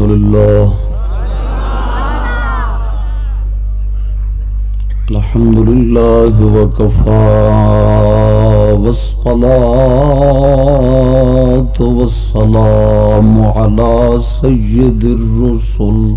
الحمد لله. الحمد لله وكفى والصلاة والسلام على سيد الرسل.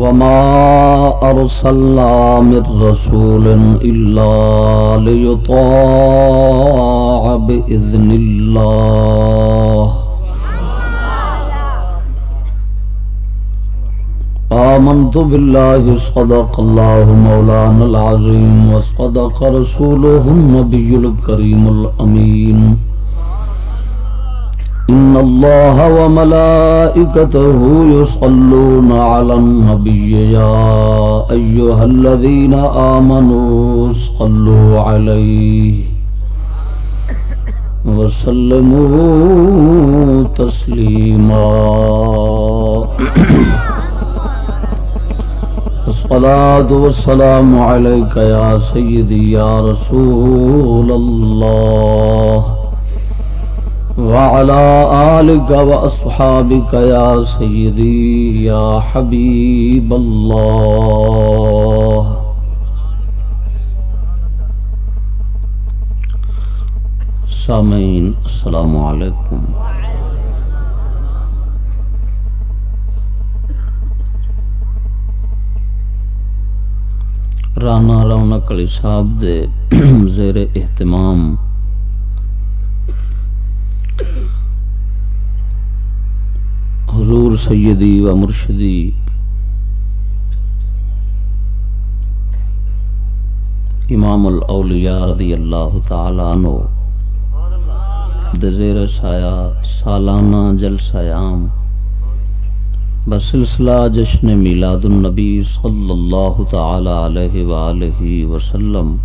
وما أرسلنا من رسول إلا ليطاع بإذن الله. آمنت بالله، صدق الله مولانا العظيم، وصدق رسوله النبي الكريم الأمين. إن الله وملائكته يصلون على النبي يا أيها الذين آمنوا صلوا عليه وسلموا تسليما الصلاة والسلام عليك يا سيدي يا رسول الله وعلى آلك وأصحابك يا سيدي يا حبيب الله. سامعين السلام عليكم رانا رونق علی صاحب دے زیر اہتمام حضور سیدی و مرشدی۔ امام الاولیاء رضی اللہ تعالی عنہ۔ دزیر سایہ، سالانہ جلسہ عام۔ بسلسلہ جشن میلاد النبی صلی اللہ تعالی علیہ وآلہ وسلم۔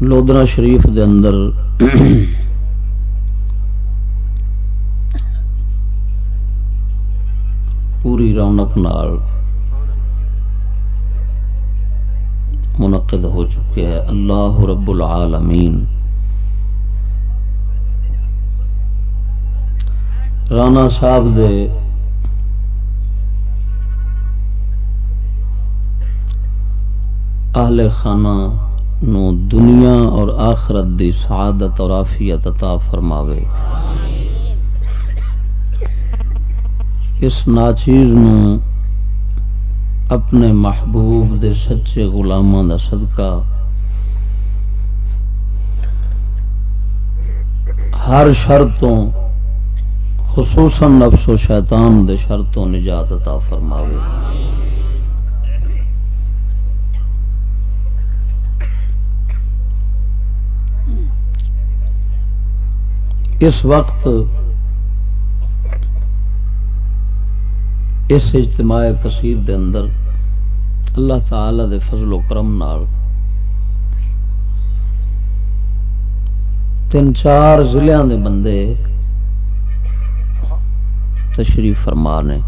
لودرا شریف دے اندر پوری رونق نال منعقد ہو چکے ہے اللہ رب العالمین۔ رانا صاحب دے اہل خانہ نو دنیا اور آخرت دی سعادت اور آفیت عطا فرماوے۔ اس ناچیز نو اپنے محبوب دے سچے غلاموں دا صدقہ ہر شرطوں خصوصاً نفس و شیطان دے شرطوں نجات عطا فرماوے۔ اس وقت اس اجتماع کثیر دے اندر اللہ تعالی دے فضل و کرم نال تین چار ضلع دے بندے تشریف فرما نے۔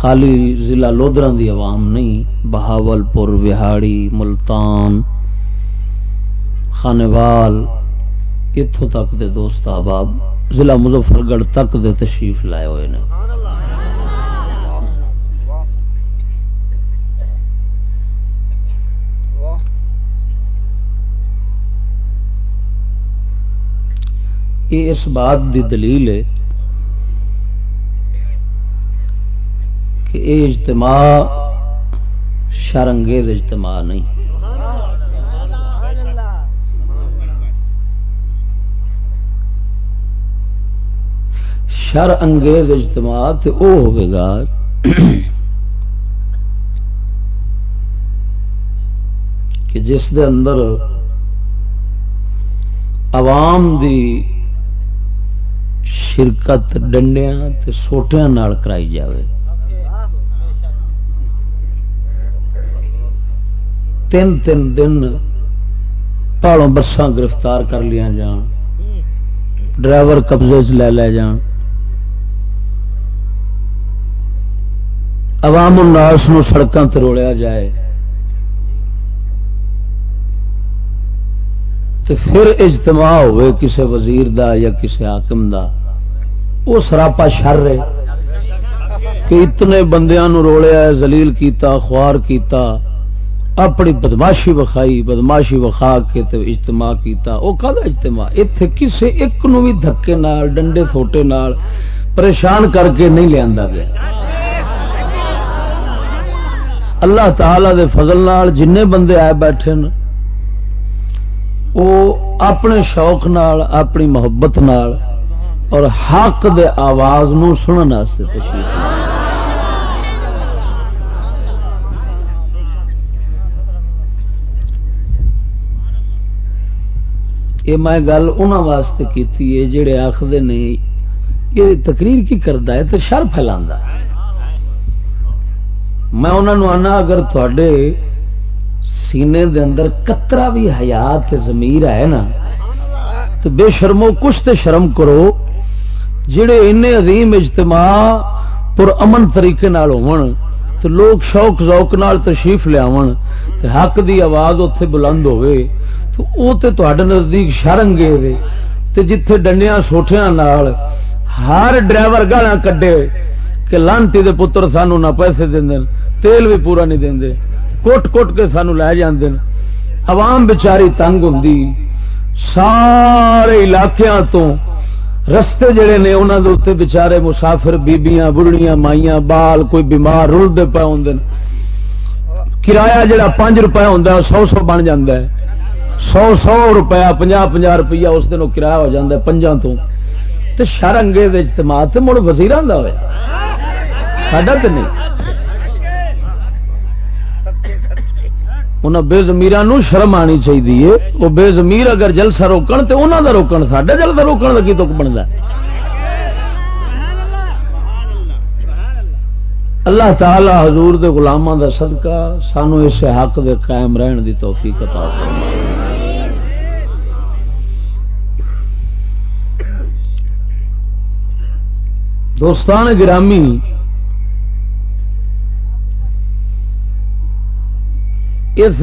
خالی ضلع لودرا دی عوام نہیں بہاول پور وہاڑی ملتان، خانوال اتوں تک دے دوست احباب ضلع مظفر گڑھ تک دے تشریف لائے ہوئے نے۔ یہ اس بات دی دلیل ہے کہ یہ اجتماع شرنگیز اجتماع نہیں۔ شر انگیز اجتماع تو وہ ہوگا کہ جس دے اندر عوام دی شرکت ڈنڈیا سوٹیا کرائی جاوے۔ تین تین دن پہاڑوں بسان گرفتار کر لیا جان ڈرائیور قبضے چ لے لے جان عوام الناس نو سڑکوں تروڑیا جائے۔ تو پھر اجتماع ہوئے کسی وزیر دا یا کسی حاکم دا۔ وہ سراپا شر رہے کہ اتنے بندیاں نو روڑیا زلیل کیتا، خوار کیتا۔ اپنی بدماشی وکھائی، بدماشی وکھا کے تے اجتماع کیتا۔ او کدا اجتماع؟ ایتھے کسے ایک نو بھی دھکے نال، ڈنڈے تھوٹے نال پریشان کر کے نہیں لیا گیا۔ اللہ تعالی دے فضل نال جن بندے آئے بیٹھے نا وہ اپنے شوق نال، اپنی محبت نال اور حق دے آواز نو سننے تشریف یہ میں گل ان واسطے کی جڑے آخر نے، یہ تقریر کی کرتا ہے تو شر پھیلا میں انہوں آنا، اگر تھوڑے سینے دے اندر کترا بھی حیات زمیر ہے نا، تو بے شرمو کچھ تے شرم کرو، جڑے ان عظیم اجتماع پر امن طریقے نال ہون، تو لوگ شوق ذوق نال تشریف لیا حق دی آواز اتے بلند ہوئے، تو او تے تواڈے نزدیک شرنگے دے، تے جتھے ڈنڈیاں سوٹیاں نال ہر ڈرائیور گالاں کڈے کہ لانتی دے پتر سانو نہ پیسے دیندے تیل بھی پورا نہیں دیندے کوٹ کوٹ کے سانو لے جاندے عوام بیچاری تنگ ہوندی سارے علاقیاں تو رستے جڑے نے انہوں نے اتنے بچارے مسافر، بیبیاں، بڑھڑیاں، مائیاں، بال، کوئی بیمار رلتے پے ہوں کرایہ جڑا پانچ روپئے ہوں سو سو بن جا سو سو روپیہ پناہ پناہ روپیہ اس دن کرایہ ہو جاتا ہے پنجا تو۔ شرنگے اجتماع مڑ وزیر ہوا ساڈا تو نہیں۔ بے زمیر شرم آنی چاہیے وہ بے زمیر اگر جلسہ روکن تو انہوں کا روکن، ساڈا جلسہ روکن کا کی تک بنتا اللہ تعالی حضور دے غلاموں دا صدقہ سانو اس حق دے قائم رہن دی توفیق عطا فرمائے۔ دوستان گرامی اس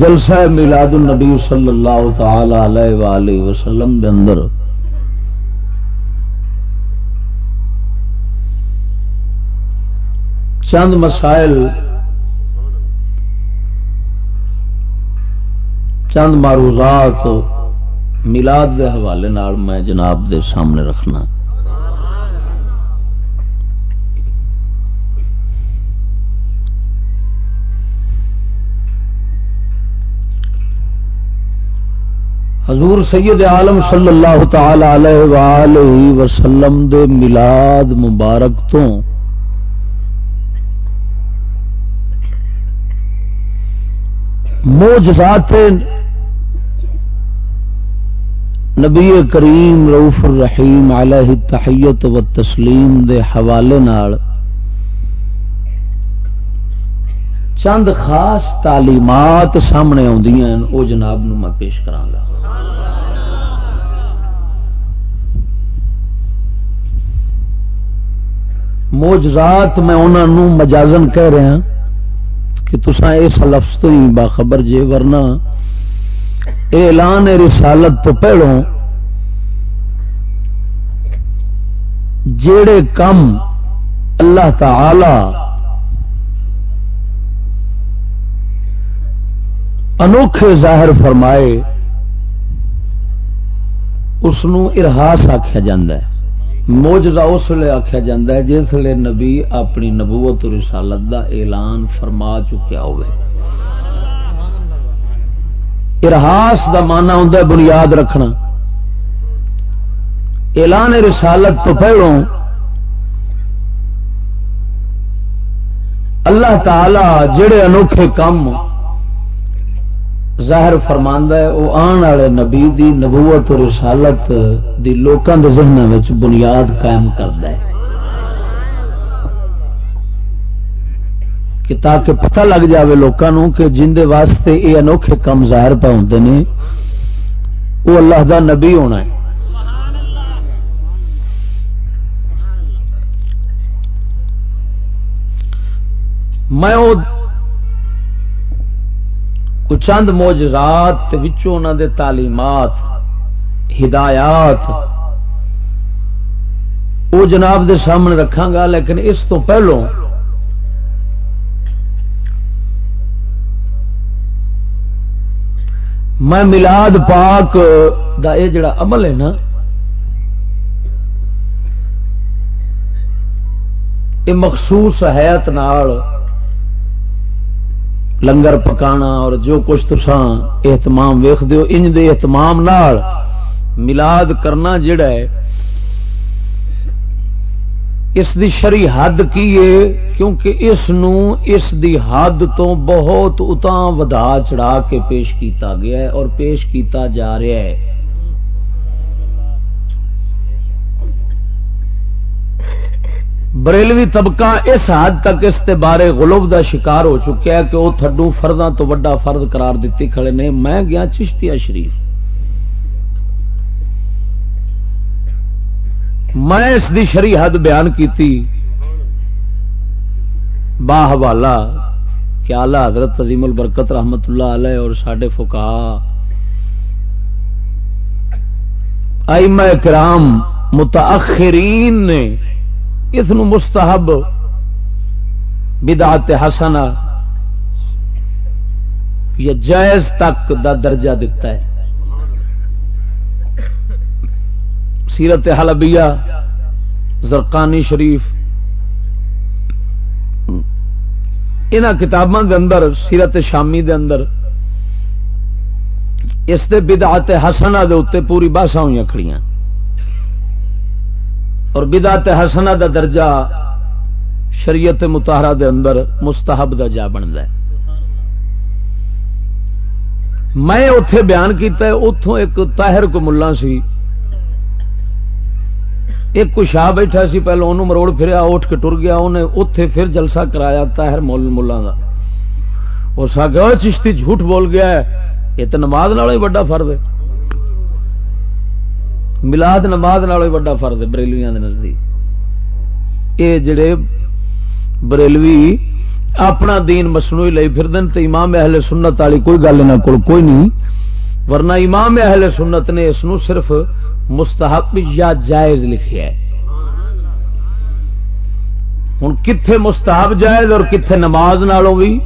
جلسہ میلاد النبی صلی اللہ تعالی علیہ وآلہ وسلم دے اندر چند مسائل، چند معروضات میلاد دے حوالے میں جناب دے سامنے رکھنا۔ حضور سید عالم صلی اللہ تعالی علیہ وآلہ وسلم دے ملاد مبارک تو موجزات نبی کریم روف الرحیم علیہ تحیت و تسلیم دے حوالے نال چند خاص تعلیمات سامنے وہ جناب نو میں پیش کرا موجزات میں انہوں مجازن کہہ رہا کہ تسا اس لفظ تو ہی باخبر جے، ورنہ اعلان رسالت تو پہلو جڑے کم اللہ تعالی انوکھے ظاہر فرمائے، اس ارہاس آخیا جا موجزہ اس لیے آخیا جا جس لیے نبی اپنی نبوت رسالت دا اعلان فرما چکیا ہوئے۔ ارہاس دا مانا ہوں بنیاد رکھنا۔ اعلان رسالت تو پہلوں اللہ تعالی جڑے انوکھے کام ظاہر فرماندہ ہے وہ آن والے نبی دی نبوت اور رسالت دی لوکاں دے ذہنوں میں بنیاد قائم کرتا ہے۔ کہ تاکہ پتہ لگ جاوے لوگوں کہ جن دے واسطے یہ انوکھے کم ظاہر پہ ہوتے ہیں وہ اللہ دا نبی ہونا ہے۔ میں چند موجزات دے تعلیمات، ہدایات وہ جناب دے سامنے رکھا گا، لیکن اس تو پہلوں میں ملاد پاک دا اے جڑا عمل ہے نا یہ مخصوص حیات نال لنگر پکانا اور جو کچھ تسان اہتمام ویخ دیو ان دے اہتمام نال ملاد کرنا جڑا ہے، اس دی شری حد کی ہے، کیونکہ اس نو اس دی حد تو بہت اتاں ودا چڑھا کے پیش کیتا گیا ہے اور پیش کیتا جا رہا ہے۔ بریلوی طبقہ اس حد تک اس کے بارے غلوب دا شکار ہو چکا ہے کہ وہ تھڈو فرداں تو بڑا فرد قرار دیتی کھڑے نے۔ میں گیا چشتیہ شریف۔ میں اس دی شری حد بیان کیتی۔ با حوالہ کیا اللہ حضرت عظیم البرکت رحمت اللہ علیہ اور سڈے فکا آئی کرام متاخرین نے اس مستحب، بدعت حسنا یا جائز تک دا درجہ دیتا ہے۔ سیرت حلبیہ، زرقانی شریف ان کتاباں دے اندر، سیرت شامی دے اندر، اس دے بدعت حسنا دے اتنے پوری باسا ہوئی کھڑیاں۔ اور بدعت حسنا دا درجہ شریعت متحرہ دے اندر مستحب دا جا بنتا ہے۔ میں اتے بیان کیتا ہے اتوں ایک تاہر کو ملا سی۔ ایک کو شاہ بیٹھا سی، پہلے انہوں مروڑ پھریا، اٹھ کے ٹر گیا انہیں اتے پھر جلسہ کرایا تاہر مول ملا کا اس آگے چشتی جھوٹ بول گیا ہے، یہ تو نماز ہی بڑا فرد ہے۔ ملاد نماز نال فرد ہے بریلویاں دے نزدیک۔ یہ جڑے بریلوی اپنا دین مسنوئی لئی پھر دن امام اہل سنت والی کوئی گل نہ کوئی نہیں۔ ورنہ امام اہل سنت نے اس صرف مستحب یا جائز لکھے ہوں کتنے مستحب جائز اور کتنے نماز نالوں بھی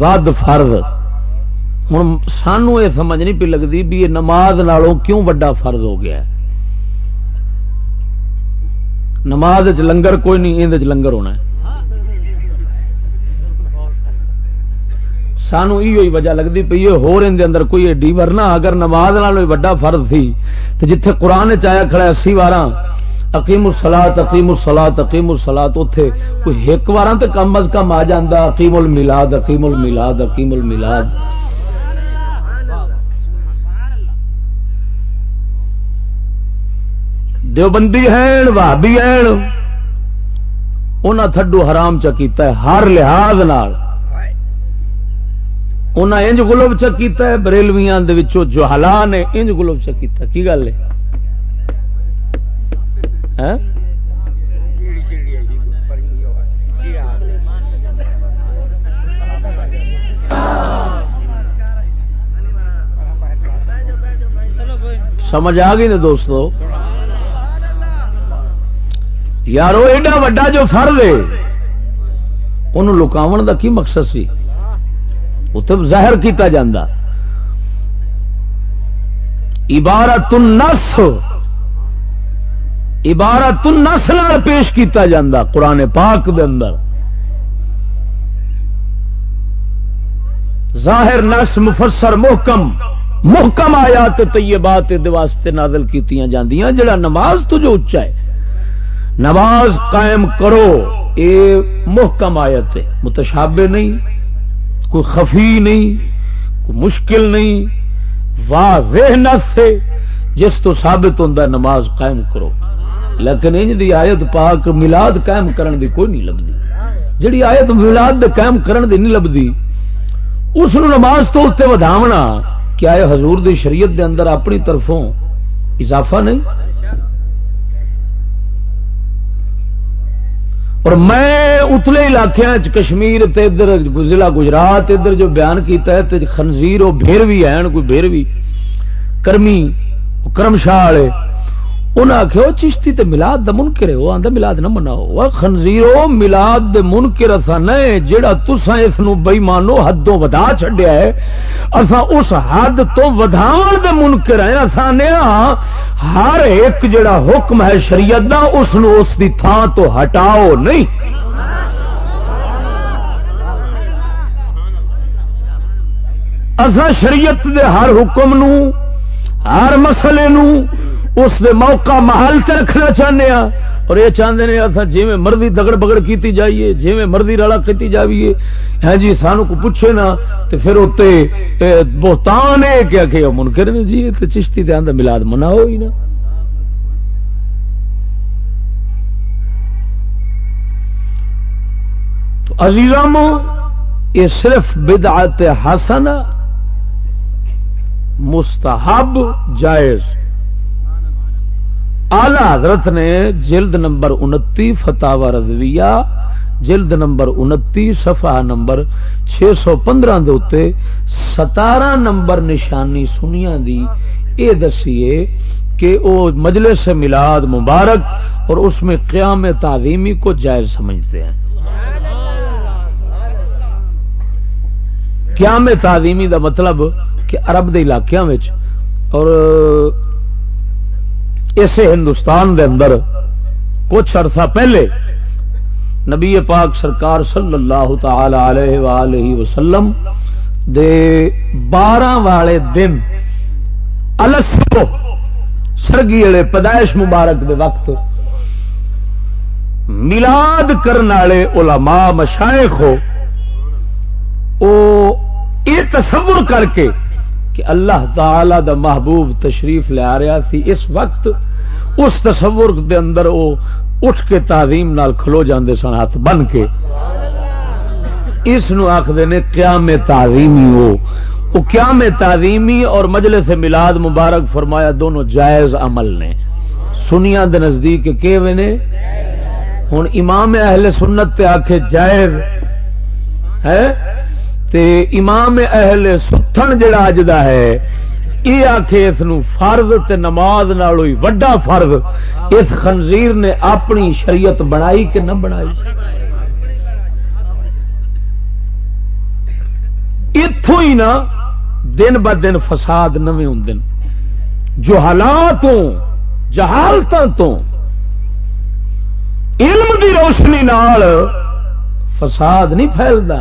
ود فرد ہوں سانو یہ سمجھ نہیں پی لگتی بھی یہ نماز نالوں کیوں وڈا فرض ہو گیا نماز لنگر کوئی نہیں یہ لنگر ہونا ہے سانو یہ وجہ لگتی پی ہو اندر کوئی ایڈی ورنہ اگر نماز وڈا فرض تھی تو جتھے قرآن چایا کھڑا اسی بار اقیم السلاط اقیم السلاط اقیم السلاط اتے کوئی ایک بار تو کم از کم آ جا اقیم الملاد اقیم الملاد اقیم الملاد دیوبندی ہیں وہابی ہیں انہاں تھڈو حرام چا کیتا ہے، ہر لحاظ نال۔ انہاں انج گلوب چا کیتا ہے، بریلویاں دے وچوں جوہلا نے انج گلوب چا کیتا کی گل ہے؟ ہاں؟ سمجھ آ گئی نا دوستو؟ یار ایڈا وا جو فرد ہے انہوں لکاو کا کی مقصد سی؟ اتنے ظاہر کیتا جاندہ عبارت النس عبارت النس پیش کیتا جاندہ قرآن پاک دے اندر۔ ظاہر نس مفسر محکم محکم آیات طیبات دے واسطے نازل کیتیاں جاندیاں، جڑا نماز تو جو اچا ہے۔ نماز قائم کرو اے محکم آیت ہے۔ متشابہ نہیں، کوئی خفی نہیں، کوئی مشکل نہیں۔ واضح نس ہے، جس تو ثابت ہوتا نماز قائم کرو۔ لیکن انج دی آیت پاک ملاد قائم کرن دی کوئی نہیں لبدی۔ جڑی آیت ملاد دے قائم کرن دی نہیں لبدی، اس نماز تو اتنے وداونا کیا یہ حضور دی شریعت دے اندر اپنی طرفوں اضافہ نہیں۔ اور میں اتلے علاقے کشمیر تے ادھر ضلع گجرات ادھر جو بیان کیتا ہے تے خنزیر وہ بھیر بھی ہیں کوئی بھیر بھی کرمی شاہ والے انہیں آخیا وہ چشتی تے ملاد دا منکر ہے۔ وہ آدھا ملاد نہ مناؤ۔ خنزیرو، ملاد دے منکر اصا نہیں تسا اس بئی مانو حدوں ودا چڈیا ہے۔ اصا اس حد تو وداو دے منکر ہیں۔ اصا نے ہر ایک جڑا حکم ہے شریعت دا، اس اس دی تھان تو ہٹاؤ۔ نہیں۔ اصا شریعت دے ہر حکم نو، ہر مسئلے نو اس دے موقع محل سے رکھنا چاہنے ہاں۔ اور یہ چاہتے ہیں اصا جی مرضی دگڑ بگڑ کیتی جائیے جی مرضی رالا کیتی جائیے ہاں جی سانو کو پوچھے نا تو پھر اتنے بہتان ہے کیا کہ منکر نے جی تو چشتی دے اندر ملاد منا ہو ہی نا۔ تو عزیزم یہ صرف بدعت حسن مستحب جائز۔ آلہ حضرت نے جلد نمبر انتی فتح رضویہ، جلد نمبر انتی صفحہ نمبر چھ سو پندرہ دے ستارہ نمبر نشانی سنیا دی۔ اے دسیے کہ وہ مجلس ملاد مبارک اور اس میں قیام تعظیمی کو جائز سمجھتے ہیں۔ قیام تعظیمی دا مطلب کہ عرب دے علاقوں اور اسے ہندوستان دے اندر کچھ عرصہ پہلے نبی پاک سرکار صلی اللہ تعالی علیہ وآلہ وسلم دے بارہ والے دن السو سرگی والے پیدائش مبارک دے وقت ملاد کرنے والے علماء مشائخ ہو، او یہ تصور کر کے کہ اللہ تعالی دا محبوب تشریف لے آ رہا سی، اس وقت اس تصور دے اندر وہ اٹھ کے تعظیم نال کھلو جاندے سن، ہاتھ بن کے۔ اس آخر نے قیام تعظیمی ہو وہ قیام تعظیمی اور مجلس ملاد مبارک فرمایا دونوں جائز عمل نے۔ سنیا دے نزدیک کہ نے؟ ہوں امام اہل سنت تے آخے جائز۔ ہے؟ تے امام اہل ستھن جڑا اج دا ہے یہ آخ اس فرض تے نماز نالوئی وڈا فرض۔ اس خنزیر نے اپنی شریعت بنائی کہ نہ بنائی؟ اتوں ہی نا دن ب دن فساد نویں ہوں جو حالاتوں جہالتوں تو علم دی روشنی نال فساد نہیں پھیلتا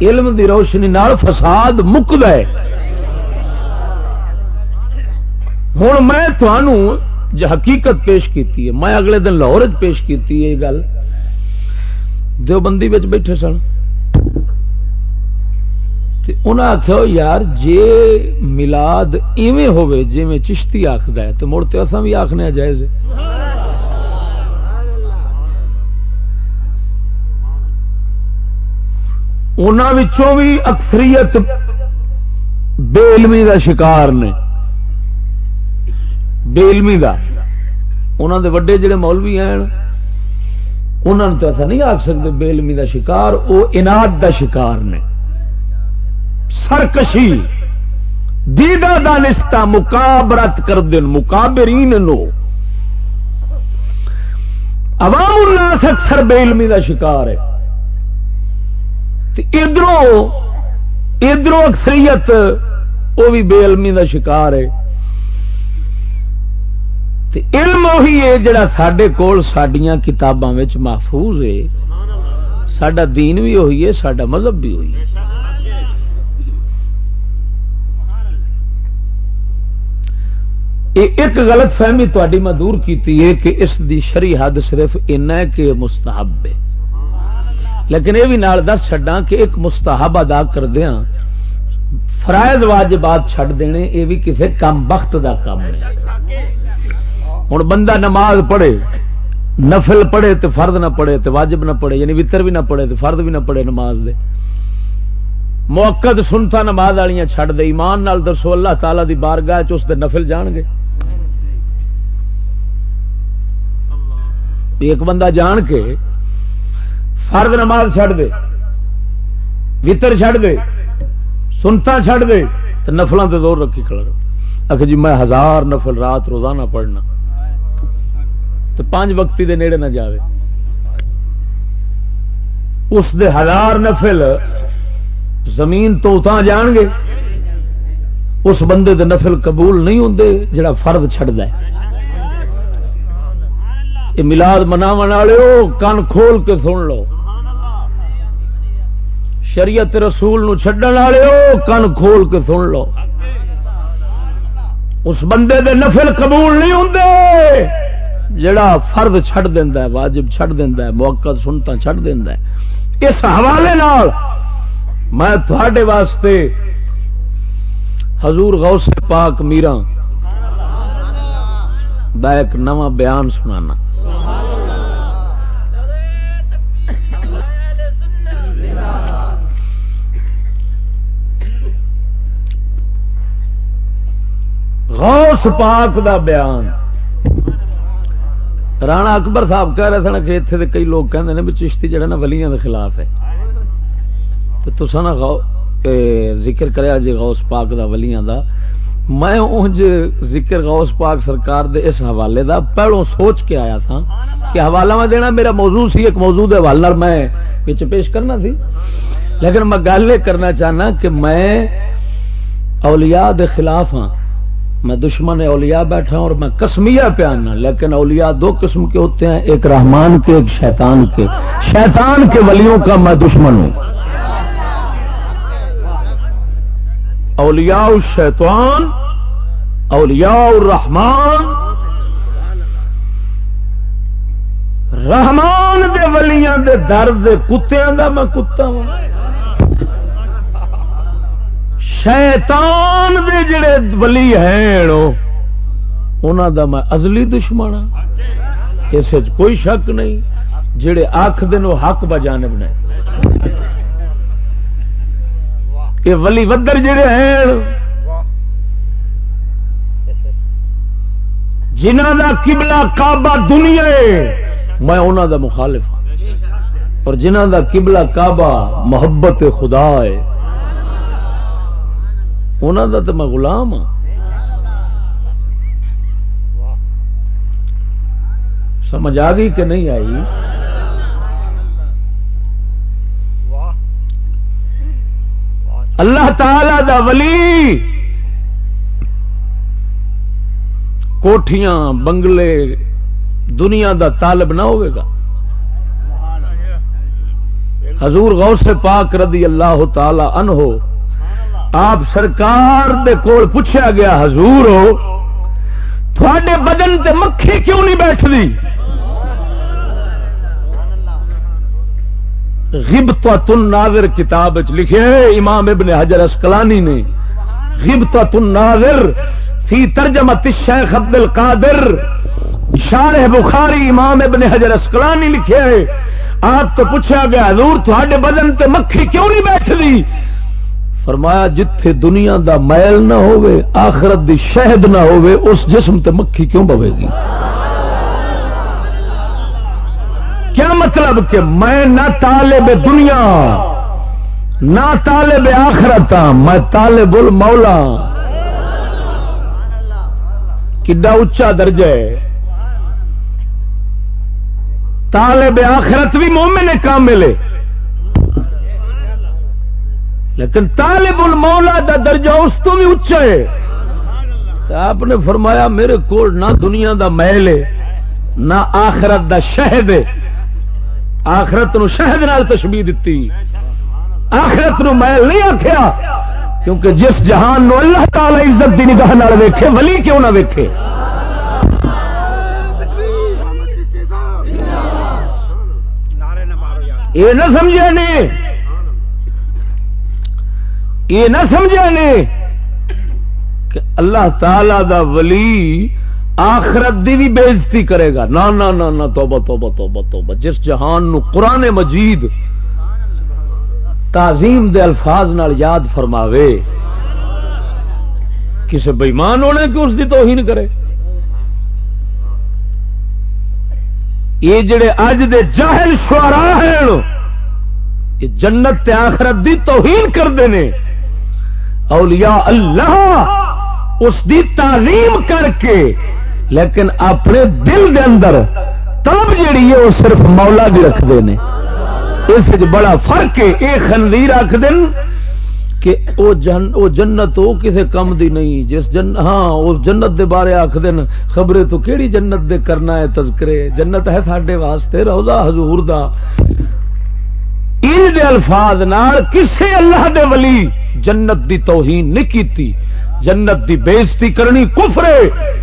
علم دی روشنی نال فساد مکد ہے۔ ہوں میں حقیقت پیش کیتی ہے، میں اگلے دن لاہور پیش کیتی ہے یہ گل۔ دیوبندی بیٹھے سن۔ انہیں آخیا یار جی ملاد ایویں ہوے جی میں چشتی آخد ہے تو مڑ تو اصا بھی آخنے جائز انہوں بھی اکثریت بے علمی کا شکار نے۔ بے علمی کا انہوں دے وڈے جڑے مولوی ہیں انہوں تو ایسا نہیں آخ سکتے بے علمی کا شکار وہ اناد دا شکار نے سرکشی دیدہ دانستہ مقابرت کر دن مقابرین نو عوام الناس اکثر بے علمی دا شکار ہے ادھر ادھر اکثریت وہ بھی بے علمی دا شکار ہے علم وہی ہے جڑا سڈے کول سڈیا کتاباں محفوظ ہے۔ سڈا دین بھی ہوئی ہے سڈا مذہب بھی ہوئی ہے۔ ایک غلط فہمی تاری میں دور کیتی ہے کہ اس دی شری حد صرف ان کہ مستحب ہے۔ لیکن یہ بھی نال دس چڈا کہ ایک مستحب ادا کردیا ہاں، فرائض واجبات چھڈ دینے، یہ بھی کسی کم بخت دا کام ہے ہوں بندہ نماز پڑھے، نفل پڑھے تو فرد نہ پڑھے تو واجب نہ پڑھے یعنی وطر بھی نہ پڑھے تو فرد بھی نہ پڑھے نماز دے۔ موقع سنتا نماز والیاں چھڈ دے، ایمان نال درسو اللہ تعالی دی بارگاہ چ اس دے نفل جان گے۔ ایک بندہ جان کے فرد نماز چھڑ دے، وطر چھڑ دے سنتا چھڑ دے تو نفلوں سے دور رکھی کھڑا آخر جی میں ہزار نفل رات روزانہ پڑھنا۔ تو پانچ وقتی دے نیڑے نہ جاوے۔ اس دے ہزار نفل زمین تو اتنا جان گے۔ اس بندے دے نفل قبول نہیں ہوں جڑا فرد چھڑ دے یہ ملاد مناو والے کن کھول کے سن لو۔ شریعت رسول نو چڈن والے کن کھول کے سن لو۔ اس بندے دے نفل قبول نہیں ہوں جڑا فرد چھڑ دینا ہے، واجب چھڑ دینا ہے، موقع سنتا چھڑ دینا ہے۔ اس حوالے نال میں تھوڑے واسطے حضور غوث پاک میرا ایک نواں بیان سنانا۔ غوث پاک دا بیان۔ رانا اکبر صاحب کہہ رہے تھے کہ اتنے کئی لوگ کہتے ہیں بھی چشتی جڑا نا ولیاں دے خلاف ہے۔ تو تسا نا ذکر کریا جی غوث پاک دا ولیاں دا۔ میں انج ذکر غوث پاک سرکار دے اس حوالے دا پہلو سوچ کے آیا تھا کہ حوالہ میں دینا میرا موضوع سی، ایک موضوع دے حوالہ میں پیچھے پیش کرنا تھی۔ لیکن میں گل یہ کرنا چاہنا کہ میں اولیاء دے خلاف ہاں۔ میں دشمن اولیاء بیٹھا ہوں اور میں کسمیا پیانا لیکن اولیاء دو قسم کے ہوتے ہیں، ایک رحمان کے، ایک شیطان کے۔ شیطان کے ولیوں کا میں دشمن ہوں۔ اولیاء الشیطان، اولیاء الرحمان رحمان دے ولیاں دے درد کتیاں دا میں کتا ہوں۔ شیطان دے جڑے ولی ہیں انہوں دا میں ازلی دشمن ہاں۔ اس کوئی شک نہیں، جڑے آخ دن وہ حق بجانب نے۔ یہ ولی ودر جڑے ہیں جنہ دا قبلہ کعبہ دنیا میں انہوں دا مخالف ہوں اور جنہ دا قبلہ کعبہ محبت خدا ہے انہوں دا تو میں غلام ہوں سمجھ آ گئی کہ نہیں آئی اللہ تعالی دا ولی کوٹھیاں بنگلے دنیا دا طالب نہ ہوئے گا حضور غوث پاک رضی اللہ تعالی عنہ آپ سرکار دے کول پوچھا گیا، حضور ہو، تھوڑے بدن تے مکھی کیوں نہیں بیٹھ دی غبطت الناظر کتاب لکھے امام ابن حجر اسکلانی نے غبطت الناظر فی ترجمت الشیخ عبد القادر، شارح بخاری امام ابن حجر اسکلانی لکھے آپ تو پوچھا گیا، حضور تھوڑے بدن تے مکھی کیوں نہیں بیٹھ دی فرمایا جتھے دنیا دا میل نہ ہوئے، آخرت دی شہد نہ ہوئے، اس جسم تے مکھی کیوں بوے گی؟ کیا مطلب کہ میں نہ طالب دنیا، نہ طالب آخرت ہاں، میں طالب المولا۔ کڈا اچا درجہ ہے؟ طالب آخرت بھی مومن نے کام ملے لیکن طالب المولا دا درجہ اس تو بھی اچا ہے۔ آپ نے فرمایا میرے کو نہ دنیا دا محل ہے، نہ آخرت دا شہد ہے۔ آخرت نو شہد نال تشبیح دیتی آخرت نو محل نہیں آخیا کیونکہ جس جہان نو اللہ تعالی عزت دی نگاہ نال ویکھے، ولی کیوں نہ ویکھے؟ یہ نہ سمجھا نے۔ یہ نہ سمجھا نے کہ اللہ تعالی دا ولی آخرت دی بھی بےزتی کرے گا۔ نہ نہ نہ نہ توبہ توبہ توبہ توبہ۔ جس جہان نو قرآن مجید تعظیم دے الفاظ نال یاد فرماوے، کسے بےمان ہونے کہ اس دی توہین کرے۔ یہ جڑے اج دے جاہل شعرا ہیں، یہ جنت تے آخرت دی توہین کرتے ہیں اولیاء اللہ اس دی تعلیم کر کے، لیکن اپنے دل دے اندر طلب جیڑی ہے وہ صرف مولا دی رکھتے ہیں اس بڑا فرق ہے۔ یہ خنزیر آخ دن کہ او جن، او جنت او کسے کم دی نہیں۔ جس جن ہاں اس جنت دے بارے آخ دن خبریں تو کیڑی جنت دے کرنا ہے تذکرے؟ جنت ہے ساڈے واسطے روزہ حضور دا۔ ان دے الفاظ نال کسے اللہ دے ولی جنت دی توہین نہیں کیتی، جنت دی بےزتی کرنی کفر ہے،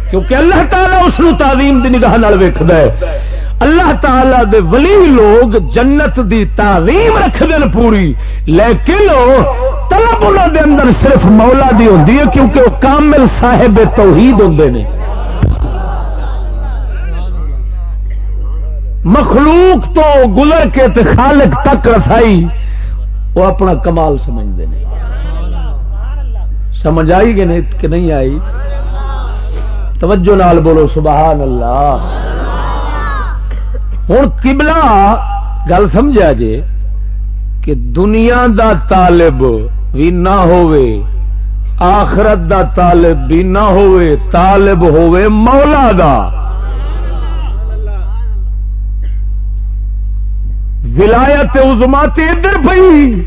کیونکہ اللہ تعالی اس نو تعظیم دی نگاہ نال ویکھدا ہے۔ اللہ تعالی دے ولی لوگ جنت دی تعظیم رکھ دین پوری، لیکن طلب انہوں دے اندر صرف مولا دی ہوندی ہے، کیونکہ وہ کامل صاحب توحید ہوندے نے۔ مخلوق تو گزر کے تے خالق تک رسائی، وہ اپنا کمال سمجھتے ہیں۔ سمجھ آئی کہ نہیں؟ کہ نہیں آئی؟ توجہ نال بولو، سبحان اللہ۔ ہوں کبلا گل سمجھا جے کہ دنیا دا طالب بھی نہ ہوئے، آخرت دا طالب بھی نہ ہوئے، طالب ہوئے مولا دا۔ ولایت عظما تے ادھر پئی.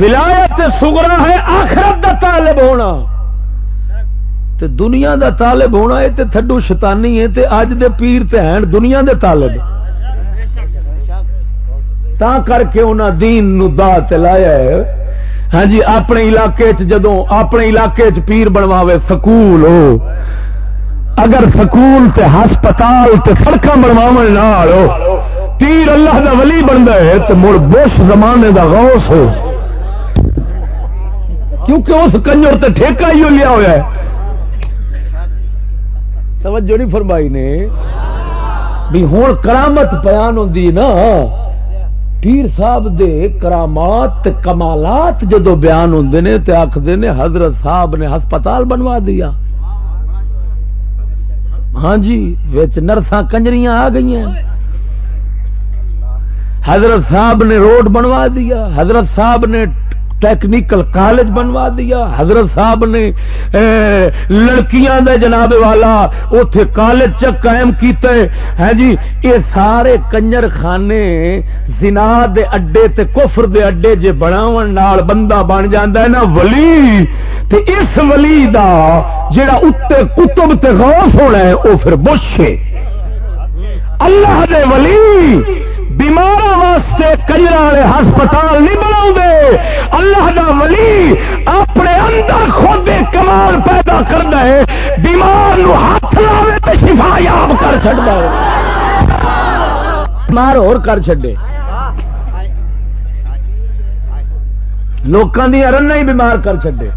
ولایت سگرا ہے، آخرت دا طالب ہونا. تے دنیا دا طالب ہونا ہے تے تھڈو شیطانی ہے، تے اج دے پیر تے ہیں، دنیا دے طالب. تا کر کے انہاں دین نو دا تے لایا ہے۔ ہاں جی اپنے علاقے چ جدوں اپنے علاقے چ پیر بنواوے سکول ہو، اگر سکول تے ہسپتال تے سڑکاں بنواون نال ہو پیر اللہ دا ولی بندا ہے تے مڑ بش زمانے دا غوث ہو کیونکہ اس کنجر تے ٹھیکہ ہی لیا ہوا ہے۔ توجہ نہیں فرمائی نے۔ بھی ہوں کرامت بیان ہوتی نا۔ پیر صاحب دے کرامات کمالات جدو بیان ہوتے نے تو آخر نے حضرت صاحب نے ہسپتال بنوا دیا۔ ہاں جی نرساں کنجریاں آ گئی ہیں حضرت صاحب نے روڈ بنوا دیا، حضرت صاحب نے ٹیکنیکل کالج بنوا دیا، حضرت صاحب نے لڑکیاں دے جناب والا اتے کالج چ قائم کیتے۔ ہے جی یہ سارے کنجر خانے زنا دے اڈے تے کفر دے اڈے جے بناون نال بندہ بن جاندا ہے نا ولی۔ تے اس ولی دا جڑا اتے کتب تے غوث ہونا ہے، او پھر بش ہے۔ اللہ دے ولی۔ بیمار واسطے کجرا والے ہسپتال نہیں بنا اللہ دا ولی اپنے اندر خود کمال پیدا کرنا ہے۔ بیمار نو ہاتھ لاوے تو شفا یاب کر چڑھتا ہے۔ بیمار اور کر چڈے لوگوں دیا رن ہی بیمار کر چڈے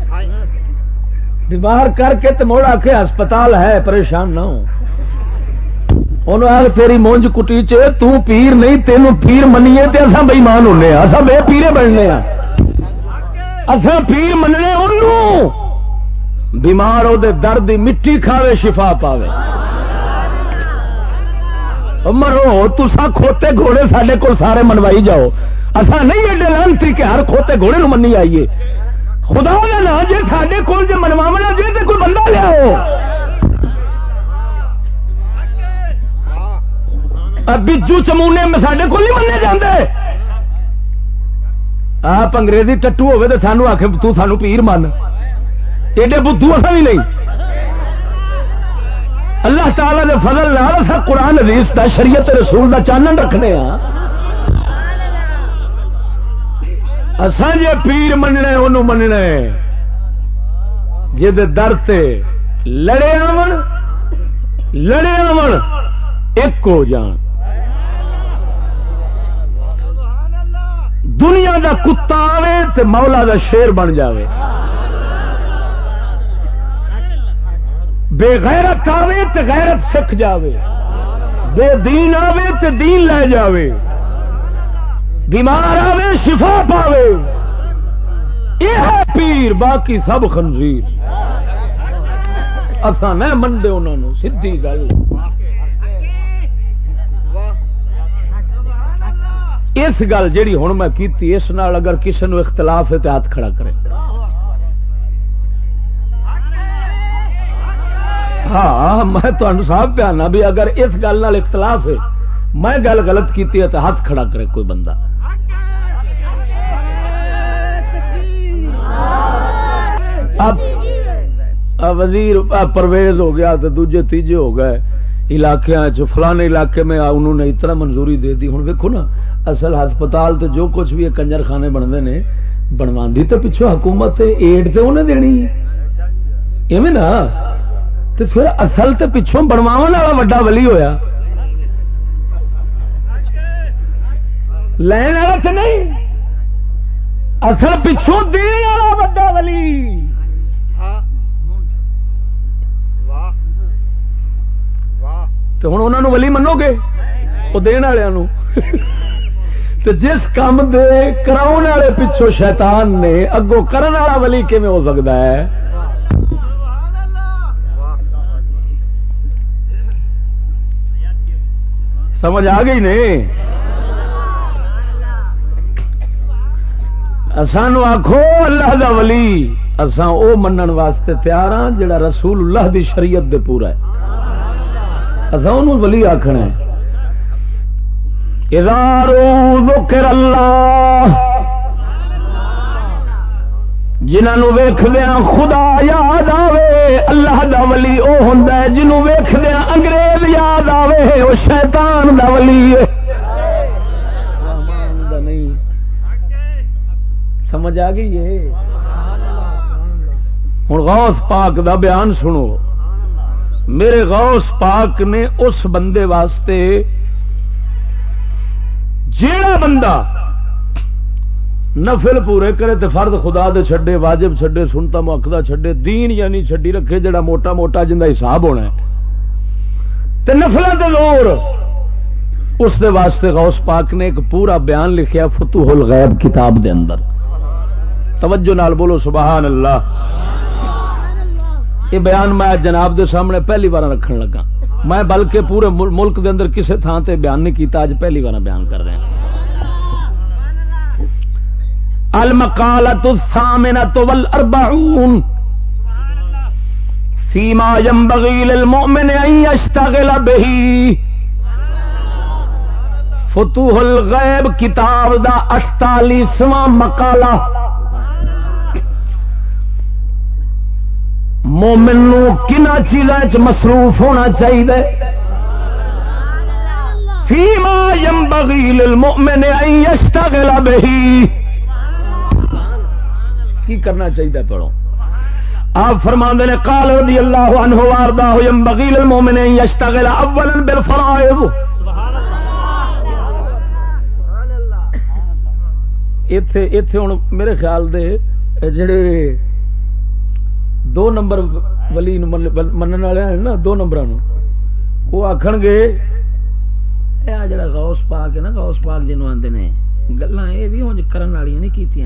بیمار کر کے تو موڑ آ کے ہسپتال ہے، پریشان نہ ہو انہوں تیری مونج کٹی چ پیر نہیں تینوں پیر منیے تے اصا بئیمان ہونے اصا بے پیرے بننے اصا پیر مننے انہوں بیمار وہ درد مٹی کھاوے شفا پاوے مرو تسا کھوتے گھوڑے سڈے کو سارے منوائی جاؤ اصا نہیں ایڈے لانتی کہ ہر کھوتے گھوڑے نو منی آئیے خدا نا جی سڈے کول جی منواونا جی تو کوئی بندہ لیا بجو چمونے سڈے کو نہیں منے جاندے۔ آپ انگریزی ٹٹو ہوے تو سانو آخ تو سانو پیر من۔ ایڈے بدھو اصا بھی نہیں۔ اللہ تعالی نے فضل لال سر قرآن حدیث دا، شریعت رسول دا چانن رکھنے ہاں اسان جی پیر مننا انہوں مننا جی در سے لڑے آمن لڑے آمن ایک ہو جان۔ دنیا دا کتا آوے تے مولا دا شیر بن جاوے۔ بے غیرت آوے تے غیرت سکھ جاوے۔ بے دین آوے تے دین لے جاوے۔ بیمار آوے شفا پاوے۔ یہ ہے پیر، باقی سب خنزیر۔ اصا نہ منڈے انہوں سیدھی گل۔ اس گل جیڑی ہوں میں کیتی، اس نال اگر کسی نو اختلاف ہے تو ہاتھ کھڑا کرے۔ ہاں میں تمہیں صاحب پیانا بھی اگر اس گل نال اختلاف ہے، میں گل غلط کیتی ہے تو ہاتھ کھڑا کرے کوئی بندہ۔ اب وزیر پرویز ہو گیا تو دوجے تیجے ہو گئے۔ علاقے فلانے علاقے میں انہوں نے اتنا منظوری دے دی۔ ہوں ویکو نا اصل ہسپتال تو جو کچھ بھی کنجر خانے بنتے ہیں بنوا تو پچھو حکومت ایڈ تو انہیں دینی۔ ایویں نا؟ تو پھر اصل تو پچھوں بنوا والا وا ولی ہویا۔ لین والا تو نہیں۔ اصل پچھوں دین والا وا ولی۔ تو ہوں انہوں ولی منو گے؟ وہ دن والوں جس کام دے کراؤ والے پچھو شیطان نے اگو کرن والا ولی کیون ہو سکتا ہے؟ سمجھ آ گئی نہیں؟ سانو آخو اللہ دا ولی اسان او منن واسطے تیار ہاں جڑا رسول اللہ دی شریعت دے پورا ہے۔ اسان ولی آخنا ہے۔ ذکر اللہ جنہوں ویخدیا خدا یاد آوے، اللہ دا ولی او ہوں جنہوں ویخدیا انگریز یاد آوے وہ شیطان دا ولی سمجھ آ گئی ہے؟ ہوں غوث پاک دا بیان سنو۔ میرے غوث پاک نے اس بندے واسطے جیڑا بندہ نفل پورے کرے تو فرد خدا دے چھڈے واجب چھڈے سنتا مکدا چھڈے دین یعنی چھڈی رکھے جڑا موٹا موٹا جن کا حساب ہونا ہے۔ نفل دے زور اس دے واسطے غوث پاک نے ایک پورا بیان لکھیا فتوح الغیب کتاب دے اندر۔ توجہ نال بولو سبحان اللہ۔ یہ بیان میں جناب دے سامنے پہلی بار رکھن لگا۔ میں بلکہ پورے ملک دے اندر کسے تھان تے بیان نہیں کیتا اج پہلی بار بیان کر رہے ہیں۔ المقالۃ الثامنۃ والاربعون۔ فيما ينبغي للمؤمن ان يشتغل به فتوح الغیب، کتاب دا 48واں مقالہ۔ مومن نو کنا چیزوں مصروف ہونا چاہیے؟ فیما یم بغیل المؤمن یشتغل بہی۔ کی کرنا چاہیے پڑھو؟ آپ فرما نے قال رضی اللہ عنہ واردہ یم بغیل المؤمن یشتغل اولا بالفرائض۔ ایتھے ایتھے ہن میرے خیال دے جڑے دو نمبر ولی من والے نا دو نمبر وہ آخر گے یہ جڑا غوث پاک ہے نا غوث پاک جنوب آتے ہیں گلا یہ بھی ہوں کرن والی نہیں کی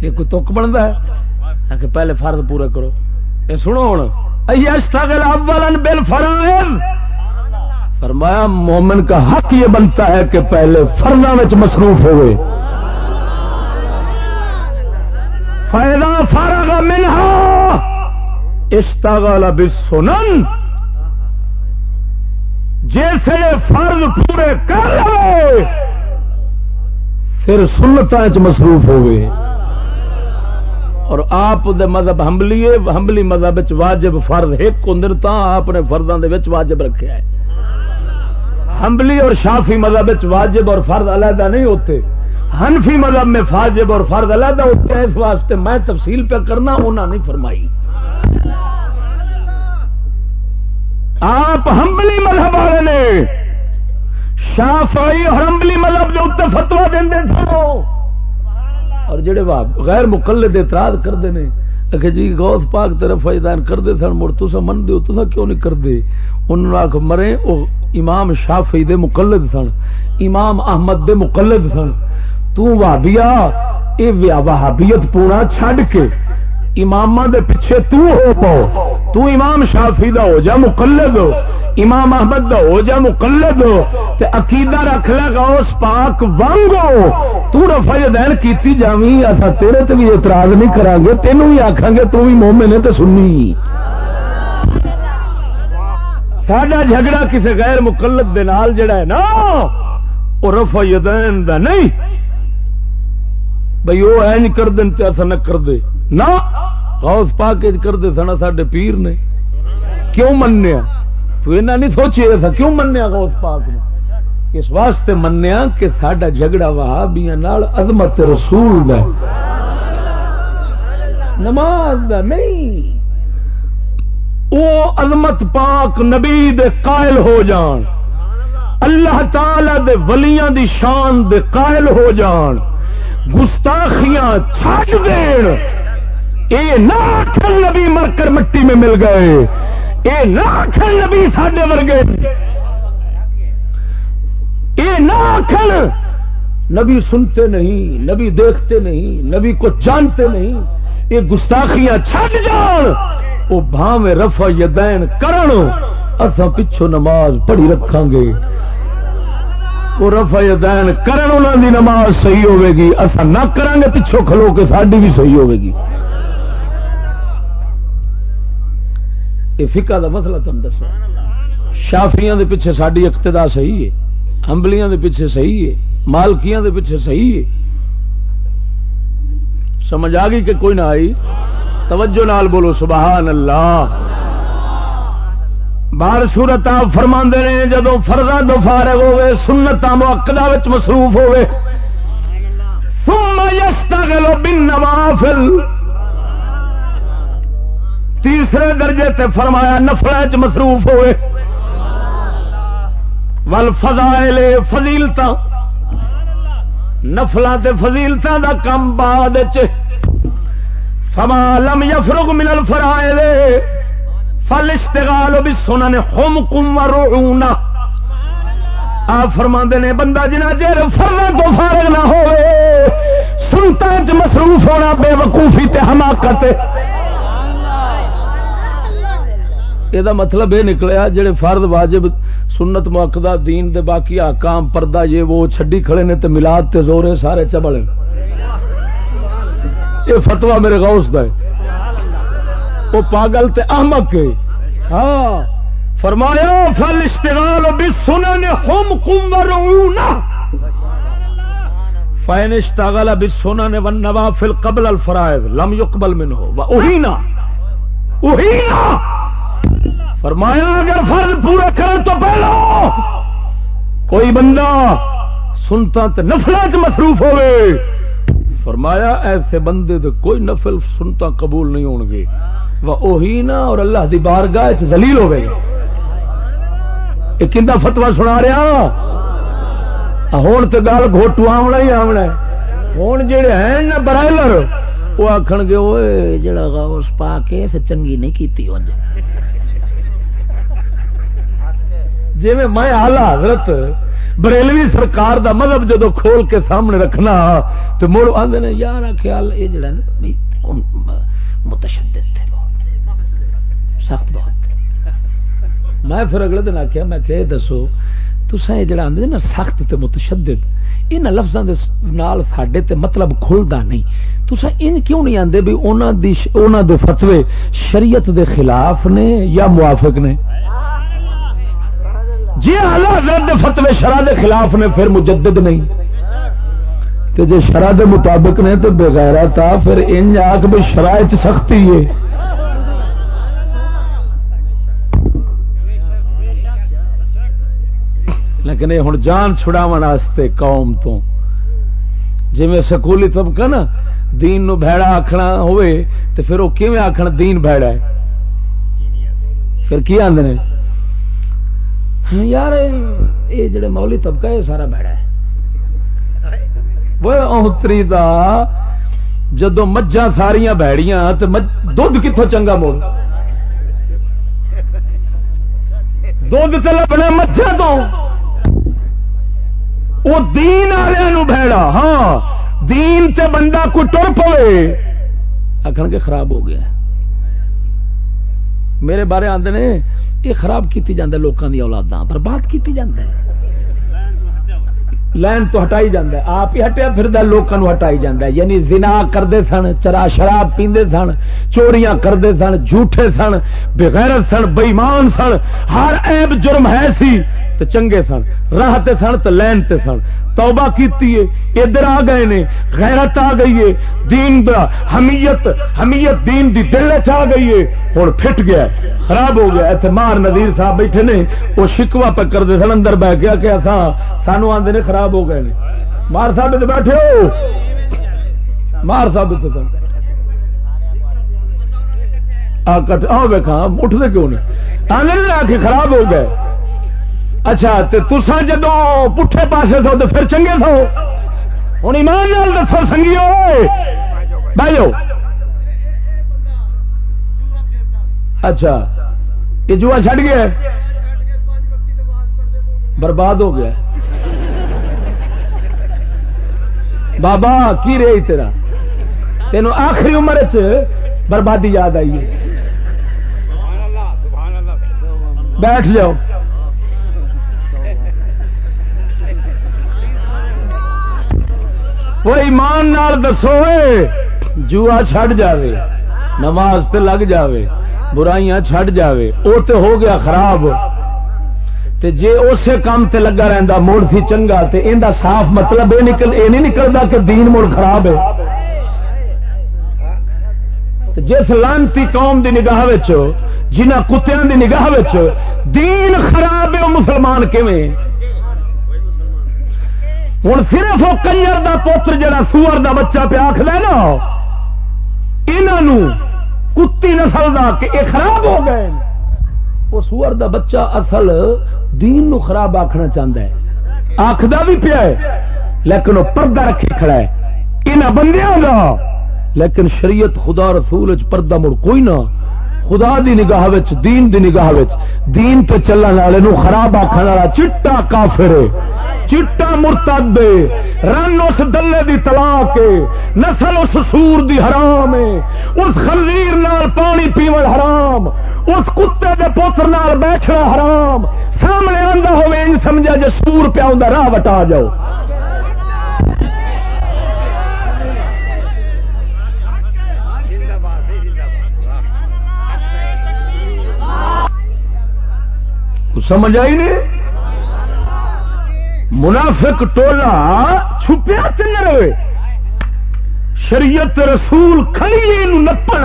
یہ کوئی تک بنتا ہے کہ پہلے فرد پورا کرو یہ سنو ہوں فرمایا مومن کا حق یہ بنتا ہے کہ پہلے فرنا مصروف ہوئے فائدہ فارغ منها اشتغل بالسنن جیسے فرض پورے کر لے، پھر سنتا مصروف ہوئے۔ اور آپ دے مذہب حملی حملی مذہب واجب فرض ایک ہوں تا آپ نے فرداں واجب رکھا ہے حملی اور شافی مذہب واجب اور فرض علیحدہ نہیں ہوتے۔ حنفی مذہب میں فاجب اور فرض علیحدہ ہوتے ہیں، اس واسطے میں تفصیل پہ کرنا انہوں نے فرمائی۔ آپ ہمبلی مذہب والے نے شافعی اور ہمبلی مذہب کے اتنے فتوا دے سو اور جڑے غیر مقلد اعتراض کرتے ہیں کہ جی غوث پاک طرف فائدان کرتے سن، مڑ تو من دو تو کیوں نہیں کرتے انہوں نے آخ مرے وہ امام شافعی دے مقلد سن، امام احمد دے مقلد سن۔ تو وہابیا اے وہابیت پونا چھڈ کے امام دے پیچھے تو ہو پاؤ۔ تو امام شافی دا ہو جا مقلد ہو امام احمد دا ہو جا مقلد ہو تے عقیدہ رکھ لے گا اس پاک وانگو۔ تو رفع دین کیتی جاویں، اسا تیرے تے بھی اعتراض نہیں کران گے تینوں بھی آکھاں گے تو بھی مومن ہے تے سنی۔ ساڈا جھگڑا کسی غیر مقلد دے نال جڑا ہے نا او رفع دین دا نہیں۔ بھئی وہ این کر دین تے نہ کر دے۔ نہ، غوث پاک کرتے سن سڈے پیر نے۔ کیوں منیا تو ایسا نہیں سوچے ایسا کیوں منیا غوث پاک نے اس واسطے منیا کہ سڈا جھگڑا وہابیا عظمت رسول دا نماز دا نہیں۔ او عظمت پاک نبی دے قائل ہو جان۔ اللہ تعالی دے ولیاں دی شان دے قائل ہو جان۔ گستاخیاں چھٹ دین۔ یہ نہ نبی مر کر مٹی میں مل گئے۔ یہ نہ نبی ساڈے ورگے۔ یہ نہ نبی سنتے نہیں، نبی دیکھتے نہیں، نبی کو جانتے نہیں۔ یہ گستاخیاں چھڈ جان۔ وہ بھاوے رفا یدین کرن اصا پچھو نماز پڑھی رکھا گے۔ وہ رفا یدین کرن انہوں دی نماز صحیح ہوے گی اصا نہ کریں گے پچھو کھلو کے ساری بھی صحیح ہوے گی یہ فکا کا مسئلہ تم دسو۔ شافیاں دے پیچھے ساری اقتدا صحیح ہے امبلیاں دے پیچھے صحیح ہے، مالکیاں دے پیچھے صحیح ہے۔ سمجھ آ گئی کہ کوئی نہ آئی؟ توجہ نال بولو، سبحان اللہ۔ بار سورت آپ فرما رہے جدو فرضا دو فارغ ہوئے سنتا مقدا مصروف ہوئے ثم يستغل بالنوافل۔ تیسرے درجے تے فرمایا نفل چ مصروف ہوئے ول فضائل فضیلتا نفل فضیلت دا کم بعد فما لم یفرغ من الفرائض۔ فل استغال بھی سونا نے ہوم کم رونا آپ فرما نے، بندہ جنا چیر فرنا تو فارغ نہ ہوئے سنتا چ مصروف ہونا بے وقوفی تے حماقت یہ مطلب یہ نکلیا، جڑے فرد واجب سنت موقع دین دے باقی آکام پردہ یہ وہ چھڈی کھڑے نے تے ملاد تے زورے سارے چبل یہ فتوا میرے غوث دا ہے۔ وہ پاگل تے احمق ہاں۔ فرمایا فل اشتغال بالسنن هم قم ورعونا فین اشتغل بالسنن والنوافل قبل الفرائض لم يقبل منه۔ واهینا اهینا فرمایا، اگر فرض پورا کرے تو پہلو۔ کوئی بندہ سنتا تو نفل چ مصروف ہوئے۔ فرمایا، ایسے بندے تو کوئی نفل سنتا قبول نہیں ہون گے وہی نا اور اللہ دی بارگاہ زلیل ہوئے گا یہ فتوا سنا رہا۔ ہوں تو گل گوٹو آمنا ہی آمنا ہوں جہے ہیں نا برائلر، وہ آخر گے وہ جڑا اس پا کے چنگی نہیں کی جی میں آلہ حضرت بریلوی سرکار دا مذہب جدو کھول کے سامنے رکھنا تو مڑ آدھے یار خیال یہ جڑا متشدد۔ سخت بہت میں پھر اگلے دن آخیا میں کہ دسو تسا یہ جڑا آدھے نا، سخت تے متشدد۔ ان لفظوں کے نال سڈے تے مطلب کھلتا نہیں۔ تصا ان کیوں نہیں آتے بھی انہوں دے فتوے شریعت دے خلاف نے یا موافق نے؟ جی ہاں، آلہ فتوے شرح دے خلاف نے، پھر مجدد نہیں۔ تو جی شرح دے مطابق نے تو بغیر تھا پھر ان آخ بھی شرح سختی ہے۔ لیکن یہ ہوں جان چھڑاو قوم تو۔ جی سکولی طبقہ نا، دین نو بھڑا آخنا ہوئے تو پھر وہ کیون آخر دین بھڑا ہے؟ پھر کی آدھے ہاں یار، یہ جڑے مولی طبقہ یہ سارا بھڑا ہے۔ وہ اوتری دا جدو مجھا ساریا بھڑیاں تو دھد کتوں چنگا مول دھد تو لبنا مجھا تو۔ وہ دین والوں بھڑا ہاں۔ دین سے بندہ کو ٹر پوے آخر کے خراب ہو گیا۔ میرے بارے آتے نے، یہ خراب کی جاتا لوگوں کی اولاداں، برباد کی جاتا لین تو ہٹائی جاتا ہے آپ ہی ہٹیا پھر لوگوں ہٹائی جاتا ہے یعنی زنا کرتے سن، چرا شراب پیندے سن، چوریاں کرتے سن، جھوٹے سن بغیر سن، بےمان سن۔ ہر عیب جرم ہے سی۔ تو چنگے سن، راہ تے سن تو لین تے سن۔ توبہ کیتی ہے، ادھر آ گئے نے، غیرت آ گئی ہے۔ دین دا حمیت حمیت دین دی دل چ آ گئی ہے۔ ہوں پھٹ گیا، خراب ہو گیا۔ اتنے مار نظیر صاحب بیٹھے نے، وہ شکوا پہ کرتے سن، اندر بہ گیا کہ اصا سانو آدھے نے خراب ہو گئے نے۔ مار صاحب تے بیٹھے ہو۔ مار صاحب تے آ ویکا اٹھتے کیوں نہیں آنے آ کے خراب ہو گئے۔ اچھا تسا جدو پٹھے پاسے سو تو پھر چنگے سو۔ ہوں ایمان لال دسو، سنگیو۔ بھائی اچھا یہ جوا چڑ گیا برباد ہو گیا بابا، کی رہی تیرا؟ تینوں آخری عمر چ بربادی یاد آئی ہے۔ بیٹھ جاؤ۔ وہ ایمان نال دسو جوا چھڈ جاوے، نماز تے لگ جاوے، برائیاں چھڈ جاوے، او تے ہو گیا خراب۔ تے جے اسے کام تے لگا رہندا، موڑ سی چنگا، تے ایندا صاف مطلب اے نکل اے نہیں نکلدا کہ دین موڑ خراب ہے جس لانتی قوم دی نگاہ وچ جنہ کتیاں دی نگاہ وچ دین خراب ہے او مسلمان کیویں؟ ہوں صرف وہ کنجر دا پوتر جڑا سور دا بچہ پہ آخ نا انہوں کتی نسل دا کہ یہ خراب ہو گئے وہ سور دا بچہ اصل دین نو خراب آخنا چاہتا ہے۔ آخر بھی پیا ہے، لیکن وہ پردہ رکھے کھڑا ہے۔ یہاں بندیاں دا۔ لیکن شریعت خدا رسول پردہ مڑ کوئی نہ۔ خدا دی نگاہ وچ، دین دی نگاہ وچ، دین تے چلن والے نو خراب آخر والا چٹا کافر ہے۔ چٹا مرتد رن اس دلے دی طلاق نسل اس سور دی حرام ہے۔ اس خلیر نال پانی پیو حرام، اس کتے دے پوتر نال بیٹھنا حرام۔ سامنے آندا ہوے ان سمجھا جے سور پیا راہ وٹا جاؤ۔ سمجھ آئی نہیں؟ منافق ٹولا چھپیا تین رہے۔ شریعت رسول کھڑی نپن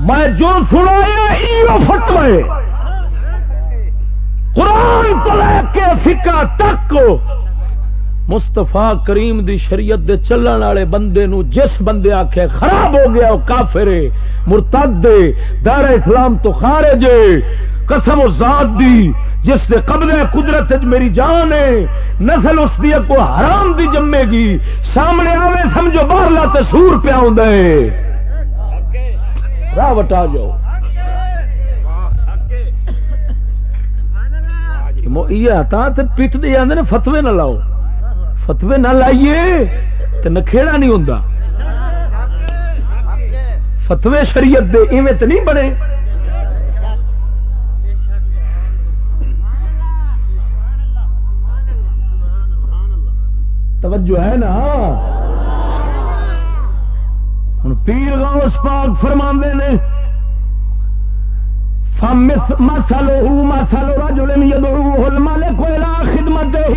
میں جو سنایا فتوے۔ قرآن تو لے کے فکا تک مستفا کریم دی شریعت دے چلن والے بندے نو جس بندے آخے خراب ہو گیا، وہ کافر مرتد دار اسلام تو خارج قسم و ذات دی جس نے قبضے قدرت میری جان ہے نسل اس دی کو حرام دی جمے گی۔ سامنے آوے، سمجھو، باہر لاتے سور پیا راہ وٹا جاؤ۔ یہ پیٹ دے آدھے فتوے نہ لاؤ۔ فتوے نہ لائیے تو نکھےڑا نہیں ہوں فتوے شریعت دے ایویں تو نہیں بنے۔ توجہ ہے نا؟ ہوں پیر غوث پاک فرما نے مسلو مسلو رجل يدعوه الملك الى خدمته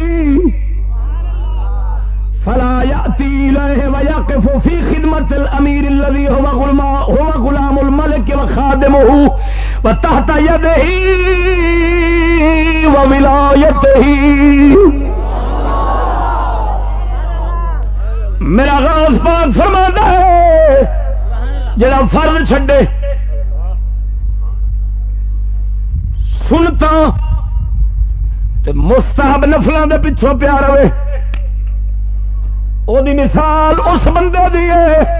فلا يأتي إليه ويقف في خدمة الأمير الذي هو غلام, هو غلام الملك وخادمه وتحت يده وولايته میرا غوث پاک فرما ہے، جڑا چڈے چھڈے سنتا مستحب نفلوں کے پچھوں پیار رہے۔ وہ مثال اس بندے دی ہے۔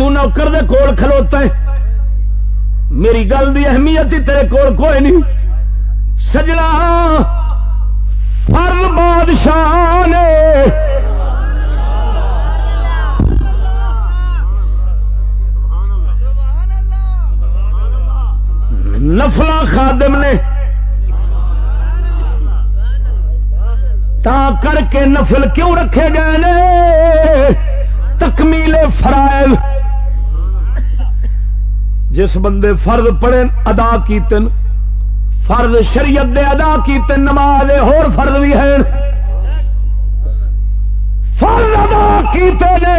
سدیا میں توکر دے کول کھلوتا ہے۔ میری گل دی اہمیت ہی تیرے کول کوئی نہیں۔ سجنا فر بادشاہ نے۔ نفلا خادم نے۔ تا کر کے نفل کیوں رکھے گئے نے؟ تکمیل فرائض۔ جس بندے فرض پڑے ادا کیتن، فرض شریعت دے ادا کیتے نماز ہور فرض بھی ہے فرض ادا کیتے نے۔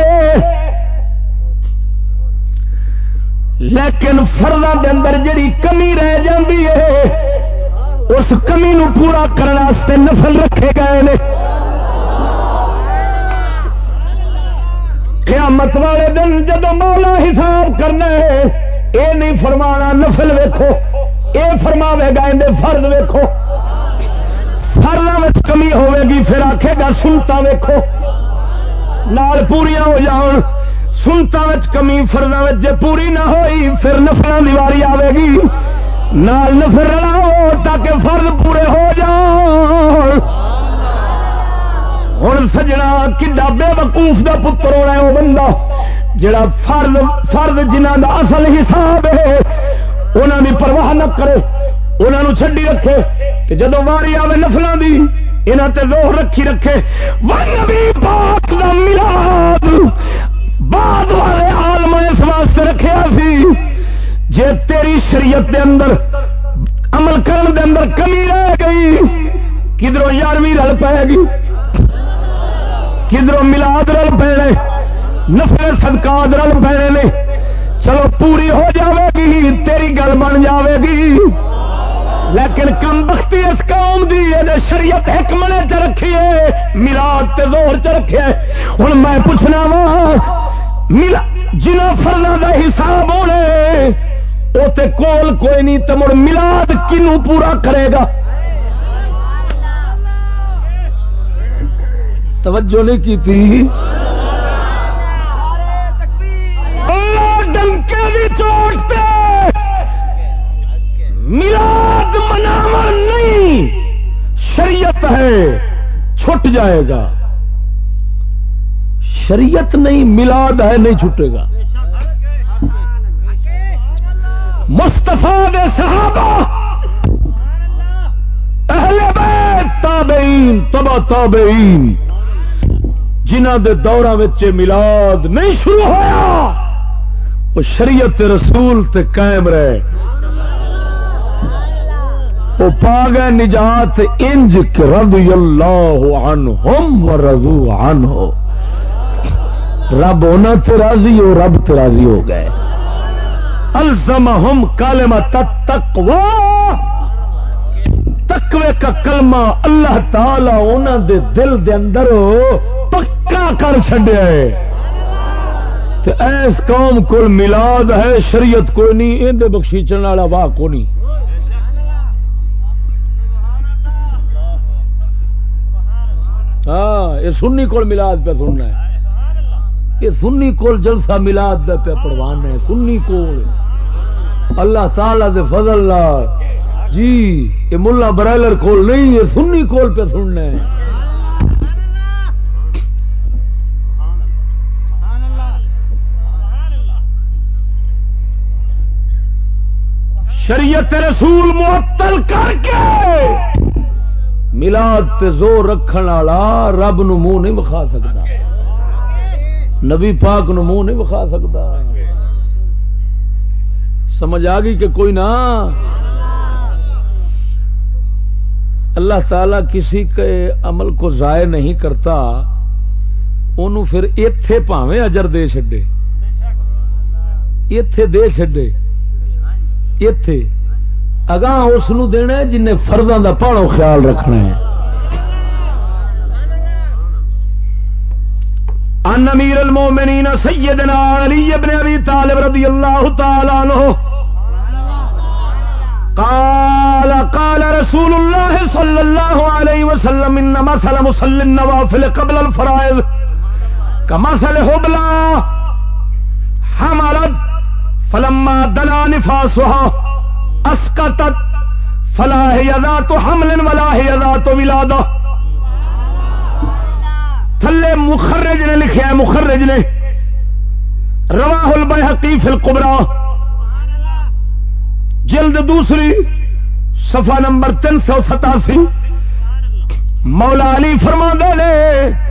لیکن فرضوں دے اندر جڑی کمی رہ جاندی ہے، اس کمی نو پورا کرنے نفل رکھے گئے نے۔ قیامت والے دن جب مولا حساب کرنا ہے اے نہیں فرمانا نفل ویکھو، اے فرماوے گا اندر فرد ویکھو۔ فرض کمی ہوے گی پھر آکھے گا سنتا ویکھو۔ نال پوریا ہو جان سنتا کمی، فردا جے پوری نہ ہوئی، پھر نفل دیواری آئے گی نال نفر رلاؤ تاکہ فرد پورے ہو جان ہوں سجنا، کڈا بے وقوف دا پتر ہونا ہے وہ بندہ۔ جڑا فرد فرد جنہ دا اصل حساب ہے انہوں نے پرواہ نہ کرے انہوں چڈی رکھے۔ جدو واری آئے نفلوں کی یہاں تے زور رکھی رکھے۔ پاک دا ملاد بعد والے آلم اس واسطے رکھا سی، جے تیری شریعت دے اندر، عمل کرن دے اندر کمی رہ گئی کدھر یارویں رل پائے گی کدھر ملاد رل پے نفے سدکات رل پے نے۔ چلو پوری ہو جاوے گی، تیری گل بن جاوے گی۔ لیکن کم بختی اس قوم دی شریعت ایک چ رکھی ہے ملاد تے زور چ رکھے ہوں میں پوچھنا وا جنا فرنا کا حساب ہونے وہ تے کول کوئی نہیں تو مڑ ملاد کنو پورا کرے گا۔ توجہ نہیں کی تھی ڈنکے بھی چوٹتے ملاد مناو نہیں، شریعت ہے، چھٹ جائے گا۔ شریعت نہیں ملاد ہے، نہیں چھٹے گا۔ مستفا دے صحابہ، اہل بیت، تابعین، تبا تابعین جنہ دے دورہ وچے ملاد نہیں شروع ہویا۔ وہ شریعت رسول تے قائم رہے۔ وہ پا گئے نجات انج رضی اللہ عنہم و رضو عنہ۔ رب ہونا تو راضی ہو، رب تو راضی ہو گئے۔ الزم ہم کالما تکوا تکوے کا کلمہ اللہ تعالی انہوں دے دل دے اندر پکا کر چڈیا ایس قوم کو ملاد ہے، شریعت کوئی نہیں اندر بخشیچن والا واہ کو نہیں ہاں یہ سنی کو ملاد پہ سننا ہے۔ یہ سنی کول جلسہ ملاد پہ پڑھوانا ہے، سنی کول۔ اللہ تعالی دے فضل لال جی یہ ملا برائلر کول نہیں، یہ سنی کول پہ سننا ہے۔ شریعت رسول معطل کر کے ملاد تے زور رکھن والا رب نو منہ نہیں بکھا سکتا۔ نبی پاک نو منہ نہیں بکھا سکتا۔ سمجھ آ گئی کہ کوئی نہ۔ اللہ تعالی کسی کے عمل کو ضائع نہیں کرتا ان پھر اتے پاوے اجر دے چڈے اتے دے چڈے اتے اگاں اس دینا جن فرداں کا پاڑوں خیال رکھنا ہے ان امیر المومنین سیدنا علی ابن ابی طالب رضی اللہ تعالی عنہ قال قال رسول الله صلى الله عليه وسلم ان مثل مصل النوافل قبل الفرائض كمثل هبلا حملت فلما دنا نفاسها، اسقطت، فلا هي ذات حمل ولا هي ذات ولاده تھلے مخرج نے لکھیا مخرج نے۔ رواہ البیہقی فی القبرہ۔ جلد دوسری، صفحہ نمبر تین سو ستاسی۔ مولا علی فرما دے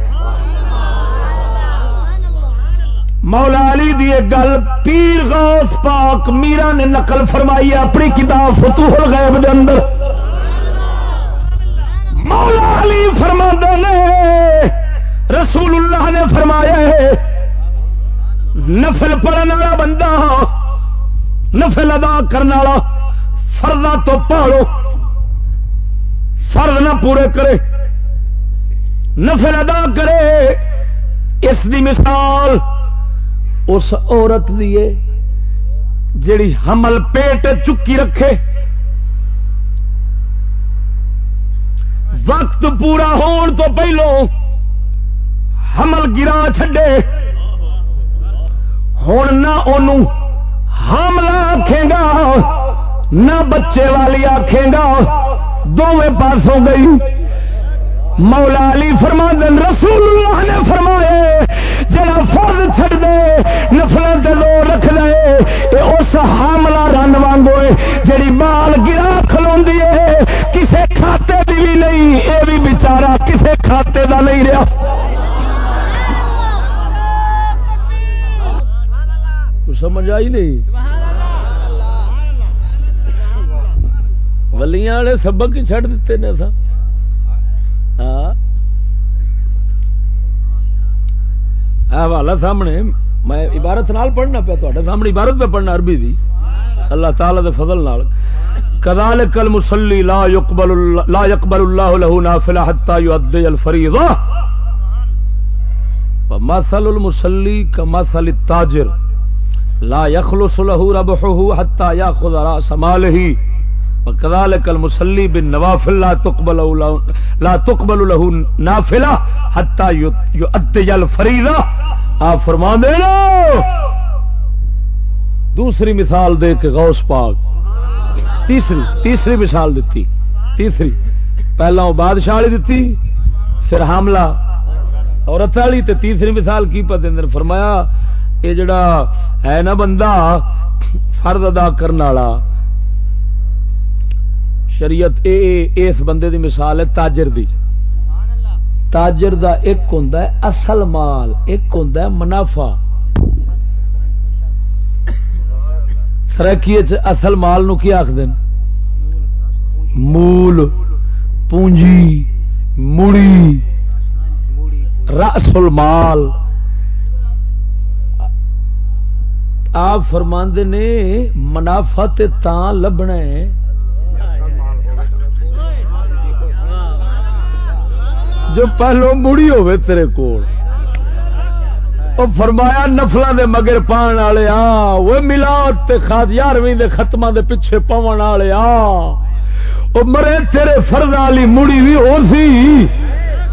مولا علی دی گل، پیر غوث پاک میرا نے نقل فرمائی اپنی کتاب فتوح الغیب دے اندر۔ مولا علی فرما دے رسول اللہ نے فرمایا ہے، نفل پڑھنے والا بندہ، نفل ادا کرنے والا فردا تو پاڑو فرد نہ پورے کرے۔ نفل ادا کرے، اس دی مثال اس عورت دی جیڑی حمل پیٹ چکی رکھے۔ وقت پورا ہون تو پہلو حمل گرا چھڈے۔ ہوں نہ انہوں آخے گا، نہ بچے والی آخے گا۔ دونوں پاسوں گئی۔ مولا علی فرما دن رسول اللہ نے فرمائے جڑا فرد چڑ دے نفل دلو رکھ دے یہ اس حاملہ رن وانگو جڑی مال گرا کھلو ہے کسے کھاتے دی بھی نہیں یہ بھی بچارا کسے کھاتے دا نہیں رہا سمجھ آئی نہیں؟ ولیاں والے سبق ہی چڑھ دیتے نے سا ہاں؟ حوالہ سامنے، میں عبارت نال پڑھنا پیا تے سامنے عبارت پہ پڑھنا عربی دی۔ اللہ تعالی دے فضل نال۔ کذالک المصلی لا يقبل لا يقبل الله له نافلہ حتى يؤدي الفریضہ۔ ومثل المصلی كمثل التاجر۔ لا يخلص له ربحه حتى ياخذ راس ماله وكذلك المصلي بالنوافل لا تقبل لا تقبل له نافله حتى يؤدي الفريضه آپ فرما دے لو دوسری مثال دے کے غوث پاک. تیسری تیسری مثال دیتی. تیسری. پہلا وہ بادشاہ والی دیتی، پھر حاملہ. عورت والی تے تیسری مثال کی پتہ اندر فرمایا، یہ جڑا ہے نا بندہ فرد ادا کرنے والا شریعت اے اے اس بندے دی مثال ہے تاجر دی۔ تاجر دا ایک ہوں اصل مال، ایک ہوں منافع۔ سرکی اصل مال نو کی آخد مول، پونجی مڑی رس المال آپ فرماند نے منافع تا لبنا ہے۔ جو پہلو مڑی ہوئے تیرے کول۔ فرمایا نفلوں دے مگر پان والے آ، وہ ملاد یارویں دے ختم دے پیچھے پون والے آ۔ وہ مرے تیرے فرد والی مڑی بھی ہو سی۔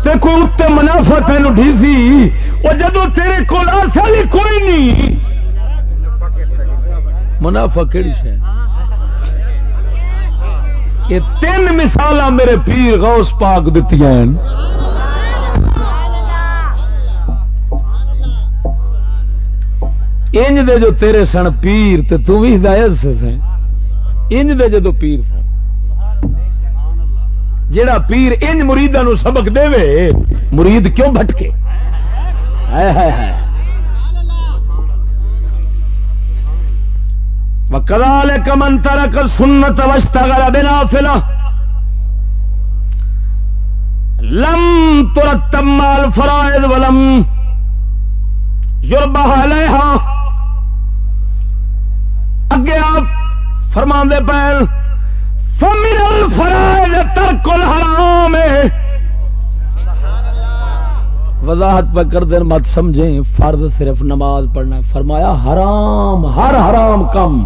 تے کوئی اتنے منافع تین ڈھی سی۔ وہ جدو تیرے کول آسالی کوئی نہیں منافع کہڑی شہ یہ تین مثال میرے پیر غوث پاک دیتی ہیں۔ انج دے جو تیرے سن پیر تے تو بھی ہدایت سے سن، انج دے جو پیر سن۔ جیڑا پیر انج مریداں نو سبق دے وے مرید کیوں بھٹکے؟ ہائے ہائے ہائے۔ وكذلك من ترك السنة واشتغل بنافلة۔ لم ترتب مع الفرائض ولم يربح عليها۔ اگے آپ فرما دے پہل، فمن الفرائض ترک الحرام۔ وضاحت پہ کر دین، مت سمجھیں فرد صرف نماز پڑھنا فرمایا، حرام، ہر حرام کم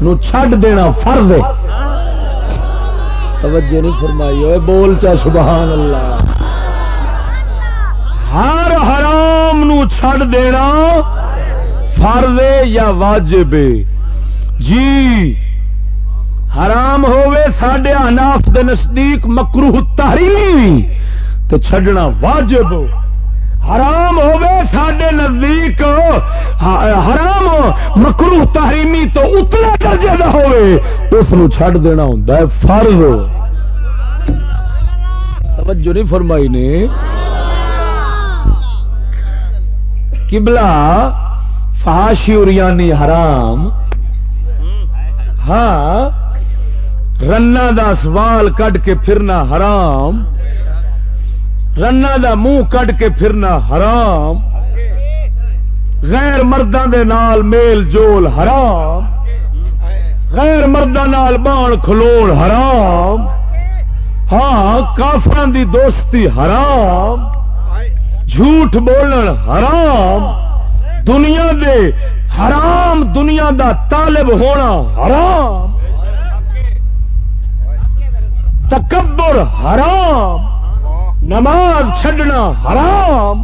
نو چھڈ دینا فرد توجہ نہیں فرمائی ہوئے بول چا سبحان اللہ۔ ہر حرام نو چھڈ دینا فرض یا واجب جی حرام ہوے سڈے اناف دے نزدیک مکروہ تحریم تے چھڈنا واجب۔ حرام ہوے سڈے نزدیک حرام مکروہ تحریمی تو اتنا درجے کا ہوے اس چھڈ دینا ہوں فرض۔ توجہ نہیں فرمائی نے۔ کبلا فہاشی اریانی حرام ہاں رنا دا سوال کڈ کے پھرنا حرام رنا دا منہ کڈ کے پھرنا حرام، غیر مردوں دے نال میل جول حرام، غیر مردوں نال بان کھلوڑ حرام ہاں کافران دی دوستی حرام، جھوٹ بولن حرام، دنیا دے حرام دنیا دا طالب ہونا حرام. تکبر حرام. نماز چھڈنا حرام.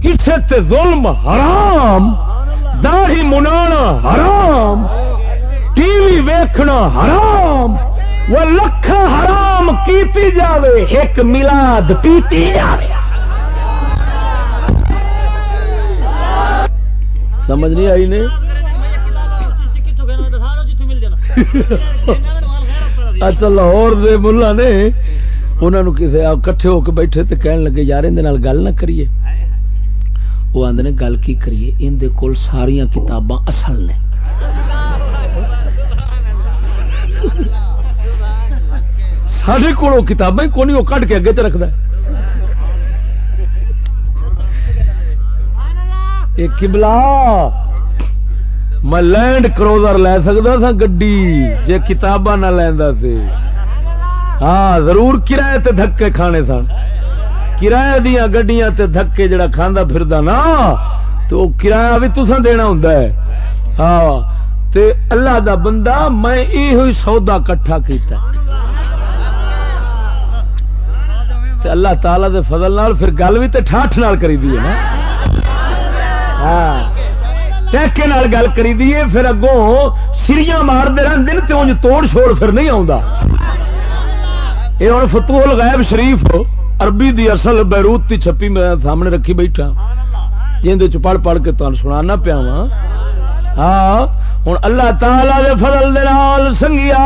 کسے تے ظلم حرام. داڑھی منانا حرام. ٹی وی ویکھنا حرام. وہ لکھا حرام کیتی جاوے، ایک ملاد پیتی جاوے. سمجھ نہیں آئی نے اچھا لاہور دے ملا نے انہوں کسی کٹھے ہو کے بیٹھے تو کہن لگے، یار اندر گل نہ کریے۔ وہ آدھے گل کی کریے؟ اندر کول ساریا کتاباں اصل نے۔ سارے کو کتابیں کون وہ کٹ کے اگے چ رکھد کبلا میں لینڈ کروزر لے سکتا تھا گڈی، جے کتاباں نہ لینا سی۔ ہاں ضرور کرایہ تے دھکے کھانے سن۔ کرایہ دیا گڈیاں تے دھکے جڑا کھانا پھردا نا، تو کرایہ بھی تسا دینا ہوں ہاں تے اللہ دا بندہ، میں یہ سودا کٹھا کیتا تے اللہ تعالی دے فضل نال پھر گل بھی تے ٹھاٹھ نال کری دی ہے نا۔ ہاں۔ ٹیکے نال گل کری دیے پھر اگوں سیریاں مارتے رہتے ہیں تو انج توڑ چھوڑ پھر نہیں آتا یہ ہوں فتو الغیب شریف عربی دی اصل بیروت کی چھپی میں سامنے رکھی بیٹھا۔ جی پڑھ پڑھ کے تمہیں سنا پیا وا ہاں ہوں اللہ تعالی دے فضل دے نال سنگیا۔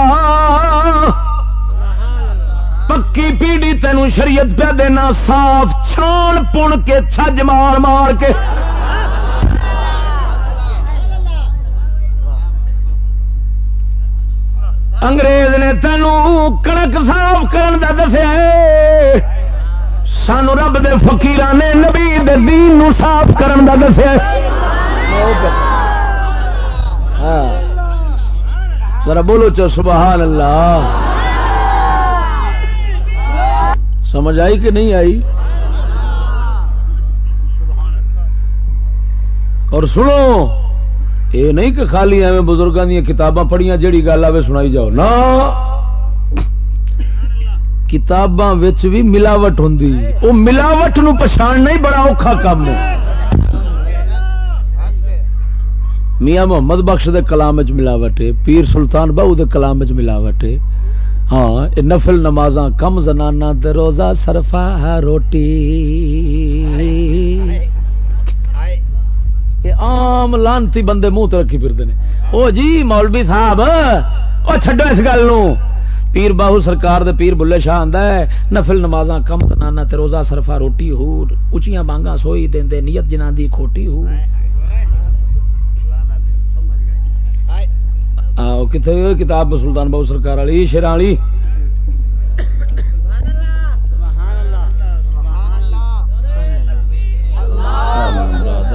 پکی پیڑی تینوں شریعت پہ دینا صاف چھان پن کے چھج مار مار کے۔ انگریز نے تینوں کڑک صاف کرن دا دسیا سانو رب دے فقیر نے نبی دے دین نو صاف کرن دا دسیا ہاں۔ ذرا بولو چو سبحان اللہ۔ سمجھ آئی کہ نہیں آئی؟ اور سنو۔ یہ نہیں کہ خالی ایویں بزرگوں دیا کتاباں پڑھیاں جہی گل آئے سنائی جاؤ۔ نا کتاباں بھی ملاوٹ ہوں وہ ملاوٹ نو پچھاڑنا ہی بڑا اوکھا کام ہے۔ میاں محمد بخش دے کلام چ ملاوٹ ہے، پیر سلطان بہو دے کلام چ ملاوٹ ہے۔ ہاں نفل نمازاں، کم زنانہ دے روزہ سرفا روٹی۔ آم لانتی بندے منہ رکھی پھرتے ہیں او جی مولوی صاحب، او چھڈو اس گل پیر باہو سرکار دے پیر بلے شاہ آندا ہے، نفل نمازاں کم تنانا تے روزہ صرفا روٹی ہو اچیاں بانگاں سوئی دیندے نیت جناں دی کھوٹی ہو آ کتنے کتاب سلطان باہو سرکار والی شیراں والی۔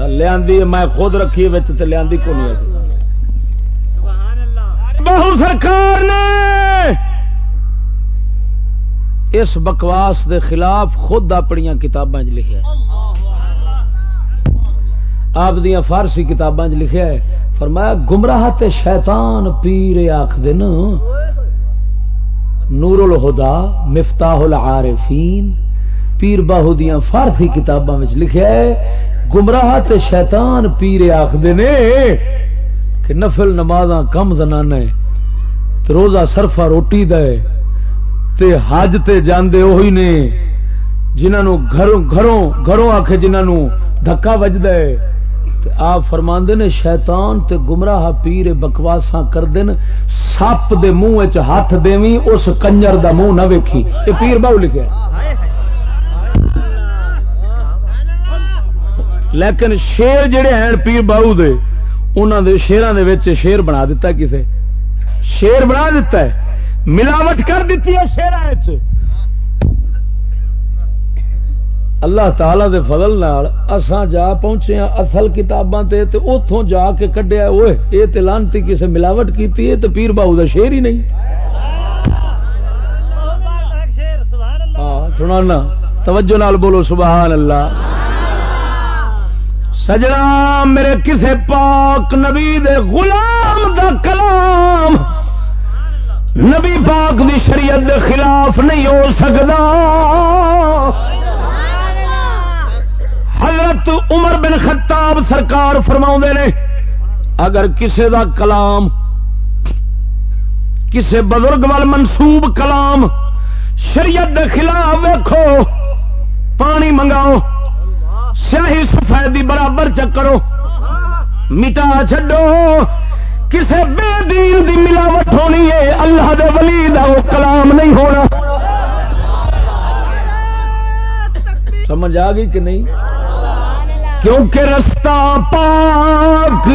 لیا میں خود رکھی لیا کو بہو سرکار نے اس بکواس دے خلاف خود اپنی کتاباں لکھا آپ دیا فارسی کتاباں لکھا ہے، فرمایا، گمراہ تے شیطان پیر آخ دن نور الہدا مفتاح العارفین، پیر باہو دیا فارسی کتاباں لکھا ہے گمراہ تے شیطان پیرے آخر نے کہ نفل نماز کم زنانا ہے روزہ سرفا روٹی دے تے حج تے جاندے وہی نے جنہوں گھروں گھروں گھروں آخ جنہوں دکا وجد ہے۔ آپ فرما نے شیطان تے گمراہ پیر بکواسا کر دین سپ دے منہ ہاتھ دیوی اس کنجر دا منہ نہ ویکھی۔ یہ پیر باؤ لکھے لیکن شیر جڑے ہیں پیر باؤ دے انہوں دے شیران دے شیر بنا دیتا کسے۔ شیر بنا دیتا ہے۔ ملاوٹ کر دیتی ہے شیر اللہ تعالی دے فضل نال اساں جا پہنچے ہیں اصل کتاباں تے تے اوتھوں جا کے کڈیا اوئے اے تے لانتی کسے ملاوٹ کیتی ہے تے پیر باو دا شیر ہی نہیں۔ ہاں سنانا توجہ نال بولو سبحان اللہ۔ سجنا میرے کسے پاک نبی دے غلام دا کلام۔ نبی پاک دی شریعت دے خلاف نہیں ہو سکتا حضرت عمر بن خطاب سرکار فرما نے، اگر کسے دا کلام، کسے بزرگ وال منسوب کلام شریعت دے خلاف ویکھو، پانی منگاؤ۔ سیاہی سفیدی برابر چکرو مٹا چڈو کسے بے دین دی ملاوٹ ہونی ہے، اللہ دے ولی دا وہ کلام نہیں ہونا۔ سمجھ آ گئی کہ نہیں؟ کیونکہ رستہ پاک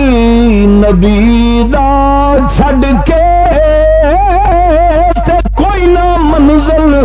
نبی دا چھڈ کے کوئی نہ منزل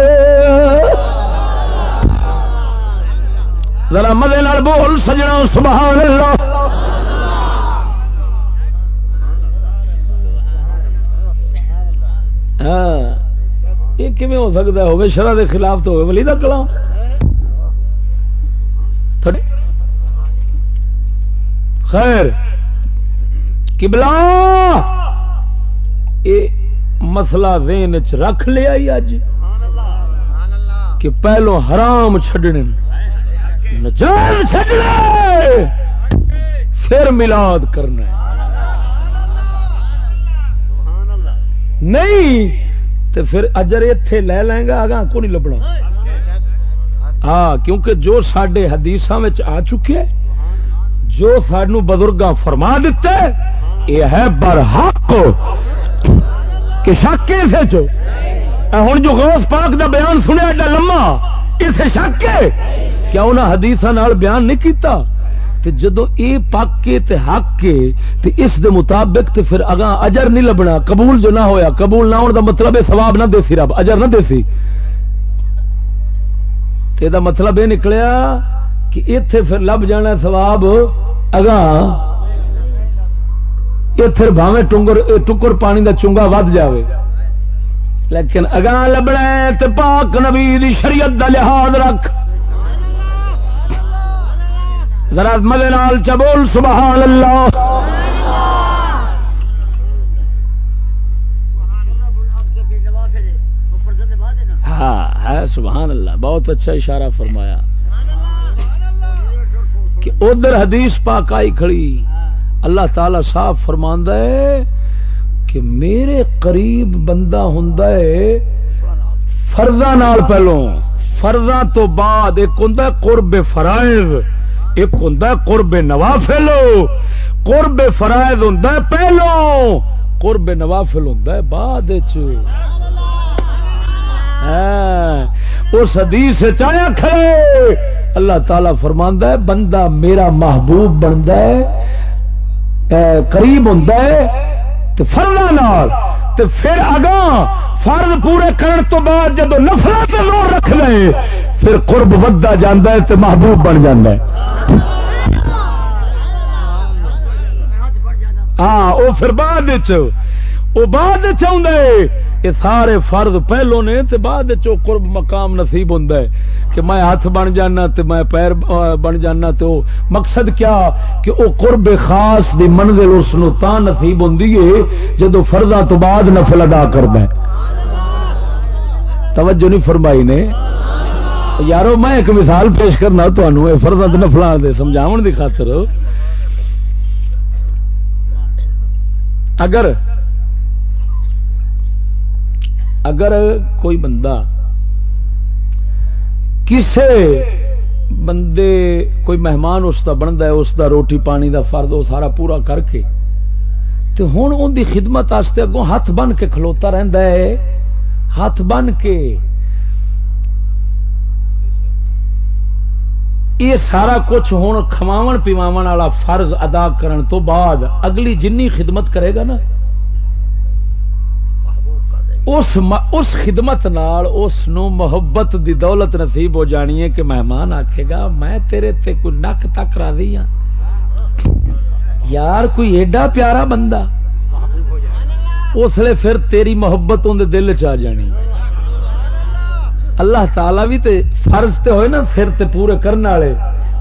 ذرا مزے نال بول سجنا سبحان اللہ ہاں یہ کیون ہو سکتا ہے؟ شرح کے خلاف تو ہوئے ولی کا کلام۔ خیر کبلا یہ مسئلہ ذہن چ رکھ لیا اج کہ پہلو حرام چڈنے پھر ملاد کرنا نہیں تو پھر اجر اتے لے لیں گا آگاہ کو نہیں لبنا۔ ہاں کیونکہ جو سڈے حدیث آ چکے، جو سانو بزرگ فرما دیتا ہے یہ ہے برحق۔ کہ شک اسے ہوں جو غوث پاک دا بیان سنیا، ایڈا لما اسے شک ہے؟ کیا انہیں حدیث بیان نہیں کیتا؟ تے جدو اے پک کے تے حق کے، تے اس دے مطابق تے پھر اگاں اجر نہیں لبنا، قبول جو نہ ہویا، قبول نہ ہونے دا مطلب ہے ثواب نہ دے سی رب، اجر نہ دے سی تے دا مطلب یہ نکلیا کہ اتے پھر لب جانا سواب اگاں۔ اتر بھاوے ٹنگر ٹکر پانی دا چنگا ود جاوے۔ لیکن اگاں لبنا تے پاک نبی دی شریعت دا لحاظ رکھ۔ ذرا مزے نال چبول سبحان اللہ ہاں ہے سبحان اللہ بہت اچھا اشارہ فرمایا۔ کہ ادھر حدیث پاک آئی کھڑی۔ اللہ تعالی صاف فرما ہے کہ میرے قریب بندہ ہوں فرضا نال پہلو۔ فرضا تو بعد ایک ہوں قرب فرائض۔ ایک ہوں قرب نوافل، قرب فرائض ہوں پہلو، قرب نوافل ہوں بعد ہاں، اس حدیث چایا کھڑے اللہ تعالی فرما ہے، بندہ میرا محبوب بنتا ہے قریب ہوں تو فرنا تو پھر اگاں فرض پورے کرن تو بعد جب نفرت سے لوڑ رکھ لے، پھر قرب ودا جانا ہے تو محبوب بن جاتا ہے۔ ہاں وہ پھر بعد وہ بعد یہ سارے فرد پہلو نے تے بعد قرب مقام نصیب ہوں کہ میں ہاتھ بن جانا تے میں پیر بن جانا تے او مقصد کیا؟ کہ او قرب خاص دی منزل اس تا نصیب ہوں جدو فردا تو بعد نفل ادا کرنا توجہ نہیں فرمائی نے۔ یارو، میں ایک مثال پیش کرنا تمہوں فردا نفلوں کے سمجھاؤ دی خاطر۔ اگر اگر کوئی بندہ کسے بندے، کوئی مہمان اس کا بنتا ہے، اس کا روٹی پانی دا فرد، وہ سارا پورا کر کے تو ہوں ان کی خدمت اگوں ہاتھ بن کے کھلوتا رہتا ہے۔ ہاتھ بن کے۔ یہ سارا کچھ ہوں کھواو پیواو والا فرض ادا کرن تو بعد اگلی جنی خدمت کرے گا نا۔ اس اس خدمت نال اس نو محبت دی دولت نصیب ہو جانی ہے کہ مہمان آکھے گا، میں تیرے تے کوئی نک تک راضی ہاں۔ یار، کوئی ایڈا پیارا بندہ۔ اس لیے پھر تیری محبت اندر دل چ جانی۔ اللہ تعالی بھی تے فرض تے ہوئے نا، سر تے پورے کرنے والے۔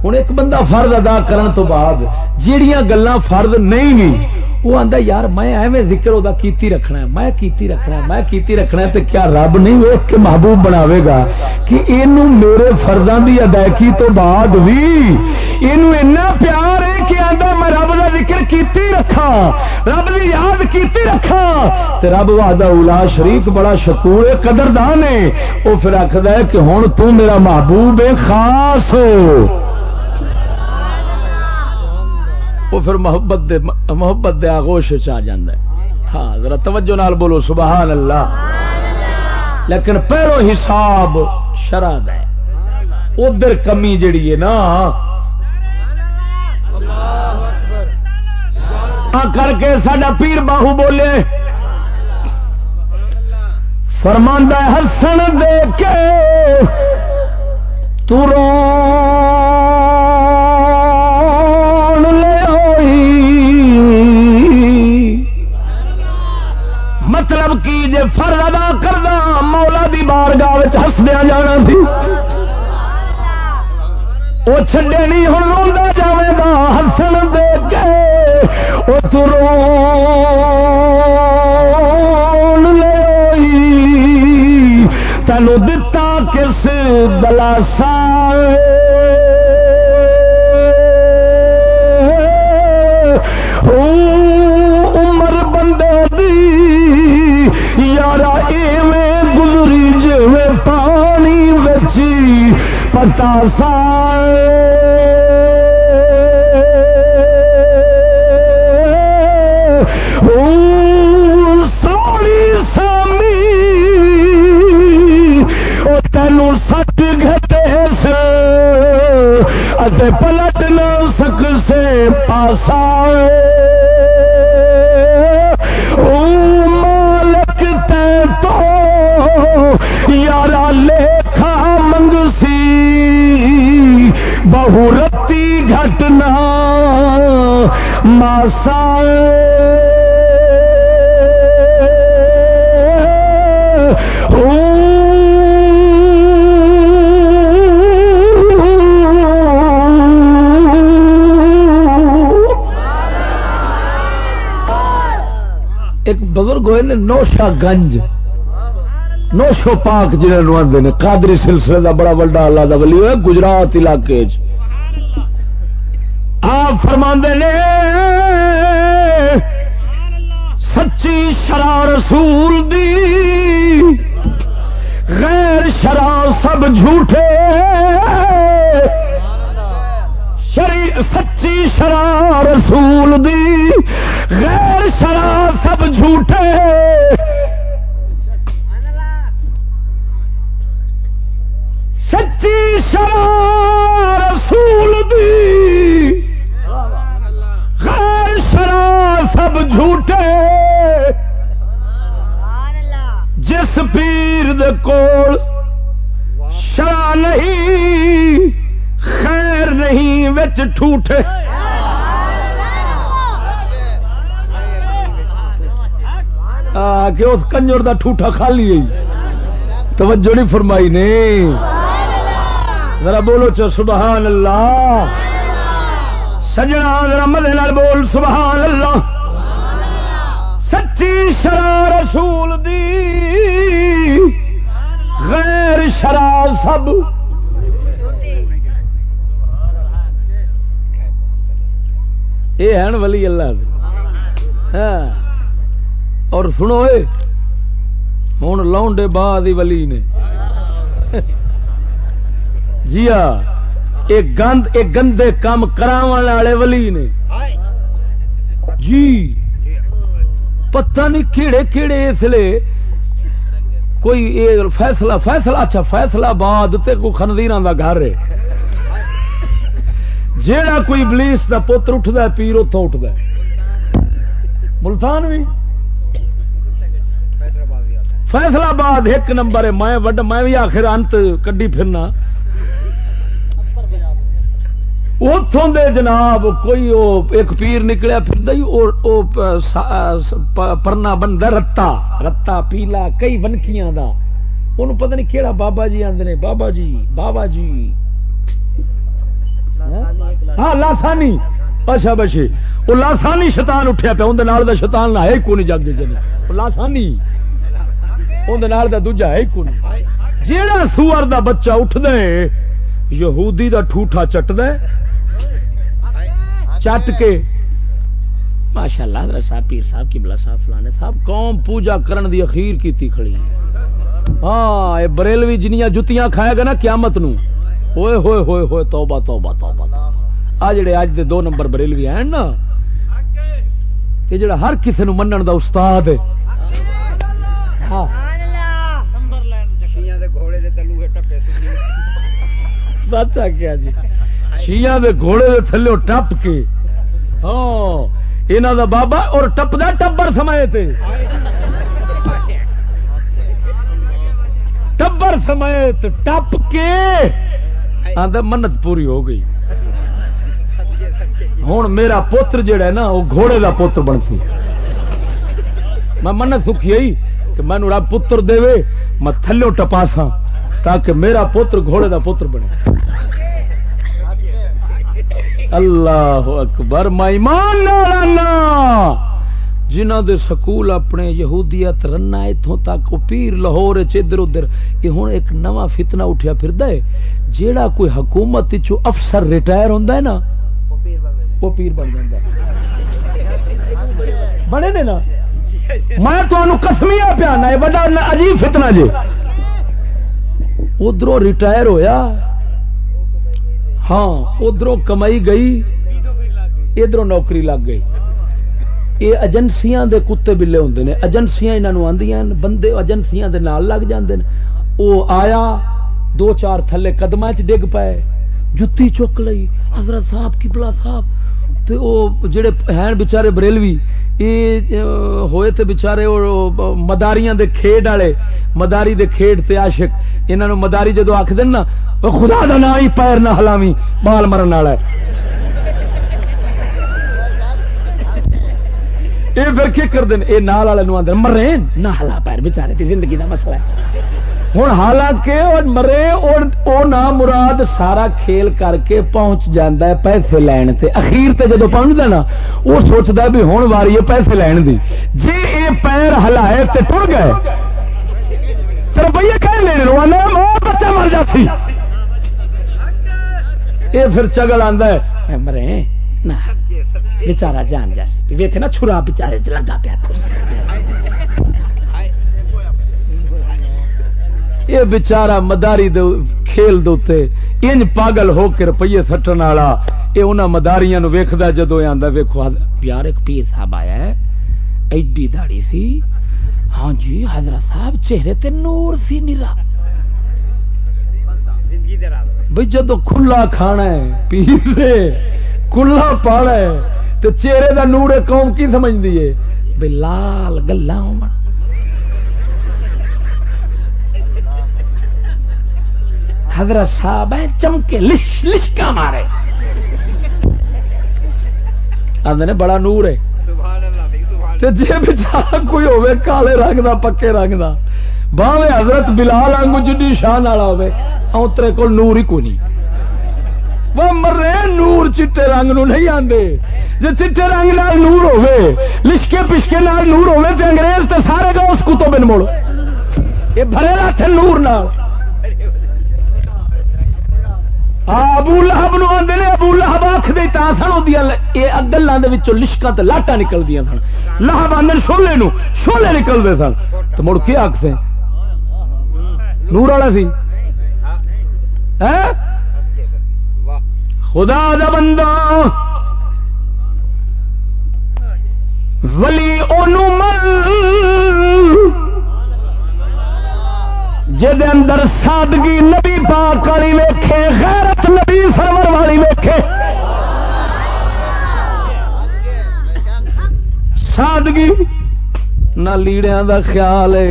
ہوں ایک بندہ فرض ادا کرن تو بعد جیڑیاں گلاں فرض نہیں بھی وہ آتا یار میں ایویں ذکر وہ کیتی رکھنا ہے، میں کیتی رکھنا ہے، میں کیتی رکھنا ہے تو کیا رب نہیں ویک کے محبوب بناوے گا کہ یہ میرے فرداں دی ادائیگی تو بعد بھی یہ پیار ہے کہ آتا میں رب کا ذکر کیتی رکھا رب کی یاد کیتی رکھا تے رب وحدہ اولا شریک بڑا شکور ہے، قدردان ہے وہ پھر آخر ہے کہ ہوں تو میرا محبوب ہے، خاص ہو۔ وہ پھر محبت دے محبت دے آگوش چ ہے۔ ہاں ذرا توجہ نال بولو سبحان اللہ لیکن پہلو حساب شراد ہے۔ ادھر کمی جڑی ہے نا کر کے سڈا پیر باہو بولے۔ فرماندہ ہسن دے کے ترو مطلب کی جے فر ادا کردا مولا دی بارگاہ ہسدیا جانا سی۔ وہ چڈے نہیں ہوں رو جائے گا ہسن دے کے۔ وہ ترو تینوں دتا کس دلاسا پتا سال سوڑی سامی وہ تینوں سچ گھٹے سے۔ پلٹ نہ سک سے پاسا ماسا ایک بزرگ ہوئے نے نوشا گنج۔ نوشو پاک جنہوں آتے ہیں قادری سلسلے کا بڑا بڑا اللہ کا ولی ہے گجرات علاقے آپ فرما نے، سچی شرا رسول دی، غیر شرا سب جھوٹے، شری، سچی شرا رسول دی، غیر شرا سب جھوٹے۔ جس پیر دے کول شرا نہیں، خیر نہیں، وچ ٹھوٹے۔ کے اس کنجر دا ٹھوٹا کھا لی توجہ نہیں فرمائی نے۔ ذرا بولو چو سبحان اللہ۔ سجنا ذرا مدے بول سبحان اللہ۔ سچی شرا رسول دی غیر شراب سب۔ یہ ہیں ولی اللہ ہاں۔ اور سنو ہوں لاؤنڈے بعد ہی ولی نے۔ جی ایک گند ایک گندے کام کرا والے ولی نے۔ جی۔ پتہ نہیں کیڑے کیڑے اس لیے کوئی فیصلہ فیصلہ اچھا فیصلہ باد تے کا گھر ہے۔ جیڑا کوئی بلیس کا پتر اٹھتا پیر اتوں اٹھتا ملتان بھی فیصلہ باد ایک نمبر ہے۔ میں وڈ میں بھی آخر انت کڈی پھرنا۔ اتوں دے جناب کوئی او ایک پیر نکلیا پھر پرنا بنتا رتا رتا پیلا کئی ونکیاں دا۔ انہوں پتہ نہیں کیڑا بابا جی آدھے بابا جی بابا جی۔ ہاں لاسانی۔ اچھا بچے وہ لاسانی شیطان اٹھیا پیا اندر شیطان ہے کو نہیں جگ جی لاسانی۔ اندر دوجا ہے کو نہیں۔ جیڑا سور دا بچہ اٹھ دے یہودی دا ٹھوٹا چٹ دے چٹ کے۔ ماشاء اللہ حضرت صاحب پیر صاحب کی بلا صاحب فلانے صاحب قوم پوجا کرن دی اخیر کی کھڑی۔ ہاں بریلوی جنیاں جتیاں کھائے گا نا قیامت نو۔ ہوئے ہوئے ہوئے ہوئے توبہ توبہ توبہ آ جڑے اج دے دو نمبر بریلوی ہیں نا یہ جڑا ہر کسی نو منن دا استاد ہے۔ ہاں۔ سچ آ کیا جی۔ شیعہ دے گھوڑے دے تھلے ٹپ کے۔ ہاں یہاں دا بابا اور ٹپدا ٹبر سمائے تھے ٹبر سمائے ٹپ کے۔ آدھا منت پوری ہو گئی۔ ہوں میرا پوتر جڑا ہے نا، وہ گھوڑے دا پوتر بن سی میں منت سکھی آئی کہ مینو رب پتر دے میں تھلو ٹپاسا تاکہ میرا پوتر گھوڑے دا پوتر بنے۔ اللہ اکبر مائمان جنہ دے سکول اپنے یہودیت رنا اتوں تک پیر لاہور ادھر ادھر یہ ہوں ایک نواں فتنہ اٹھیا پھر ہے۔ جیڑا کوئی حکومت چو افسر ریٹائر ہوتا ہے نا وہ پیر بن جا بنے نے نا؟ میں تمہیں کسمیا پیانا بڑا عجیب فتنہ جی ادھر ریٹائر ہویا۔ ہاں ادھر کمائی گئی ادھر نوکری لگ گئی۔ یہ ایجنسیاں دے کتے بلے ہوں نے۔ ایجنسیاں یہاں آدی بندے ایجنسیاں دے نال لگ جاندے او آیا، دو چار تھلے قدم ڈگ پائے۔ جتی چک لئی، حضرت صاحب کی بلا صاحب۔ تے او جڑے ہیں بچارے بریلوی یہ ہوئے تے بچارے مداریاں دے کھیڈ والے، مداری دے کھیڈ تے عاشق۔ انہوں مداری جدو آخ دن نا خدا دا نا ہی پیر نہ ہلاوی بال مرن والا یہ پھر کی کر دین اے نال والے نو اندر مرے نہ ہلا پیر بچارے تی زندگی دا مسئلہ ہے۔ ہوں حالانکہ اور مرے اور او نا مراد سارا کھیل کر کے پہنچ جاندہ ہے پیسے لین تے۔ اخیر تے جدو پہنچ دینا وہ سوچتا بھی ہون واری ہے پیسے لین دی۔ جی اے پیر ہلائے تے ٹر گئے روپیے کہ لے لو بچہ مر جاتی یہ پھر چگل آتا ہے مرے بچارا جان جیسے ویک نا، چھرا بچارے لگا پیا یہ بچارا مداری دے کھیل دے انج پاگل ہو کے روپیے سٹن والا یہ انہوں مداریاں ویکد جدو آتا ویکو یار ایک پیر صاحب آیا ہے ایڈی داڑی سی۔ ہاں جی حضرت صاحب چہرے تے نور سی نیرا بھائی جدو کھلا کھانا ہے پیسے کھلا پانا ہے تو چہرے دا نور قوم کی سمجھتی ہے۔ بھائی لال گلا حضرت صاحب ہے چمکے، لش لشکا مارے۔ آدھے بڑا نور ہے۔ جی بچارا کوئی ہوے کالے رنگ دا پکے رنگ دا باوے حضرت بلال آنگو جنی شان والا ہوے اوترے کو نور ہی کوئی نہیں۔ وہ مرے، نور چٹے رنگ نو نہیں آندے۔ جی چٹے رنگ نال نور ہوے لشکے پشکے نال نور ہوے تے انگریز تے سارے گا اس کو تو بن مڑ یہ بھرے لاتے نور نال۔ ہاں، ابو لہب نو آدھے ابو لہب آخری تا سن وہ گلوں کے لشکا تے لاٹا نکلدی سن۔ لہب آدھے شولے نو، شولے نکلتے سن۔ تو مڑ کے آختے نور والا سی۔ ہاں؟ خدا دا بندہ۔ ولی اونو مل۔ جہد اندر سادگی نبی پاک والی ویکھے، غیرت نبی سرور والی ویکھے۔ سادگی نہ لیڑیا دا خیال ہے،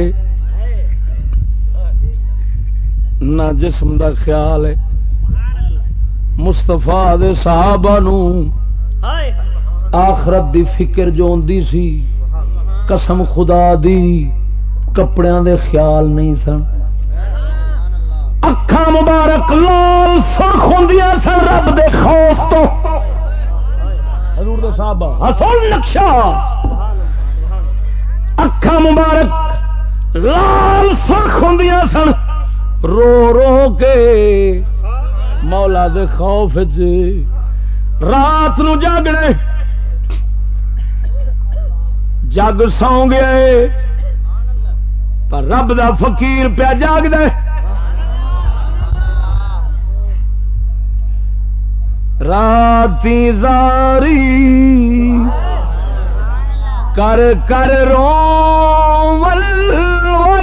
نہ جسم دا خیال ہے۔ مستفا دے صحابہ نو آخرت دی فکر جو ہوندی سی، قسم خدا دی، کپڑیاں دے خیال نہیں سن۔ اکھا مبارک لال سرخ ہوں سن رب دے خوف تو۔ حضور دے صاحب۔ حسن نقشہ۔ اکھا مبارک لال سرخ ہوں سن۔ رو رو کے مولا دے خوف رات نو جاگنے جگ سو گیا پر رب دا فقیر پیا جاگ دے راتی زاری کر کر رو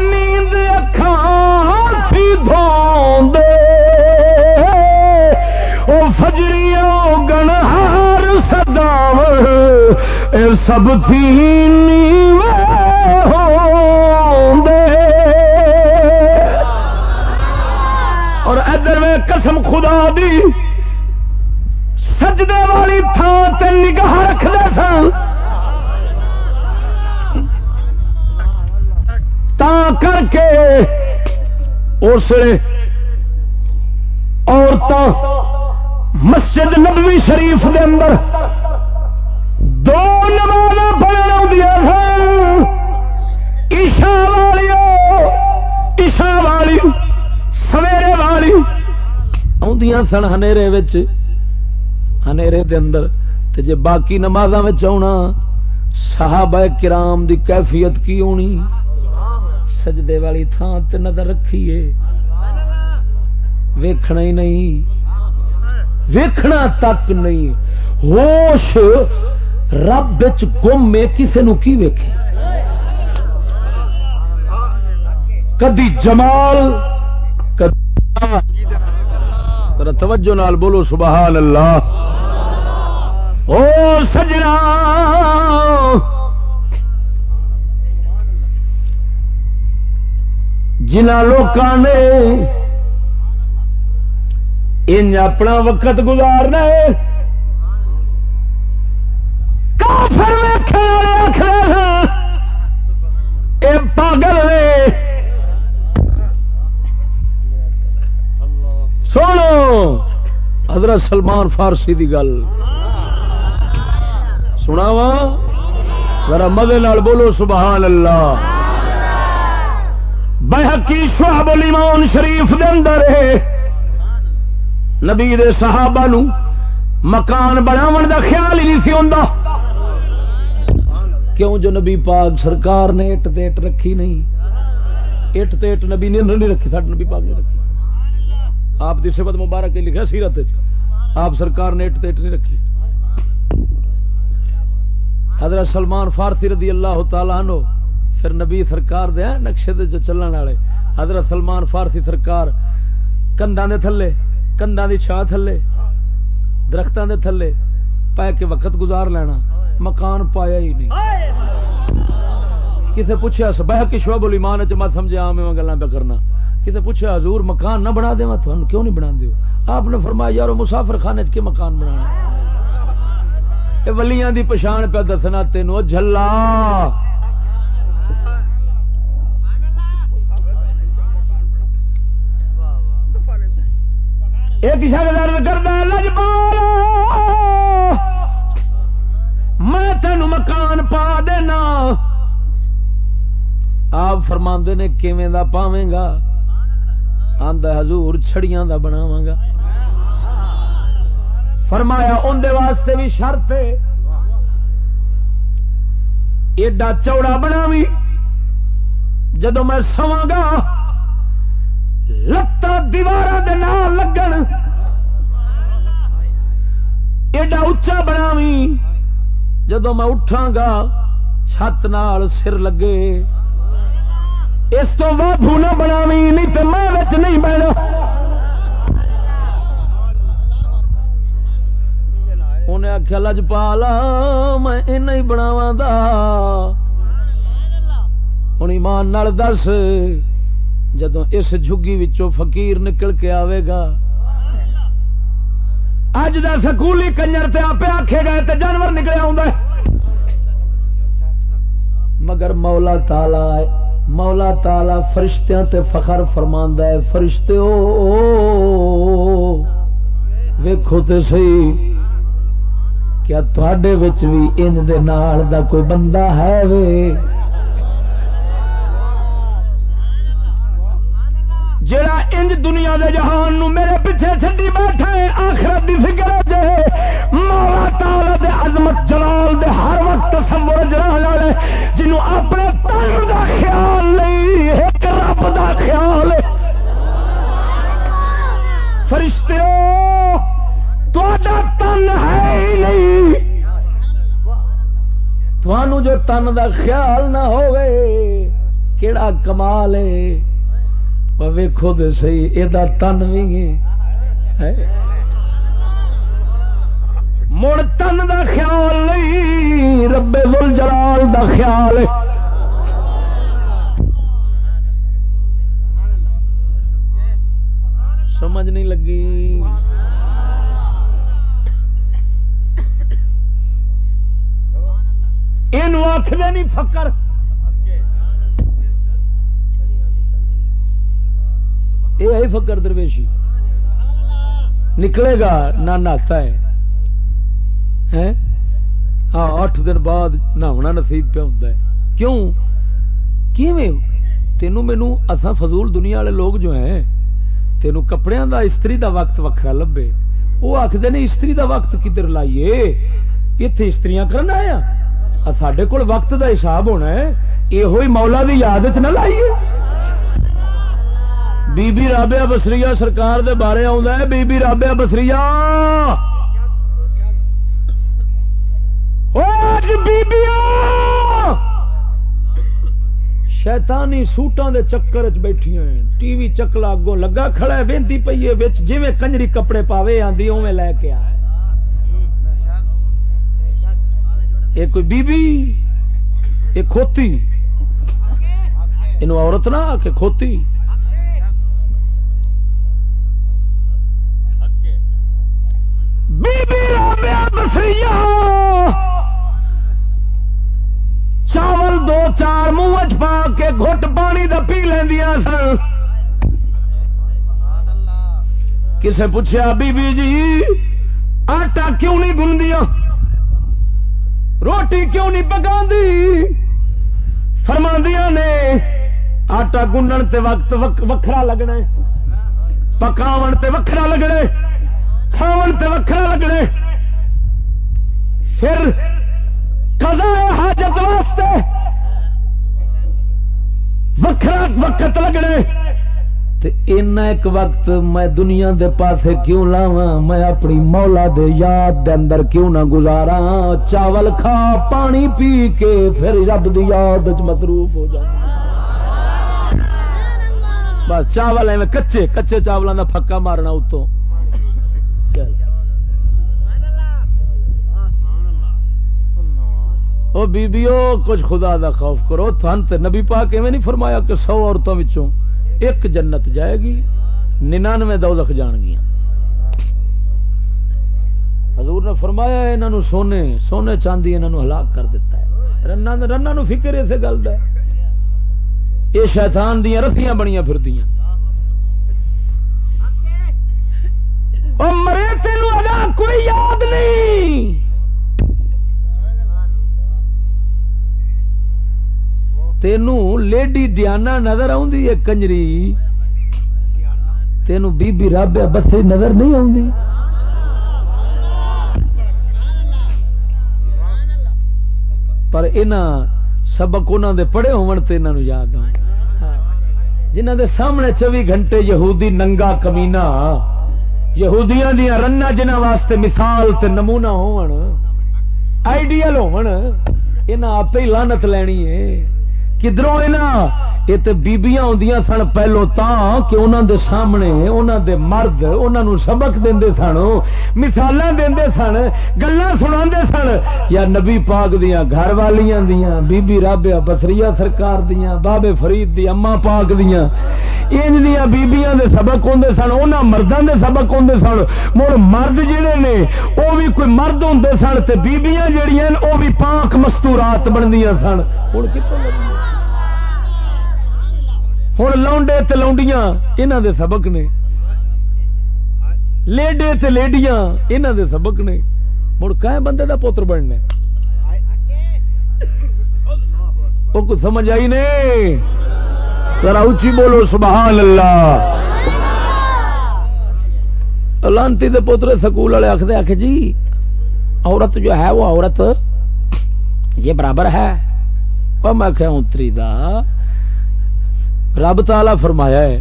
نیند اکھان دھوندے۔ او فجریوں گنہار سداو اے سب تھی اور ادھر میں قسم خدا دی سجدے والی تھان تے نگاہ رکھتے سن۔ تا کر کے اس عورتوں مسجد نبوی شریف دے اندر دو نماز پڑھ سن۔ ایشا والی ایشا والی، سویرے والی آدیا سن ہنیرے دے اندر۔ تے جے باقی نماز آنا صحابہ کرام دی کیفیت کی ہونی؟ سجدے والی تھان تے نظر رکھیے۔ ویکھنا ہی نہیں۔ ویکھنا تک نہیں۔ ہوش رب گم میں کسے نو کی ویکھے؟ کدی جمال، کدی توجہ نال بولو سبحان اللہ او سجنا۔ جنہ لوگ نے ان اپنا وقت گزارنا پاگل نے سنو! حضرت سلمان فارسی دی گل۔ سنا وا ذرا مزے نال بولو، سبحان اللہ۔ بحقی شعب الایمان شریف دے اندر ہے۔ نبی دے صحابہ نو مکان بناون دا خیال ہی نہیں سی ہوندا۔ کیوں جو نبی پاک سرکار نے اٹ تے اٹ رکھی نہیں؟ اٹ تے اٹ نبی نے نہیں رکھی، ساڈے نبی پاک نے رکھی۔ آپ دی صفت مبارک لکھا سیرت آپ سرکار نے اٹ تے اٹ نہیں رکھی۔ حضرت سلمان فارسی رضی اللہ تعالیٰ عنہ، پھر نبی سرکار دے نقشے دے جو چلن والے۔ حضرت سلمان فارسی سرکار کنداں دے تھلے کنداں دی چھا تھلے، درختاں دے تھلے پے کے وقت گزار لینا۔ مکان پایا ہی نہیں۔ کسے پوچھا سبح کی شعب الایمان وچ مت سمجھے میں گلاں پہ کرنا۔ کسے پوچھا حضور مکان نہ بنا دیواں تھانوں کیوں نہیں بنا دیو آپ نے فرمایا، یارو مسافر خانے کے مکان بنانا ولیاں دی پچھان پہ دسنا تینوں جلا ایک کرتا میں تین مکان پا دینا۔ آپ فرما نے کیویں دا پاویں گا؟ آندا حضور چھڑیاں دا بناواں گا۔ فرمایا اندر واسطے بھی شرط ایڈا چوڑا بناوی جدو میں سواں گا لتان دیوار لگن۔ ایڈا اچا بناوی جدو میں اٹھا گا، چھت نال سر لگے۔ اس تو وادو نہ بناوی نہیں تو میں نہیں بہنا انہیں آخیا لجپالا، میں ہی بناوا ہوں ایمان نال دس جدو اس جھگی وچوں فقیر نکل کے آئے گا۔ اج دا سکولی کنجر تے آپ آخے گئے تے جانور نکلے آ مگر مولا تالا ہے۔ مولا تالا فرشتیاں تے فخر فرماندا ہے فرشتے ویکھو تے سہی کیا تھوڑے بھی ان دے نال دا کوئی بندہ ہے وے؟ جڑا انج دنیا دے جہان نو میرے پیچھے چڈی بیٹھا ہے، آخرت دی فکر جے مولا تعالی دے عظمت، جلال دے ہر وقت تصور جلال والے جنوں اپنے تن دا خیال نہیں، ایک رب دا خیال ہے۔ فرشتے تن ہے ہی نہیں۔ تھانوں جو تن دا خیال نہ ہوئے کیڑا کمال ہے؟ ویکو تو سی یہ تن بھی مڑ تن دا خیال نہیں ربے بل جلال دا خیال سمجھ نہیں لگی۔ یہ آخر نہیں فکر یہ ہے فکر درویشی۔ نکلے گا نہ نہتا ہے۔ ہاں اٹھ دن بعد نہنا نصیب پہ ہوتا ہے۔ کیوں؟ تینوں مینو اصا فضول دنیا والے لوگ جو ہیں، تینوں کپڑے دا استری دا وقت وکھرا لبے۔ وہ آخر نے، استری دا وقت کدھر لائیے؟ اتنے استری کرنا آیا ہاں؟ سڈے کول وقت دا حساب ہونا ہے۔ یہ مولا کی یاد چ نہ لائیے۔ بی بی رابیا بسری سرکار دے بارے آ بی بی رابیا بسری شیطانی سوٹان دے چکر چ بیٹھی ٹی وی چکلا اگوں لگا کھڑا ہے بےنتی پی ہے جی کنجری کپڑے پاوے آدھی اوے لے کے آ۔ یہ کوئی بی بی یہ کھوتی؟ عورت نہ آ کے کھوتی؟ چاول دو چار منہ پا کے گٹ پانی کا پی لیا سن۔ کسے پوچھا بی بی جی آٹا کیوں نہیں گندیا روٹی کیوں نہیں پکا فرماندیا نے، آٹا گنڈن تے وقت وکھرا لگنا پکاو تے وکھرا لگنا کھاون تے وکھرا لگنے پھر قضاء حاجت واسطے وکھرا وقت لگنے۔ ایک وقت میں دنیا دے پاسے کیوں لاوا میں اپنی مولا دے یاد دے اندر کیوں نہ گزارا چاول کھا، پانی پی کے پھر رب دی یاد مصروف ہو جا بس چاول ایویں کچے کچے چاولوں کا پکا مارنا اتوں بیبیو، کچھ خدا دا خوف کرو، تھن تے نبی پاک ایویں نہیں فرمایا کہ سو عورتوں وچوں ایک جنت جائے گی، ننانوے دوزخ جان گیا حضور نے فرمایا، انہوں سونے سونے چاندی انہوں ہلاک کر دیتا ہے۔ رن رن فکر اسے گل کا یہ شیطان دیا رسیاں بنیا پھر مرے تین کوئی یاد نہیں۔ تینوں لیڈی ڈیانا نظر آ کنجری۔ تینوں بی بی رب بس نظر نہیں آتی پر سبق انہوں دے پڑھے ہون تے یاد آ جنہ دے سامنے چوبی گھنٹے یہودی ننگا کمینا یہودیاں دیا رنا جنہ واسطے مثال تے نمونہ ہون، آئیڈیل ہون انہاں آپ ہی لانت لینی ہے۔ کدھروں یہ تو بیبیاں آدیاں سن پہلو تا کہ انہوں دے سامنے انہوں دے مرد انہوں سبق دے سن مثال دے سن گلا سنا سن یا نبی پاک دیا گھر والیاں دیا بی بی رابیا بسری سرکار دیا بابے فرید دی اما پاک دیا ان دیا بیبیاں دے سبق ہوں سن انہوں مردوں دے سبق ہوں سن۔ مڑ مرد جڑے نے وہ بھی کوئی مرد ہوں سن تے بیبیاں جڑیاں وہ بھی پاک مستورات بندیاں سن۔ ہوں کتوں ہوں لونڈے تے لونڈیاں انہوں دے سبق نے لیڈے تے لیڈیاں انہوں دے سبق نے مڑ کہ بندے دا پوتر بننے وہ کچھ سمجھ آئی نہیں ذرا اچھی بولو سبحان اللہ لانتی دے پوتر سکول والے آخر آخ جی عورت جو ہے وہ عورت یہ برابر ہے میں کہ اتری دا رب تالا فرمایا ہے،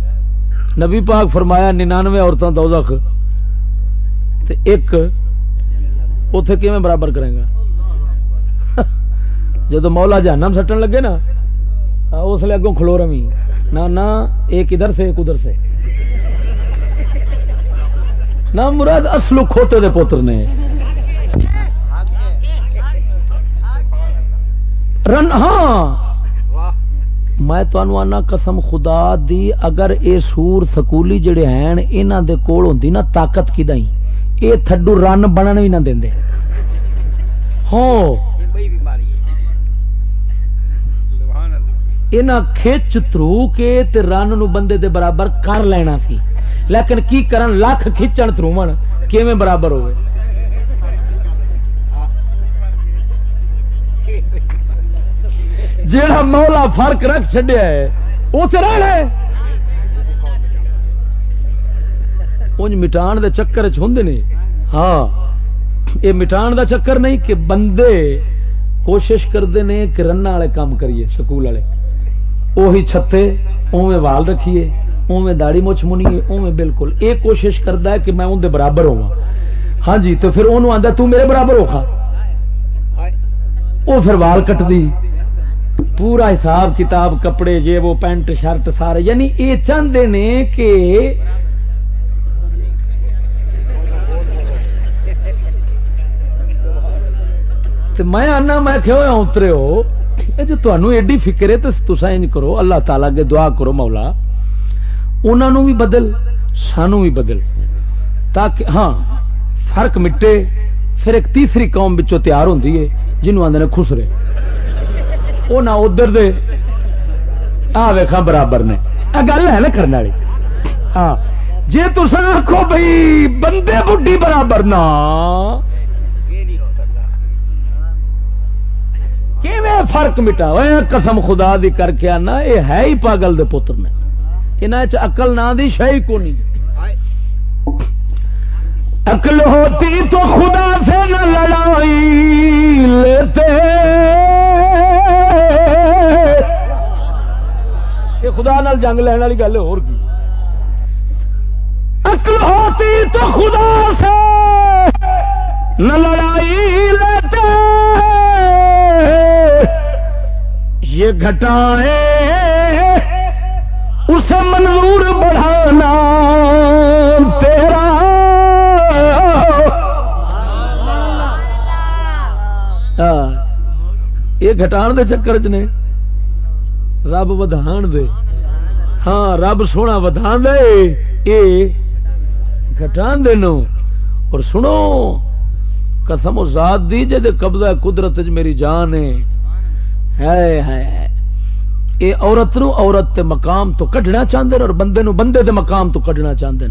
نبی پاک فرمایا ننانوے عورتوں دوزخ تے ایک اتے کیون برابر کرے گا؟ جب مولا جہنم سٹن لگے نا اس لیے اگوں کھلو روی نہ، ایک ادھر سے، ایک ادھر سے۔ نہ، مراد اصلو کھوتے دے پوتر نے۔ رن ہاں۔ میں آنا قسم خدا دی اگر اے سور سکولی جڑے ہیں انہاں دے کول ہوندی نا طاقت کی دائی؟ اے تھڈو رن بنن بھی نہ دیندے ہاں۔ انہاں کھچ ترو کے تے رن نو بندے دے برابر کر لینا سی۔ لیکن کی کرن؟ لاکھ کھچن ترومن کیویں برابر ہوئے؟ جیڑا مولا فرق رکھ چڈیا ہے، وہ تو رہنا انج مٹان دے چکر چند نے۔ ہاں یہ مٹان دا چکر نہیں کہ بندے کوشش کرتے ہیں کہ رن والے کام کریے، سکول والے۔ وہی چھتے اوے وال رکھیے اوے داڑی مچھ منیے اوے بالکل۔ یہ کوشش کرتا ہے کہ میں اندر برابر ہوا ہاں جی تو پھر انہوں آتا تو میرے برابر ہو وہ پھر وال کٹ دی پورا حساب کتاب، کپڑے جے وہ پینٹ، شرٹ سارے۔ یعنی یہ چاہتے نے کہ میں آنا، میں کہو اترے ہو؟ جو تمہیں ایڈی فکر ہے تو تصا انج کرو، اللہ تعالی کے دعا کرو مولا۔ انہوں بھی بدل سانو بھی بدل۔ تاکہ ہاں فرق مٹے، پھر ایک تیسری قوم بچوں تیار ہوتی ہے جنوب آدھے خسرے وہ نہ ادھر دے۔ آ ویخا برابر نے۔ گل ہے نا کرنے والی۔ ہاں۔ جی تس آخو بھائی بندے بڈی برابر نہ فرق مٹا؟ قسم خدا دی کر کے آنا یہ ہے ہی پاگل دے پتر نے۔ یہاں چکل نہ دی شاہی کو نہیں عقل ہوتی تو خدا سے نہ لڑائی لیتے۔ خدا نال جنگ لینے والی گل ہو ہوتی تو خدا سے نہ لڑائی لیتے یہ گھٹائے اسے منظور بڑھانا تیرا۔ یہ گھٹان دے چکر چ نے رب ودھان دے۔ ہاں رب سونا ودھان دے، اے گھٹان دے نو۔ اور سنو، قسم و ذات دی جے قبضہ قدرت میری جان ہے۔ ہے اے عورت نو عورت تے مقام تو کڈنا چاہتے اور بندے نو بندے دے مقام تو کڈنا چاہتے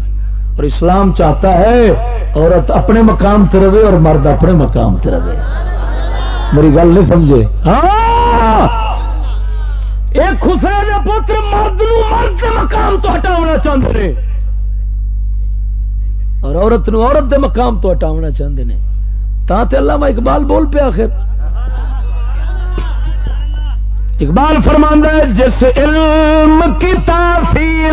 اور اسلام چاہتا ہے عورت اپنے مقام تے رہے اور مرد اپنے مقام تے رہے۔ میری گل نہیں سمجھے۔ ہاں؟ ایک خسرے کے پتر مرد نو مرد دے مقام تو ہٹاونا چاہتے ہیں اور عورت نو عورت دے مقام تو ہٹاونا چاہتے ہیں تا تے اللہ میں اقبال بول پیا آخر۔ اقبال فرماندہ ہے، جس علم کی تاثیر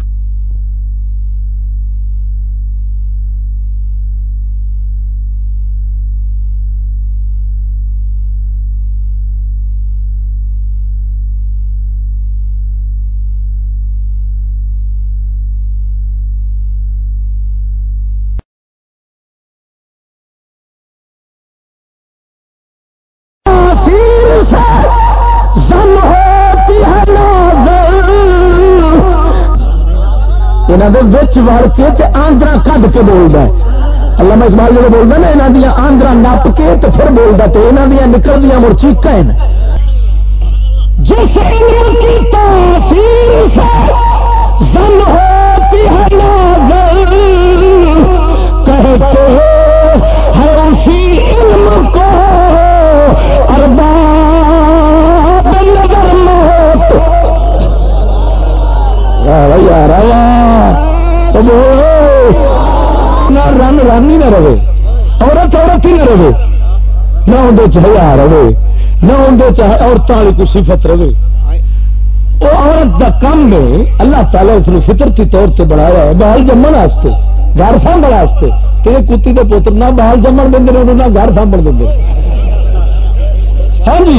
وڑ کے آندرا کھ کے بولتا ہے۔ اللہ میں اقبال جب بولتا نا یہاں دیا آندرا نپ کے تو پھر بولتا تو یہاں دیا نکل دیا مڑ چیقا جس علم کی تاثیر سے زن ہوتی ہے نازل۔ کہتے ہے اسی علم کو ارباب نظر موت۔ یار۔ رن رن ہی نہ رہے، عورت عورت ہی نہ رہے۔ نہ اندر چاہے رہے، نہ اندر چاہے عورتوں والی کوئی صفت رہے۔ وہ عورت کا کم ہے، اللہ تعالیٰ اس نے فطرتی طور سے بنایا ہے بال جمن واسطے گھر سانبھنے واسطے کہ کتی کے پوتر نہ بال جمن دیں نہ گھر سانبھ دیں ہاں جی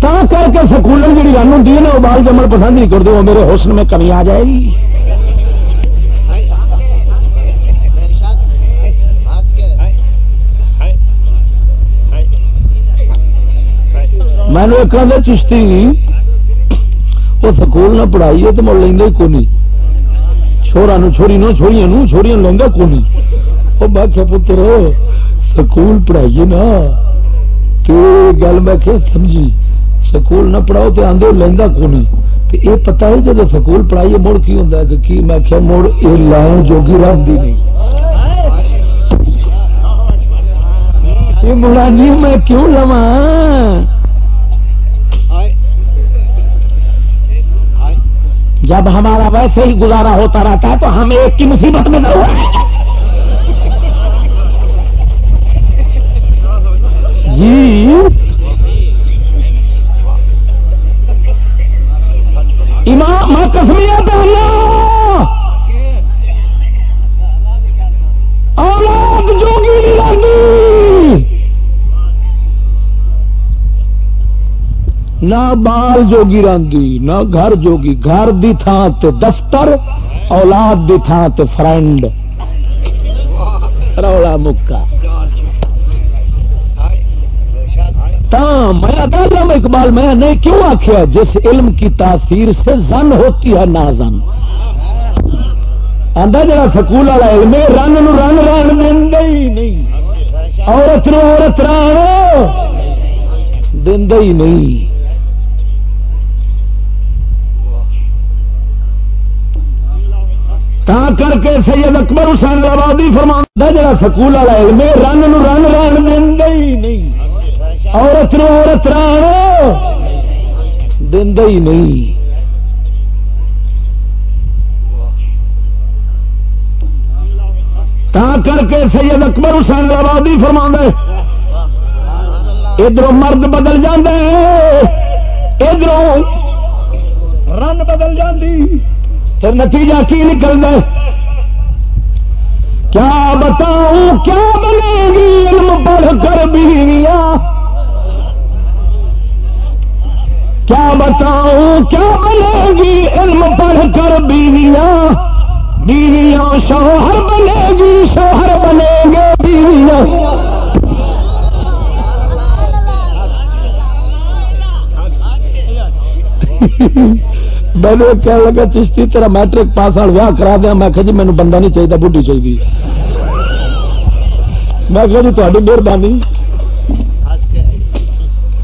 تا کر کے سکول جی رن ہوں نا، وہ بال جمن پسند نہیں کرتے، وہ میرے حسن میں کمی آ جائے گی۔ میں نے ایک چشتی جی، وہ سکول نہ پڑھائی ہے تو مڑ لینا کو نہیں چھوڑا نو چھوڑی نو چھوڑیاں نو چھوڑیاں لینا کو نہیں وہ میں کیا پتر، سکول پڑھائیے نا۔ تو گل میں کیا سمجھی، سکول نہ پڑھاؤ تو آدھے لینا کو نہیں یہ پتا ہے جب سکول پڑھائیے مڑ کی ہوتا ہے کہ میں کیا مڑ یہ لائن جوگی رکھتی نہیں۔ یہ مڑا نہیں میں کیوں لوا جب ہمارا ویسے ہی گزارا ہوتا رہتا ہے تو ہم ایک کی مصیبت میں نہ ہو۔ جی۔ امام کسمیا اولاد جوگی نہیں نہ بال جوگی راندی نہ گھر جوگی۔ گھر دی تھان تے دفتر، اولاد دی تھان تے فرینڈ۔ رولا مکا میں اقبال، میں نے کیوں آخیا جس علم کی تاثیر سے زن ہوتی ہے، نہ زن۔ آدھا جڑا سکول والا علم رن نو رن رن دے ہی نہیں۔ عورت نو عورت رن دے ہی نہیں۔ تا کر کے سید اکبر حسین آبادی فرما جا سکول والا علم رن نو رن رن دینا ہی نہیں۔ عورت نو عورت ران ہی نہیں۔ تا کر کے سید اکبر حسین آبادی فرما ادھر مرد بدل جاندے ادھر رن بدل جاندی۔ تو نتیجہ کی نکلنا کیا بتاؤں، کیا بنے گی علم پڑھ کر بیویاں؟ کیا بتاؤں، کیا بنے گی علم پڑھ کر بیویاں؟ بیویاں شوہر بنے گی، شوہر بنے گے بیویاں۔ میں نے کہنے لگا چشتی تیرا میٹرک پاس ویاہ کرا دیا میں جی مینو بندہ نہیں چاہیے بڑھی چاہیے میں کہ جی تاری مہربانی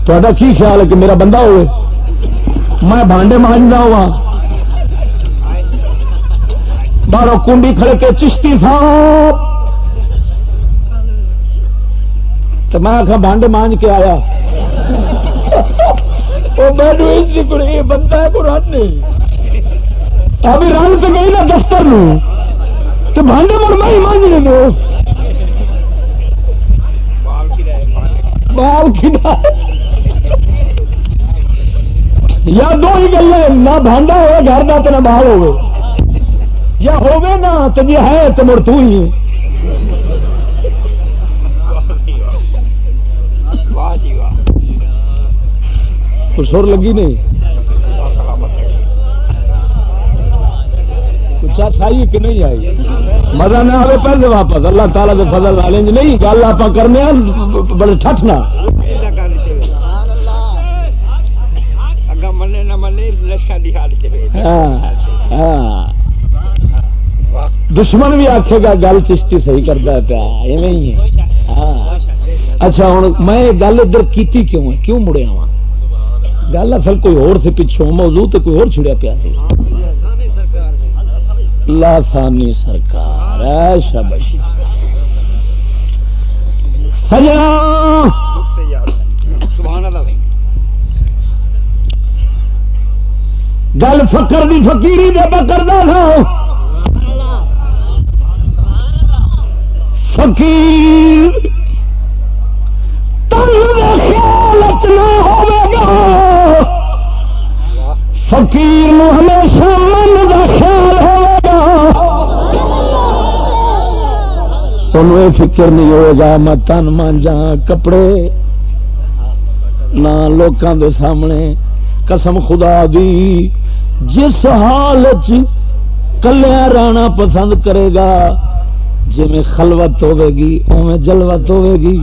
تا کی خیال ہے کہ میرا بندہ ہوئے میں بانڈے مانجنا ہوا باہر کنڈی کھڑے کے چشتی صاحب تو میں آخا بانڈے مانج کے آیا بندہ قرآن ابھی رنگ تو گئی نا دفتر تو بانڈے مڑ میں ہی مانجنے دو بال کی یا دو ہی گلے نہ بانڈا ہوئے، گھر کا تو نہ بال ہوئے۔ یا ہوگے نا، تو جی ہے، تو مڑ تو ہی سر لگی نہیں۔ چاچ آئی کہ نہیں آئی؟ مزہ نہ آئے پہلے واپس۔ اللہ تعالیٰ کے فضل والے نہیں گل آپ کرنے بڑے ٹھٹنا ہاں، ہاں۔ دشمن بھی آخے گا، گل چشتی صحیح کرتا پیا ہاں۔ اچھا ہوں میں گل ادھر کیتی کیوں ہے؟ کیوں مڑیا وا گل اصل کوئی اور سے پچھوں، موضوع تو کوئی اور چھڑیا پیا سی لاسانی سرکار شبش گل فکر دی فکیری دے بکر دا تھا۔ فقیر۔ خیال ہوگا فقیر ہمیشہ من کا خیال ہوگا تمہیں یہ فکر نہیں ہوگا میں تن مانجا کپڑے نہ لوگوں کے سامنے. قسم خدا دی، جس حال کلیا رہنا پسند کرے گا جی خلوت ہوے گی اوے جلوت ہوے گی.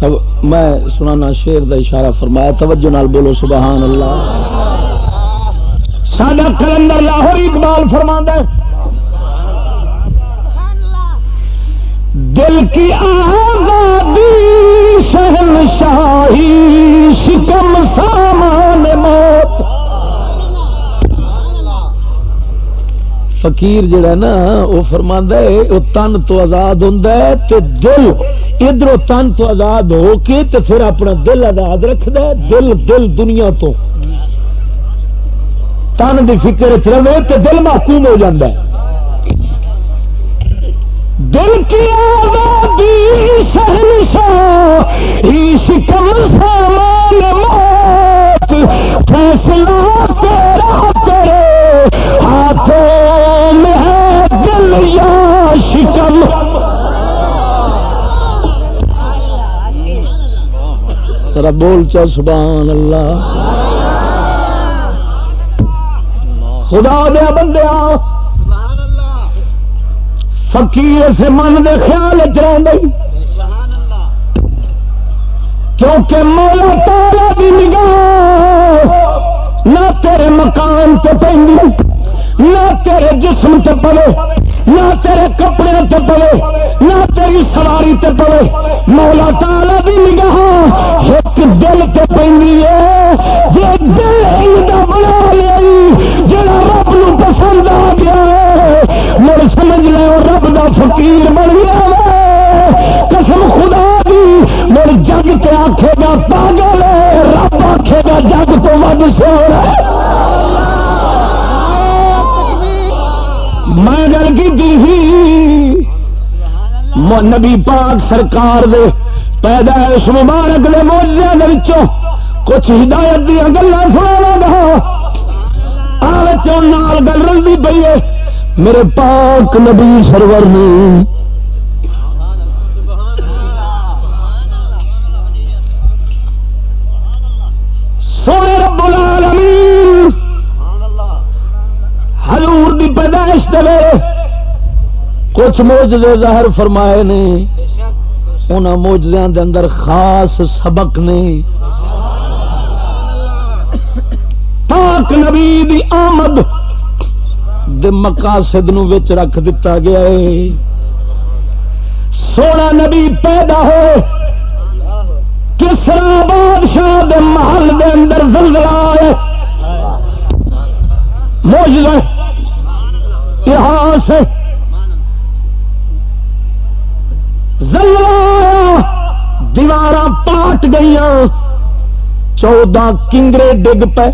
سب میں سنانا شیر دا اشارہ فرمایا توجہ نال بولو سبحان اللہ۔ سڈا کلندر لاہور اقبال فرما دل کی آزادی شہن شاہی شکم سامان موت۔ فقیر جڑا نا، وہ فرما ہے، وہ تن تو آزاد ہوں دل، ادھر تن تو آزاد ہو کے تو پھر اپنا دل آزاد رکھد دل دل دنیا تو۔ تن کی فکر چ رہے تو دل محکوم ہو جاتا ہے۔ دل کی آزادی شکم سامان موت فیصلہ تیرا کرے ہاتھوں میں ہے دل یا شکم۔ بول چا سبحان اللہ۔ خدا دیا بندیا فقیر سے من دے خیال چ کیونکہ مولا تالا بھی نگاہ نہ تیرے مکان تے پہ نہ تیرے جسم تے پڑے۔ نہ تیرے کپڑے تے پڑے نہ تیری سواری تے پڑے مولا تالا بھی نگاہ ایک دل تے پہ ہے۔ جی دل بنا لیا جڑا رب نو پسند آ گیا مڑ سمجھ لو رب دا فقیر بن گیا قسم خدا دی، مڑ جگ تے آکھے گا پاگل رب آکھے گا جگ تو ود سوڑ میں گل کی نبی پاک سرکار دے پیدائش مبارک دے موجودہ کچھ ہدایت دیا گلا سنا گا۔ گل رلتی پی ہے میرے پاک نبی سرور نے سونے رب العالمین پیدائش دے کچھ موجے ظاہر فرمائے نے ان موجودوں دے اندر خاص سبق نے۔ پاک نبی دی آمد دے مقاصد نو وچ رکھ دتا گیا ہے۔ سونا نبی پیدا ہو کسرا بادشاہ دے محل دے اندر زلزلہ ہے موجود اتہاس دیوار پاٹ گئی چودہ کنگرے ڈگ پے۔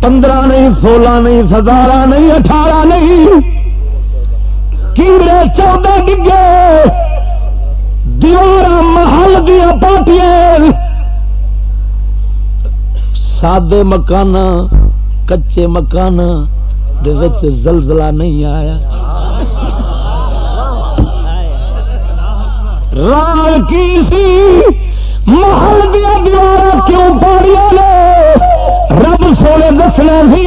پندرہ نہیں سولہ نہیں سزارہ نہیں اٹھارہ نہیں۔ کیڑے چودہ ڈگے۔ دیوار محل دیا پارٹیاں سادے مکان کچے مکان زلزلہ نہیں آیا۔ رال کی سی؟ محل دیا دیوار کیوں پاڑیا نے؟ رب سونے دسنا سی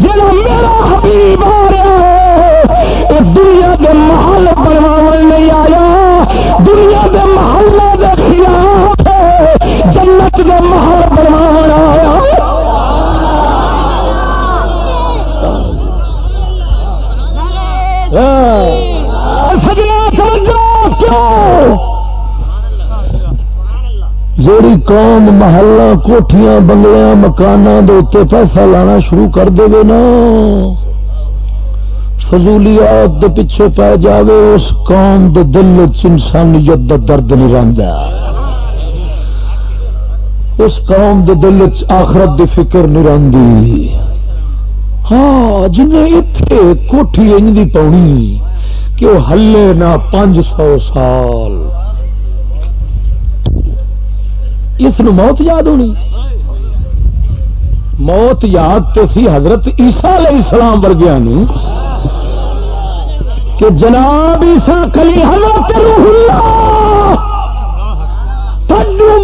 جا میرا حبیب آ رہا ہے دنیا کے محل بنوا نہیں آیا۔ دنیا کے محلہ کے خلاف جنت کے محل بنوا جیڑی قوم محلہ کوٹیاں بنگلیاں مکانوں کے اتنے پیسہ لانا شروع کر دے نا۔ فضولیات دے پیچھے پی جاوے، اس قوم دے دل انسانیت دا درد نہیں رہتا اس قوم دے دل آخرت دی فکر نہیں رہتی ہاں جنہیں اتے کوٹھی انج دی پاؤنی کہ وہ ہلے نہ پانچ سو سال۔ اس موت یاد ہونی۔ موت یاد تو سی حضرت عیسا علیہ السلام ورگیا کہ جناب عیسا کلی حضرت روح اللہ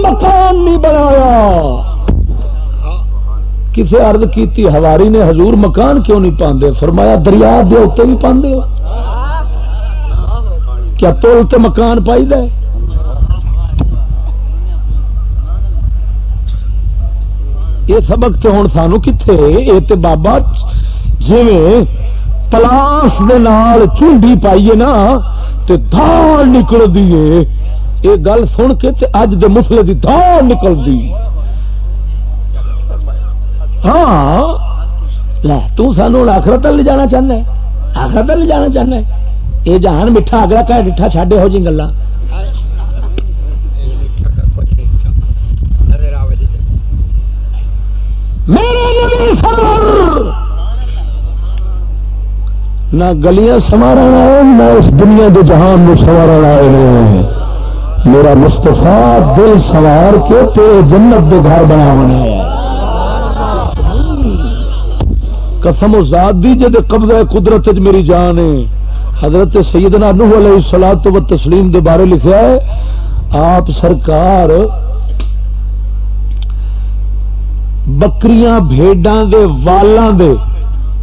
مکان نہیں بنایا۔ کسی ارد کی ہواری نے حضور مکان کیوں نہیں پاندے؟ فرمایا دریا دے اتنے بھی پاندے کیا پل تے مکان پائی دے؟ یہ سبق تو ہوں سانو کتنے یہ تو بابا جی پلاس چونڈی پائیے نا تو دال نکل دیے یہ گل سن کے اج دے مسلے دی دال نکل دی۔ ہاں تانوں آخرت لے جانا چاہنا آخرت لے جانا چاہنا یہ جہان میٹھا، اگلا کہ ڈٹھا چاڈے ہو جی گلا۔ نہ گلیاں سوارا آئے، نہ اس دنیا کے جہان میں سوارا آئے میرا مستفا دل سوار کے تے جنت دے گھر بنا قسم و ذات دی جے قبضہ قدرت میری جان ہے۔ حضرت سیدنا نوح علیہ السلام تو تسلیم دے بارے لکھا ہے، آپ سرکار بکریاں بھیڈاں دے، والاں دے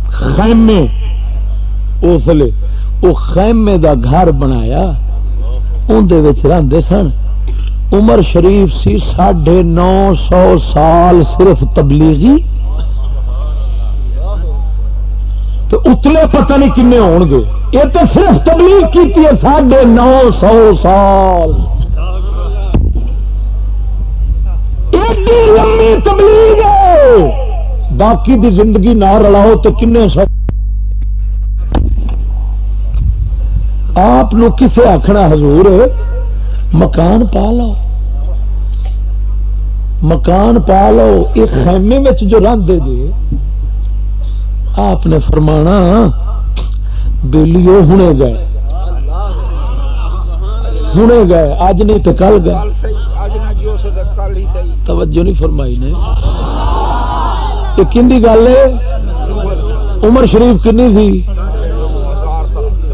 خیمے اس لیے وہ خیمے دا گھر بنایا۔ اندر رہتے سن۔ عمر شریف سی ساڑھے نو سو سال صرف تبلیغی تو اتلے پتہ نہیں کن ہو گے۔ یہ تو صرف تبلیغ کی ہے ساڑھے نو سو سال۔ ایڈی لمبی تبلیغ ہے۔ باقی دی زندگی نہ رلاؤ تو کن سو آپ کسے آخنا حضور، مکان پا لو۔ مکان پا لو۔ یہ خیمے میں جو رنگ جی آپ نے فرمانا بےلیو ہنے گئے۔ ہنے گئے اج نہیں تو کل گئے۔ توجہ نہیں فرمائی نے۔ یہ کن گل ہے؟ عمر شریف کنی تھی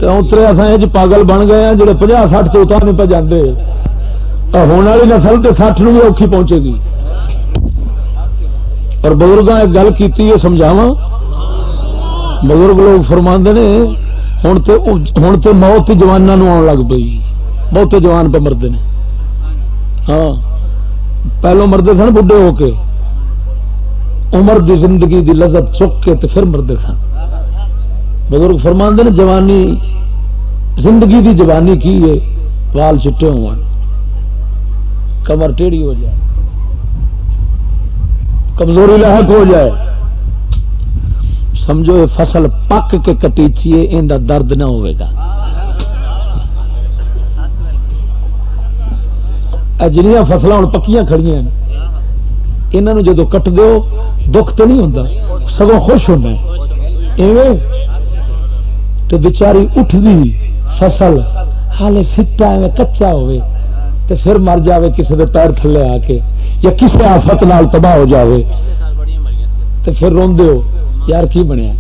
اترے اصل پاگل بن گئے ہیں جڑے پناہ سٹھ تو اتنا نہیں پہ ہونے والی نسل تو سٹھ بھی اوکھی پہنچے گی۔ اور بزرگ ایک گل کی سمجھاوا بزرگ لوگ فرما نے ہوں تو موت جوانا آن لگ پی بہتے جوان پہ مرد نے۔ ہاں۔ پہلو مرد سن بڈھے ہو کے۔ عمر دی زندگی دی لذت چک کے تے پھر مرد سن۔ بزرگ فرما نے، جوانی، زندگی دی جوانی کی ہے؟ وال چٹے ہو کمر ٹیڑی ہو جائے۔ کمزوری لاحق ہو جائے۔ سمجھو یہ فصل پک کے کٹیچیے ان کا درد نہ ہوئے گا۔ جنیا فصل ہوں پکیاں کھڑی یہاں جدو کٹ دو دکھ تو نہیں ہوتا سگوں خوش ہونا تو بچاری اٹھتی فصل ہال سٹا کچا ہوئے تو پھر مر جاوے کسی کے پیر تھلے آ کے، یا کسی آفت نال تباہ ہو جاوے۔ تو پھر روندے ہو۔ یار کی بنیا؟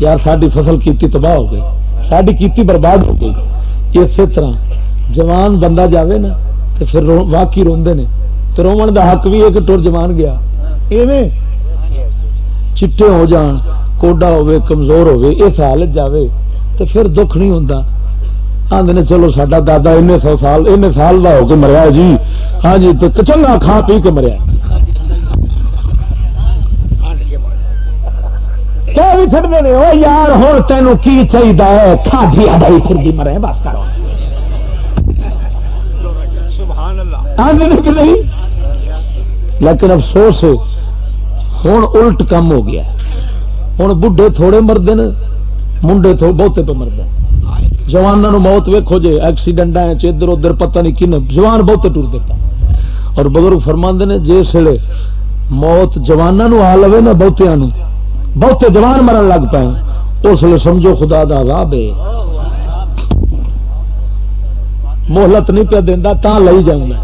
یار ساری فصل کیتی تباہ ہو گئی ساری کیتی برباد ہو گئی۔ اسی طرح جوان بندہ جاوے نا تو پھر واقعی روندے نے۔ تو رومن دا حق بھی ہے کہ ٹر جوان گیا۔ ایویں چٹے ہو جان، کوڈا ہوے کمزور ہوے اس حالت جاوے تو پھر دکھ نہیں ہوتا آدھے چلو سڈا دادا این سو سال این سال کا ہو کے مریا جی۔ ہاں جی تو چنگا کھا پی کے مریا بھی چڑھتے ہیں وہ یار ہوں تینوں کی چاہیے کھادی اڈائی پھر مرے بس کرو۔ نہیں؟ لیکن افسوس ہوں الٹ کم ہو گیا۔ ہوں بڈھے تھوڑے مرد منڈے بہتے پہ مرد جوانوں موت ویکو جی ایکسیڈنٹ ادھر ادھر پتہ نہیں کن جوان بہتے ٹور دیتا۔ اور بزرگ فرما نے جس ویلے موت جوانوں آ لو نا بہتیا بہتے جوان مرن لگ پے اس لیے سمجھو خدا دا عذاب ہے۔ مہلت نہیں پہ دینا تا لئی جاؤں میں۔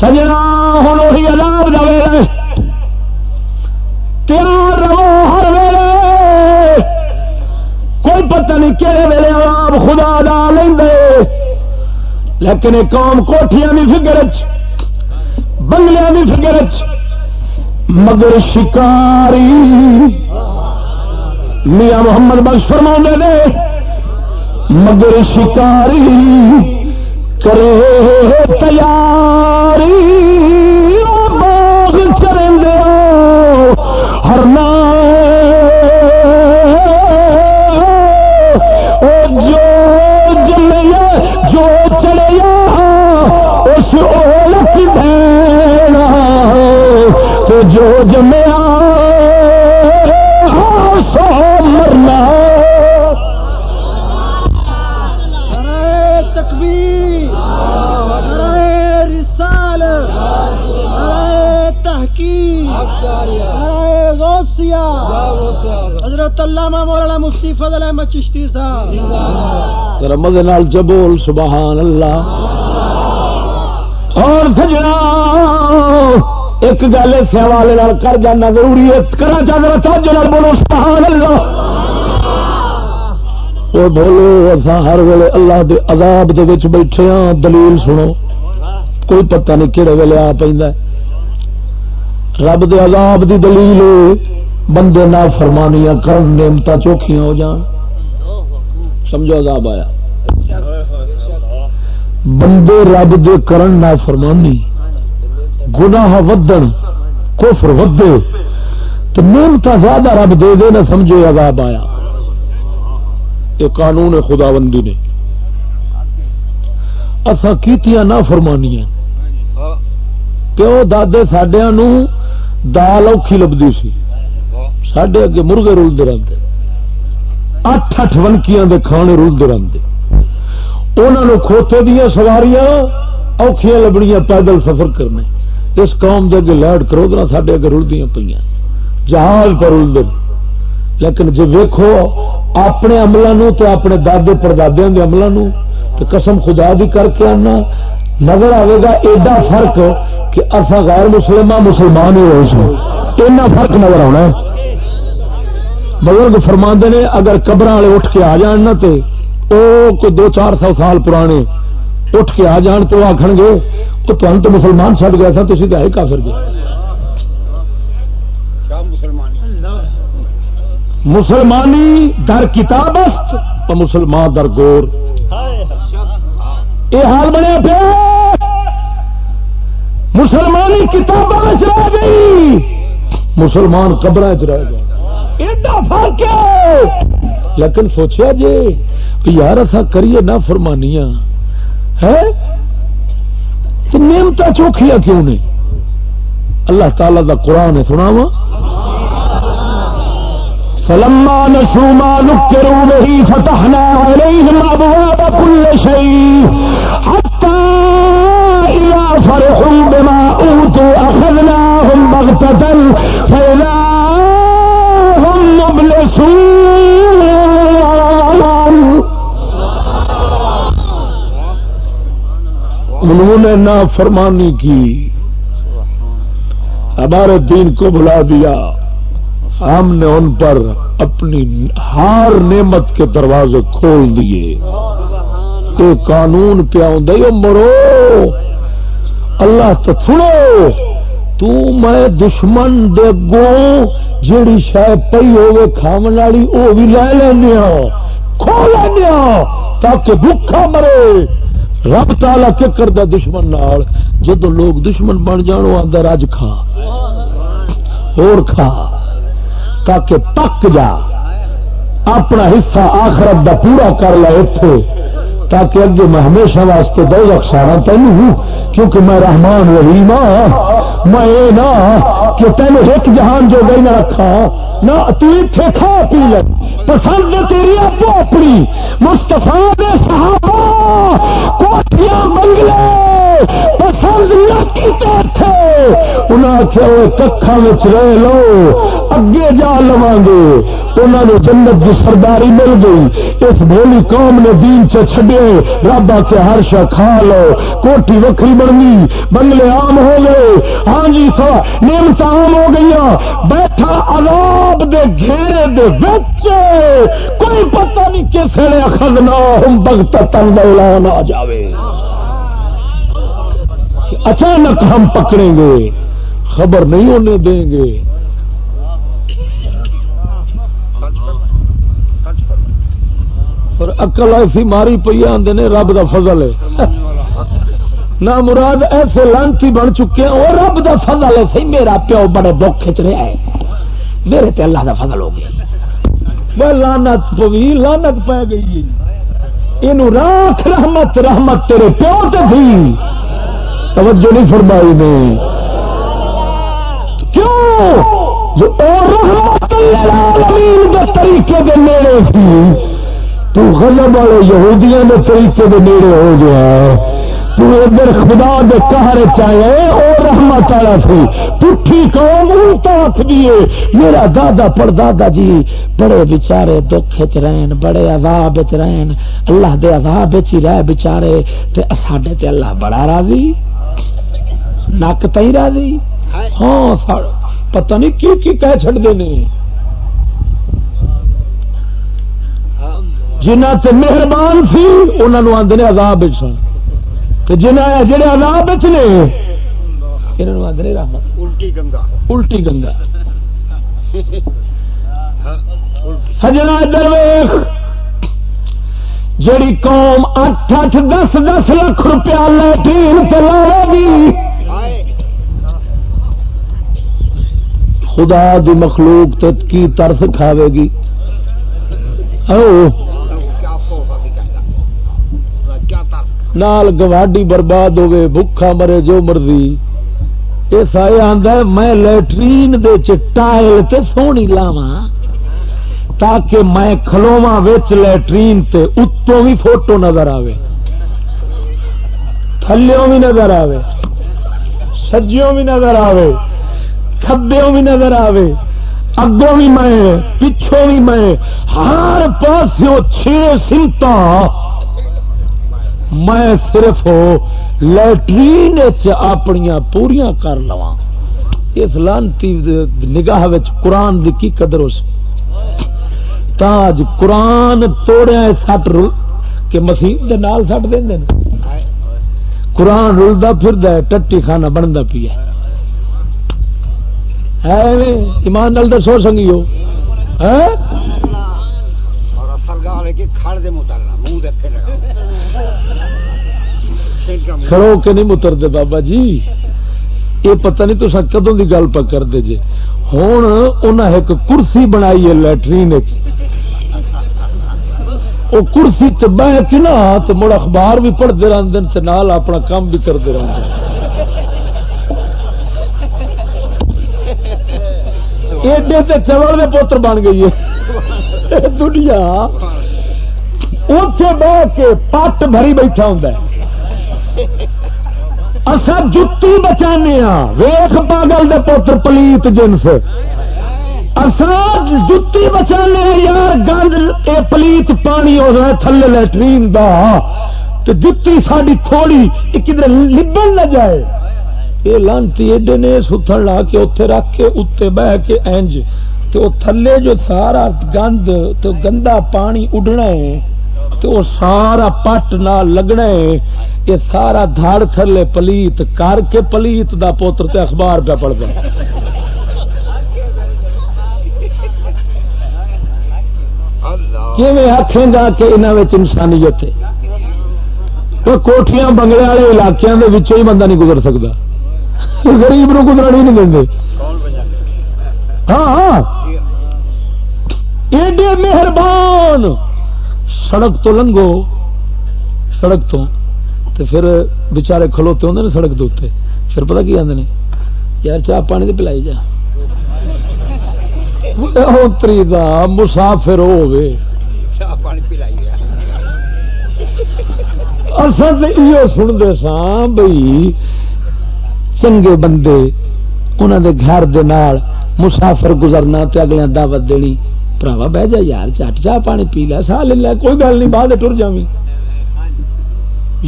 سجنا ہوں وہی عذاب دے تیار رہو ہر ویلے۔ کوئی پتہ نہیں کہڑے ویلے عذاب خدا دا لیں لیکن قوم کوٹیاں بھی فکر بنگلیاں بھی فکر مگر شکاری میاں محمد بخش فرما نے، مگر شکاری کرے تیاری باغ چرند ہر نام جو جمیا سو مرنا حضرت علامہ مولانا مفتی فضل احمد چشتی صاحب۔ رمض نال جبول سبحان اللہ۔ اور سجنا ایک گل سوال کر جانا ضروری ہے۔ کرا چاہتا توجہ بولو سبحان اللہ۔ وہ بولو، اصا ہر ویلے اللہ دے عذاب دے وچ بیٹھے ہاں۔ دلیل سنو۔ کوئی پتہ نہیں کہڑے ویلے آ پہ رب دے عذاب دی دلیل بندے نہ فرمانیاں کرن نعمت چوکھیاں ہو جان۔ سمجھو عذاب آیا۔ بندے رب دے کرن نہ فرمانی گناہ ودن، کفر ودے تو نعمت زیادہ رب دے دے نہ سمجھو عذاب آیا۔ یہ قانون خدا بندی نے۔ اصا کیتیاں نہ فرمانیاں پیو دادے سڈیا دال اوکھی لبھی سی۔ سڈے اگے مرغے رلتے رہتے اٹھ اٹھ ونکیاں دے کھانے رلتے رہتے انہوں کھوتے دیا سواریاں اوکھیاں لبڑیاں پیدل سفر کرنے۔ اس قوم دے اگے لائٹ کرودنا سڈے اگے رلدی پہ جہاز پر رلتے لیکن جی ویکو اپنے عملوں تو اپنے دادے پردادے کے عملوں تو قسم خدا دی کر کے آنا، نظر آئے گا ایڈا فرق کہ اصا غیر مسلم مسلمان ہی ہوئے سو فرق نظر آنا بزرگ فرما نے، اگر قبر والے اٹھ کے آ جان نا تو وہ دو چار سو سال پرانے اٹھ کے آ جان تو آخر گے تو تمہیں تو مسلمان چڑ گیا تھا تھی تو ہے کافر گے مسلمانی؟ در کتاب مسلمان در گور۔ یہ حال بنیا پیا۔ مسلمانی کتابوں رہ گئی۔ مسلمان قبر رہ گئے ایڈا فرق ہے۔ لیکن سوچیا جی یار اصا کریے نہ فرمانیاں ہے؟ نعمت چوکھیا کیوں نہیں؟ اللہ تعالی دا قرآن سنا وا فلما نسوا ما ذكروا به فتحنا عليهم ابواب كل شيء حتى اذا فرحوا بما اوتوا اخذناهم بغتة فاذا هم مبلسون. انہوں نے نا فرمانی کی۔ ہمارے دین کو بلا دیا۔ ہم نے ان پر اپنی ہار نعمت کے دروازے کھول دیے۔ تو قانون پیا مرو، اللہ تو سنو تو میں دشمن دے گو جیڑی شاید پی ہوے کھاون والی وہ بھی لے لینا کھو لینا تاکہ بھوکا مرے۔ رب تالا کے کرتا دشمن نال، جدو لوگ دشمن بن جان آدھا رج کھا۔ اور کھا۔ تاکہ پک جا۔ اپنا حصہ آخرت دا پورا کر لے اتے تاکہ اگے میں ہمیشہ واسطے دو رکھسانا تین ہوں، کیونکہ میں رحمان رحیم ہاں۔ میں یہ نہ کہ تین ایک جہان جو گئی نہ رکھا، نہ تیٹھے کھا پی لے۔ پسند تیری ابو اپنی مستفا نے صحابہ، کوٹیاں بنگلے۔ پسند نہ کیتے تھے۔ انہیں آخیا وہ ککھا رہ لو، اگے جا لوا گے۔ انہوں نے جنت کی سرداری مل گئی۔ اس بولی قوم نے دین سے چھڈے رب آ کے ہر شا کھا لو۔ کوٹھی وکری بن گئی بنگلے عام ہو گئے۔ ہاں جی سو نعمت عام ہو گئی بیٹھا عذاب دے گھیرے دے وچ۔ کوئی پتہ نہیں کس نے اخذ ہم بغت تنگ اعلان آ جاوے۔ اچانک ہم پکڑیں گے۔ خبر نہیں ہونے دیں گے۔ اور اکل ایسی ماری پی آدھے نے رب دا فضل ہے۔ نہ مراد ایسے لانتی بن چکے ہیں، اور رب دا فضل ہے۔ سی میرا پیو بڑے دکھ کھچ رہا ہے۔ میرے تے اللہ دا فضل ہو گیا۔ وہ لانت پوی لانت پی گئی یہ راک رحمت رحمت تیرے پیو تے تھی توجہ نہیں فرمائی نے۔ کیوں؟ جو رحمت للعالمین کے طریقے دے نیڑے تھی۔ تو غلب والے یہودیاں دے طریقے دے نیڑے ہو گیا۔ تو ادھر خدا دے کہر چاہے اور رحمت والا سی پٹھی قوم الٹا آخ دیے میرا دادا پڑ دادا جی بڑے بچارے دکھ چ رہن، بڑے عذاب چ رہن۔ اللہ دے عذاب چ ہی رہ بچارے تے ساڈے تے اللہ بڑا راضی۔ نک تھی راضی ہاں پتہ نہیں کی کی کہہ چھڑ دے نہیں جنہ تے مہربان سی انہوں آدھے عذاب سن۔ جنہ جڑے عذاب نے انہوں آدھے رحمت۔ الٹی گنگا۔ الٹی گنگا۔ سجنا ادھر ویخ جیڑی قوم اٹھ اٹھ دس دس لاکھ روپیہ لٹرین لاوے گی۔ خدا دی مخلوق کی ترس کھاوے گی؟ نال گواڈی برباد ہوگی بھوکا مرے جو مرضی۔ یہ سارے آدھا میں لٹرین دے ٹائل تے سونی لاوا تاکہ میں کھلوا لٹرین تے اتوں بھی فوٹو نظر آوے۔ تھلوں بھی نظر آوے۔ سجیوں بھی نظر آوے۔ کھبیوں بھی نظر آوے، اگوں بھی میں، پچھوں بھی میں، ہر پاسوں چھ سمتا۔ میں صرف لٹرین اپنیا پوریا کر لوا اس لانتی نگاہ قرآن دی کی قدر ہو تاج قرآن توڑیا سٹ رل کہ مسیح دے نال سٹ دیں قرآن رلتا پھر ٹٹی کھانا بنتا پیا ایمان نال دسو سنگیو۔ دے دے پھر کھڑو کے نہیں مترتے بابا جی۔ یہ پتہ نہیں تو کدوں کی گل پک کرتے جی ہوں انہیں ایک کرسی بنائی ہے لٹرین وہ کرسی بہ کے نا تو مڑ اخبار بھی پڑھتے رہتے نال اپنا کام بھی کرتے رہتے ایڈے تے چوڑ کے پوتر بن گئی ہے۔ دنیا۔ اتے بہ کے پٹ بھری بیٹھا ہوں اصا جتی بچانے ہاں۔ ویخ پاگل دے پوتر پلیت جنس۔ اصا جتی بچانے ہاں یار گند اے پلیت پانی ہو رہا ہے، تھلے لٹرین دا۔ تو جتی ساری تھوڑی کدھر لبن نہ جائے۔ یہ لانتی ایڈے نے ستھن لا کے اتنے رکھ کے اتنے بہ کے اینج تو تھلے جو سارا گند تو گندا پانی اڈنا ہے تو وہ سارا پٹ نہ لگنا ہے یہ سارا دھڑ تھلے پلیت، کر کے پلیت دا پوتر تے اخبار پہ پڑ گیا آخے گا کہ انہوں انسانیت کوٹیاں بنگلے والے علاقوں کے بندہ نہیں گزر سکتا غریب نو گزرا نہیں دیں ہاں ہاں۔ ایڈے مہربان۔ سڑک تو لنگو سڑک تو۔ پھر بچارے کھلوتے ہوں سڑک دے پھر پتا کی آدھے یار چاہ پانی تو پلائی جا۔ اتری دا مسافر ہوے اصل یہ سنتے سا بھائی چنگے بندے انہوں دے گھر دے نال مسافر گزرنا تے اگلے دعوت دینی۔ پراوا بہ جا یار چٹ چاہ پانی پی لیا سا لے کوئی گل نہیں بعد ٹر جا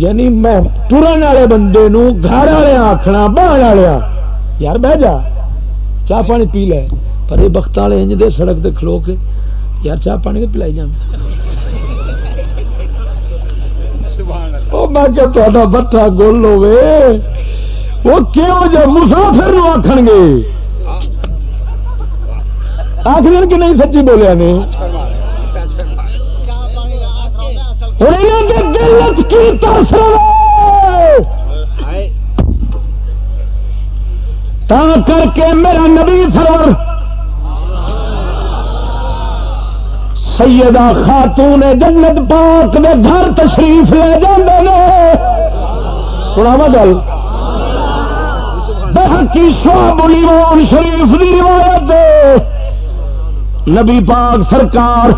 یعنی میں ٹرن والے بندے نو گھر والے آخنا بہن والے یار بہ جا چاہ پانی پی لے۔ پر یہ بخت والے انج دے سڑک تے کھلو کے یار چاہ پانی پلائی جانا میں کہ بٹا گول ہوے وہ کیوں جب مسافر آخر گے؟ آخر کہ نہیں سچی بولیا نے؟ دل کر کے میرا نبی سرور، سیدہ خاتون جنت پاک میں گھر تشریف لے جاندے سناوا گل۔ بحقی شعب الایمان شریف دی روایت نبی پاک سرکار،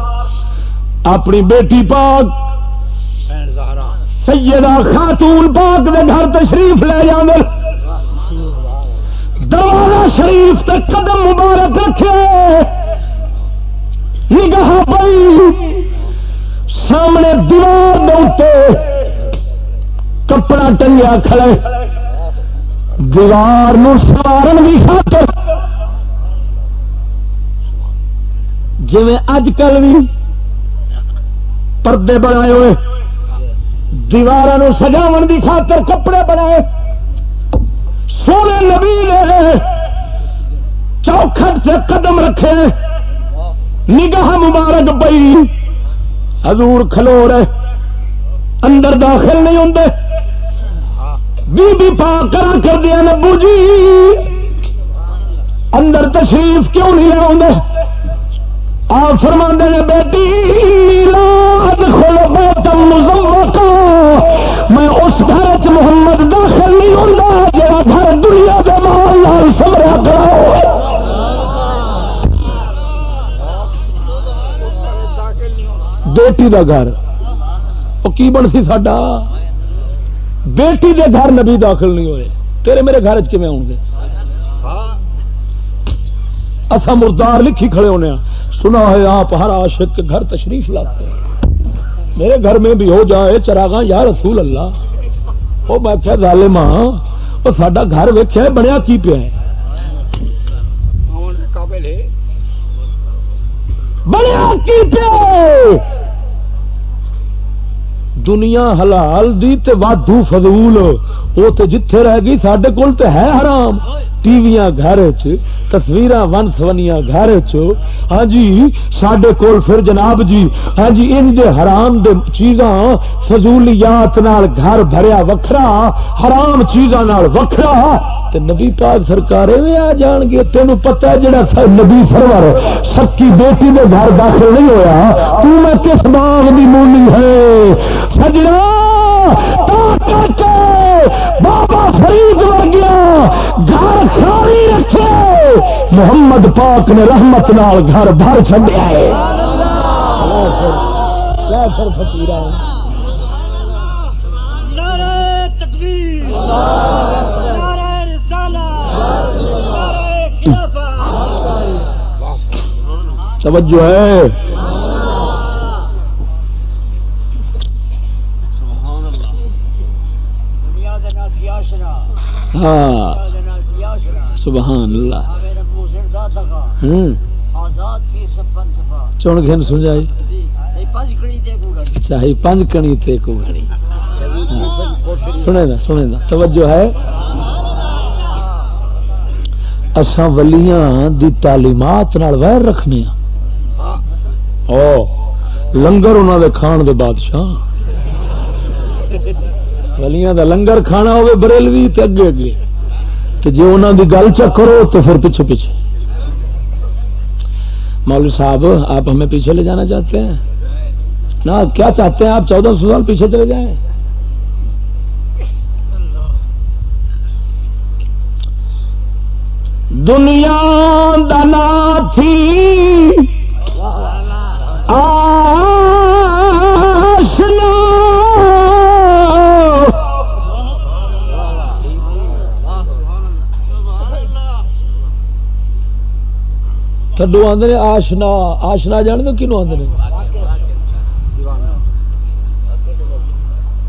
اپنی بیٹی پاک، سیدہ خاتون پاک دے گھر تشریف لے جاندے دروازہ شریف تے قدم مبارک رکھے۔ نگاہ پئی سامنے دیوار دے کپڑا ٹنگیا کھڑے دیوار سوارن بھی خاطر۔ جی اج کل بھی پردے بنائے ہوئے دیوار سجاو کی خاطر کپڑے بنائے۔ سونے نبی نے چوکھٹ سے قدم رکھے۔ نگاہ مبارک پئی۔ حضور کھلو رہے۔ اندر داخل نہیں ہوں بی بی پا کرا کر دیا نبو جی. اندر تشریف کیوں نہیں لیا آپ فرما نے بیٹی میں اس گھر چ محمد داخل نہیں ہوں جا گھر دنیا کے ماحول سمرا کرا بیٹی دا گھر۔ وہ کی بن سی ساڈا؟ بیٹی دے گھر نبی داخل نہیں ہوئے۔ تیرے میرے گھر چ گے؟ اصا مردار لکھی کھڑے ہونے سنا ہے آپ ہر عاشق کے گھر تشریف لاتے ہیں۔ میرے گھر میں بھی ہو جائے چراغا یا رسول اللہ۔ وہ میں کیا ظالما وہ ساڈا گھر ویخیا بنیا کی پیا بنیا کی پیا دنیا حلال دی تے وادو فضول وہ تے جتھے رہ گئی سڈے کول تے ہے حرام۔ ٹی وی گھر تصویر ون سونیا گھر ہاں جی سڈے کول پھر جناب جی ہاں جی ان دے حرام دے چیزاں، فضولیات نال گھر بھریا وکھرا، حرام چیزاں نال وکھرا۔ تے نبی پاک سرکار میں آ جان گے تینوں پتہ ہے جڑا نبی سرور، سکی بیٹی دے گھر داخل نہیں ہویا۔ تو میں کس باغ دی مولی ہے؟ سجنا بابا فرید ورگیا گھر خالی رکھے۔ محمد پاک نے رحمت نال گھر بھر چڈیا ہے۔ توجہ ہے۔ ہاں۔ سبحان اللہ۔ چون گھن سمجھائی چاہیے پانچ کڑی تے کو گھڑی۔ سنے نا سنے نا۔ توجہ ہے۔ اساں ولیاں دی تعلیمات نال ویر رکھنے او لنگر انہاں دے کھان دے بادشاہ۔ ولیاں دا لنگر کھانا ہوئے بریلوی تے اگے اگے۔ تے جے انہاں دی گل چ کرو تو پھر پیچھے پیچھے۔ مولوی صاحب، آپ ہمیں پیچھے لے جانا چاہتے ہیں؟ نا کیا چاہتے ہیں آپ چودہ سو سال پیچھے چلے جائیں؟ دنیا دنا تھی۔ آشنا تھڈو آدھے آشنا آشنا جان دو کنو آدھے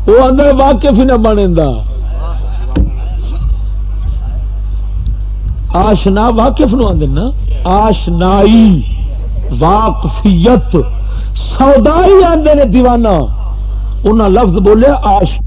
وہ آدھے واقف ہی نہ بنے آشنا واقف نو آدھے نا؟ آشنائی، واقفیت، سودائی آدھے نے دیوانہ انہیں لفظ بولے آش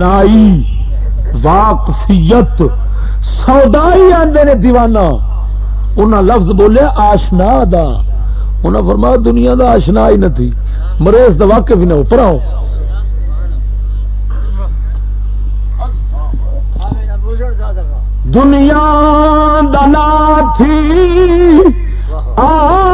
نائی واقفیت۔ سودائی آدھے نے دیوانہ انہیں لفظ بولے آشنا دا۔ انہیں فرمایا دنیا دا آشنا ہی نہ تھی۔ مریض دا واقف ہی نہ اوپر آؤ دنیا دنا تھی۔ آشنا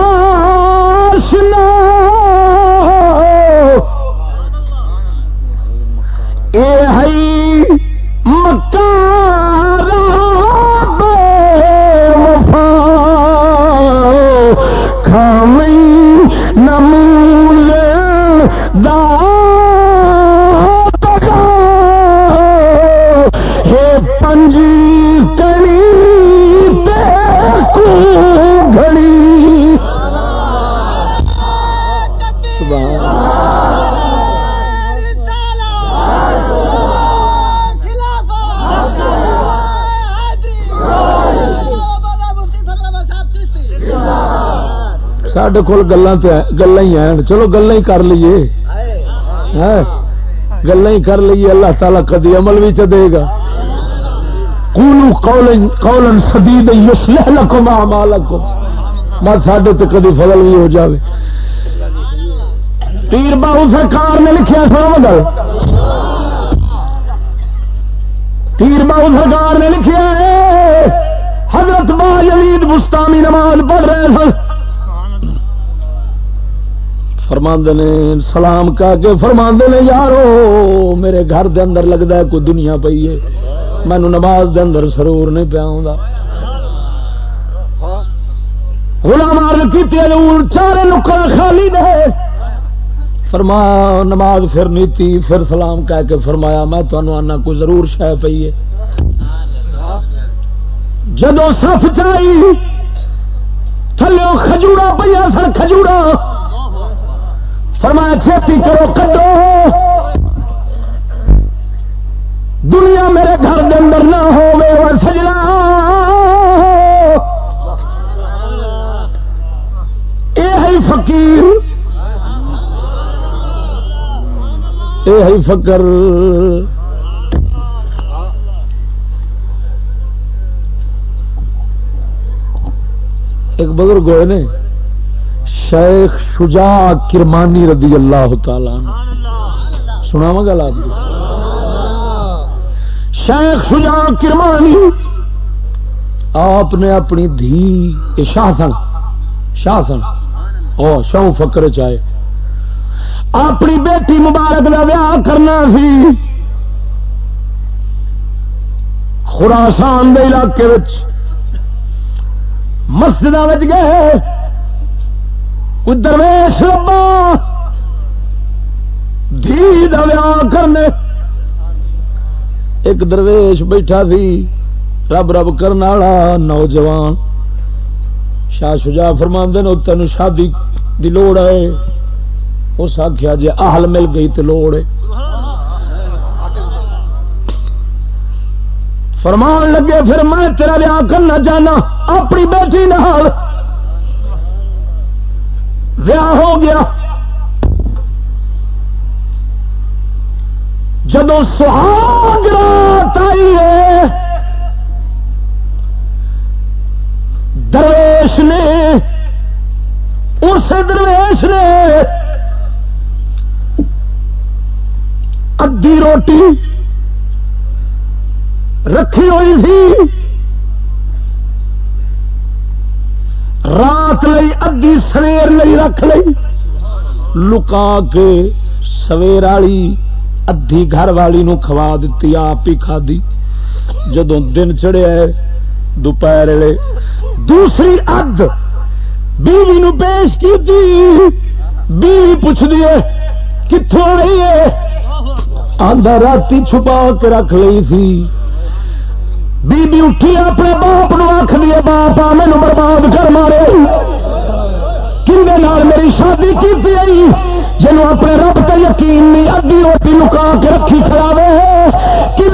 سڈے کول گلا گلا ہی ہیں چلو گلا ہی کر لیے گلا ہی کر لیے اللہ تعالی کدی عمل بھی چ دے گا قولن سدید یصلح لکم اعمالکم مت ساڈے تے کدی فضل بھی ہو جاوے پیر باہو سرکار نے لکھیا سو گل پیر باہو سرکار نے لکھیا ہے حضرت با یزید بستانی نماز پڑھ رہے سن فرماندے نے، سلام کہہ کے فرماندے نے، یارو، میرے گھر دے اندر لگتا ہے کوئی دنیا پئی ہے۔ مینو نماز دے اندر سرور نہیں پیا ہوں غلام کی ضرور چارے نکر خالی دے۔ فرما، نماز پھر نیتی پھر سلام کہہ کے فرمایا، میں تمہیں آنا کوئی ضرور شہ پی ہے۔ جدو سف چائی تھلو کھجورا پہ سر کھجورا فرمایا چھتی کرو کدو دنیا میرے گھر کے اندر نہ ہو سجنا۔ یہ فقیر۔ یہ فکر ایک بزرگ ہوئے نے شیخ شجاع کرمانی رضی اللہ تعالی سناوا گل آپ شیخ شجاع کرمانی، آپ نے اپنی دھی شاہ سن شاہ سن۔ او شاہ فکر چاہے اپنی بیٹی مبارک کا ویاہ کرنا سی۔ خراسان دے علاقے مسجد گئے۔ درویش لبا دھی کرنے۔ ایک درویش بیٹھا سی، رب رب کرنے والا نوجوان۔ شاہ شجا فرما دین تین شادی دی لوڑ ہے۔ اس آخیا جی آہل مل گئی تو لوڑ ہے۔ فرمان لگے، پھر میں تیرا ویاہ کرنا چاہنا، اپنی بیٹی نال ویاہ ہو گیا۔ جب سہاگ رات آئی ہے، درویش نے اس درویش نے ادھی روٹی رکھی ہوئی تھی۔ رات لی ادھی سویر لی رکھ لی لکا کے سویر والی، ادھی گھر والی نو کھوا دیتی آپ ہی کھا دی جدو دن چڑھیا دوپہر دوسری اد، بیوی نو پیش کی بیوی پوچھ دیے کتوں آئی ہے؟ آدھا رات چھپا کے رکھ لی تھی۔ بی اٹھی اپنے باپ نو آخ دیے باپ، آ مینو برباد کر مارے. کھے میری شادی کی آئی؟ جنو اپنے رب تے یقین نہیں ادھی روٹی لکا کے رکھی کھلاوے کی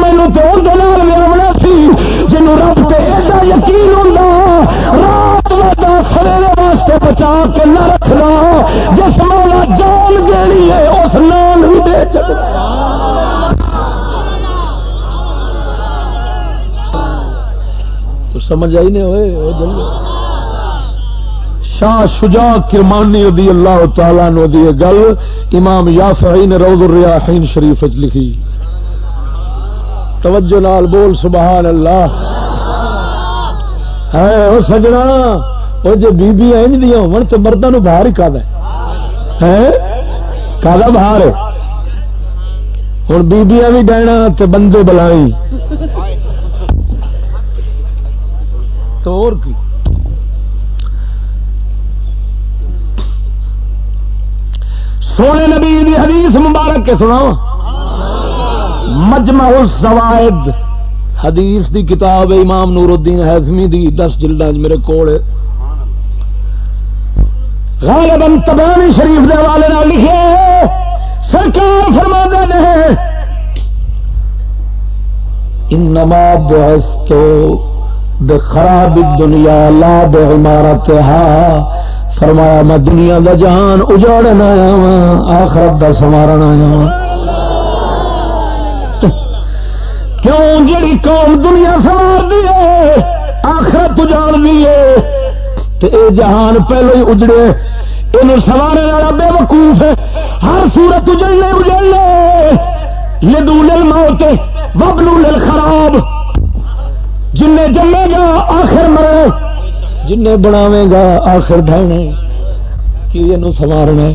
مینو تو اندر لیا سی۔ جنو رب تے ایسا یقین ہوں رات سویرے واسطے بچا کے نہ رکھنا۔ جس مولا جان دینی ہے، اس نام بھی دے چک سمجھ آئی نہیں ہوئے شاہ شجاع کرمانی رضی اللہ تعالیٰ نو دی گل امام یافعی نے روض الریاحین شریف لکھی۔ توجہ نال بول، سبحان اللہ۔ ہے او سجنا، او جو بی بی انج دی ہون تے مرداں نو باہر ہی کادا ہے۔ کادا باہر ہے۔ ہن بیبیاں بھی ڈینا تے بندے بلائی تو اور کی۔ سونے نبی دی حدیث مبارک کے سنا مجمع الزوائد۔ حدیث دی کتاب امام نور الدین حیثمی دی دس جلدہ میرے کوڑے غالباً تبانی شریف دے والے نہ لکھے سرکار فرما دے انما بعثتو بخراب الدنیا لا بعمارتها فرمایا، میں دنیا دا جہان اجاڑن آیا وا آخرت دا سوارن آیا وا کیوں جڑی قوم دنیا سوار دی ہے، آخرت اجاڑ دی ہے؟ تے اے جہان پہلو ہی اجڑے یہ سوارے والا بے وقوف ہے۔ ہر سورت اجڑنے اجڑنے۔ لدو لل موت وبلو لل خراب جن جمے گا، آخر مرے جن بناوے گا، آخر ڈھانے کی یہ سوارنا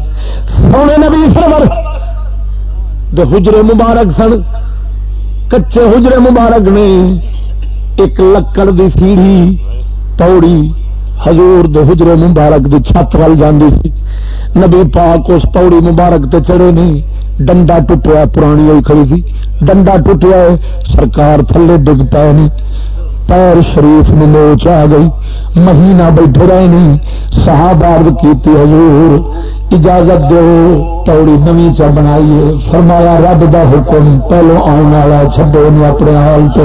سونے نبی سرور۔ دو حجرے مبارک سن۔ کچے حجرے مبارک نے۔ ایک لکڑ دی سیڑھی پوڑی حضور دو حجرے مبارک دی چھت وال جاندی سی۔ نبی پاک اس پوڑی مبارک تے چڑے نہیں ڈنڈا ٹوٹیا، پرانی ہوئی کھڑی تھی ڈنڈا ٹوٹیا ہے، سرکار تھلے ڈگ پائے نہیں پیر شریف میں نوچ آ گئی۔ مہینہ بیٹھے رہے نہیں۔ صحابہ کیتی، حضور، اجازت دو، توڑی نمی چا بنائیے۔ فرمایا، رب دا حکم پہلو آن والا چھڈو نے اپنے حال تو۔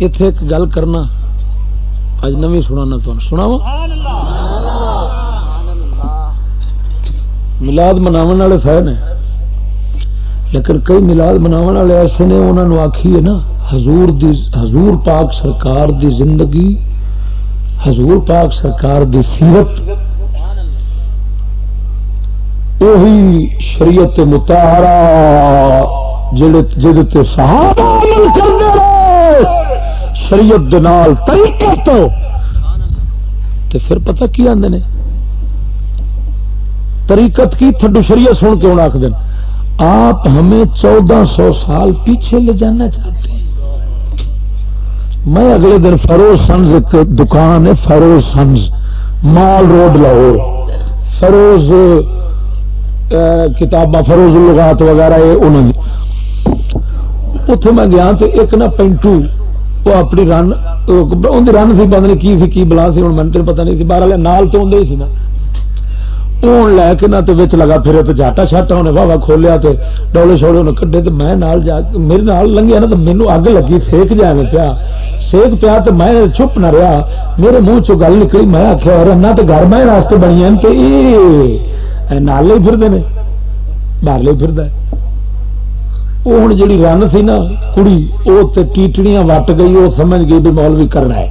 اتے ایک گل کرنا؟ اج نمی سنا سنا ملاد مناو والے سہ نے. لیکن کئی ملاد مناو والے ایسے نے انہوں نے آخی ہے نا، حضور دی، حضور پاک سرکار دی زندگی، حضور پاک سرکار دی سیرت. وہی شریعت متحرا جہد صحابہ شریعت دال تو. پھر پتہ کی آدھے نے؟ طریقت کی تھڈو شریعت سن کے ہوں آخ دین۔ آپ ہمیں چودہ سو سال پیچھے لے جانا چاہتے ہیں۔ میں اگلے دن فروز سنز ایک دکان ہے، Feroz sons. Mall Road Lahore. Feroz کتاباں فروز الغات وغیرہ یہ انہوں نے۔ اتنے میں گیا تو ایک نا پینٹو، وہ اپنی رن ان رن سی، پتہ نہیں کی سی، کی بلا سی ہوں میں پتہ نہیں سی۔ باہر نال تو آدھے سی نا۔ اون لے کے نہ وچ لگا پھرے تو جاٹا شاٹا انہیں واہ واہ کھولیا تے ڈولے چھوڑے انہیں کڈے تو میں نال جا میرے نال لنگیا نا تو مینو اگ لگی، سیک جائے پیا۔ سیک پیا تو میں چپ نہ رہا میرے منہ چ گل نکلی، میں آخیا رہنا تو گھر میں راستے بنی ہیں تو یہ نال ہی پھرتے ہیں باہر ہی پھرد وہ ہوں جی رن سی نا، کڑی وہ ٹیٹڑیاں وٹ گئی وہ سمجھ گئی بھی مول بھی کرنا ہے۔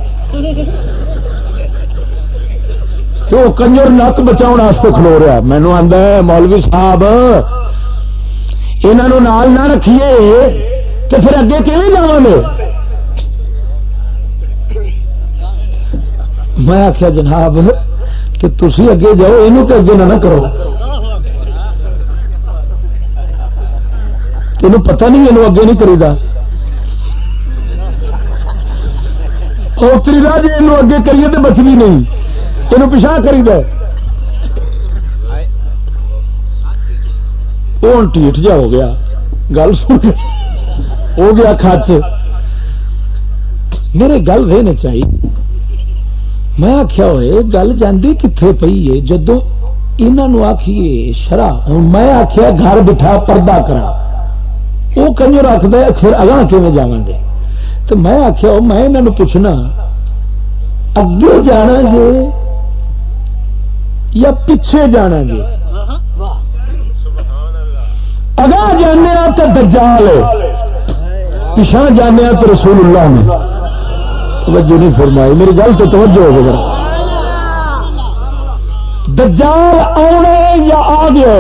تو کنجر نک بچاؤ کھلو رہا مینو آدھا مولوی صاحب یہ نہ رکھیے تو پھر اگے کیون جا میں؟ آخیا جناب، کہ تھی اگے جاؤ یہ تو اگے نہ کرو۔ تین پتا نہیں یہ اگے نہیں کری اوتری راہ جی یہ اگے کریے تو بچنی نہیں۔ یہ پچھا کری دے ٹھیٹ جا ہو گیا۔ گل سن۔ ہو گیا کچ میرے گل رہنے چاہیے میں آخیا ہوئے گل جاندی کتنے پی ہے؟ جدو یہ آخیے شرا ہوں میں آخیا گھر بٹھا پردہ کرا۔ وہ کنجو رکھ دے پھر اگاں کیون جا گے تو میں آخیا میں یہاں پوچھنا، اگے جانا جی یا پیچھے جانا جی۔ گے اگا جانے تو دجال پچھا جانے تو رسول اللہ نے۔ توجہ نہیں فرمائی۔ میری گل تو توجہ ہو گیا دجال آنے یا آ گیا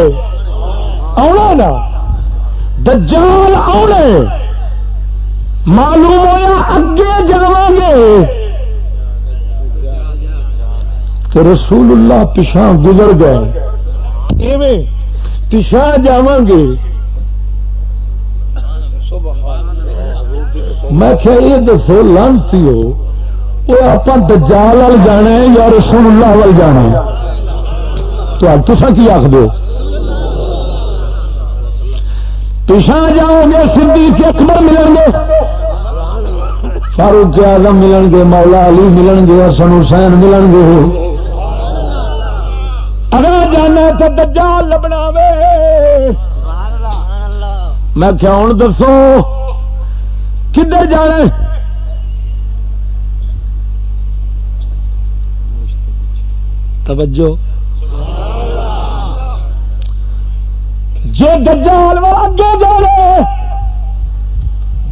آنا نا۔ دجال آنے معلوم ہوا اگے جا گے۔ تو رسول اللہ پچھا گزر گئے۔ پچھا جا گے۔ میں کیا یہ دسو، لانتی ہو۔ وہ آپ دجال وال جانا ہے یا رسول اللہ وال جانا ہے؟ تو تصا کی آخ دو پیچھا جاؤ گے، صدیق اکبر ملیں گے۔ فاروق اعظم ملن گے، مولا علی ملن گے حسن حسین ملن گے۔ اگر جانا تو دجال لبنا وے میں کیا ہوں دسو، کدھر جانا توجہ۔ جی دجال وال اگے جانے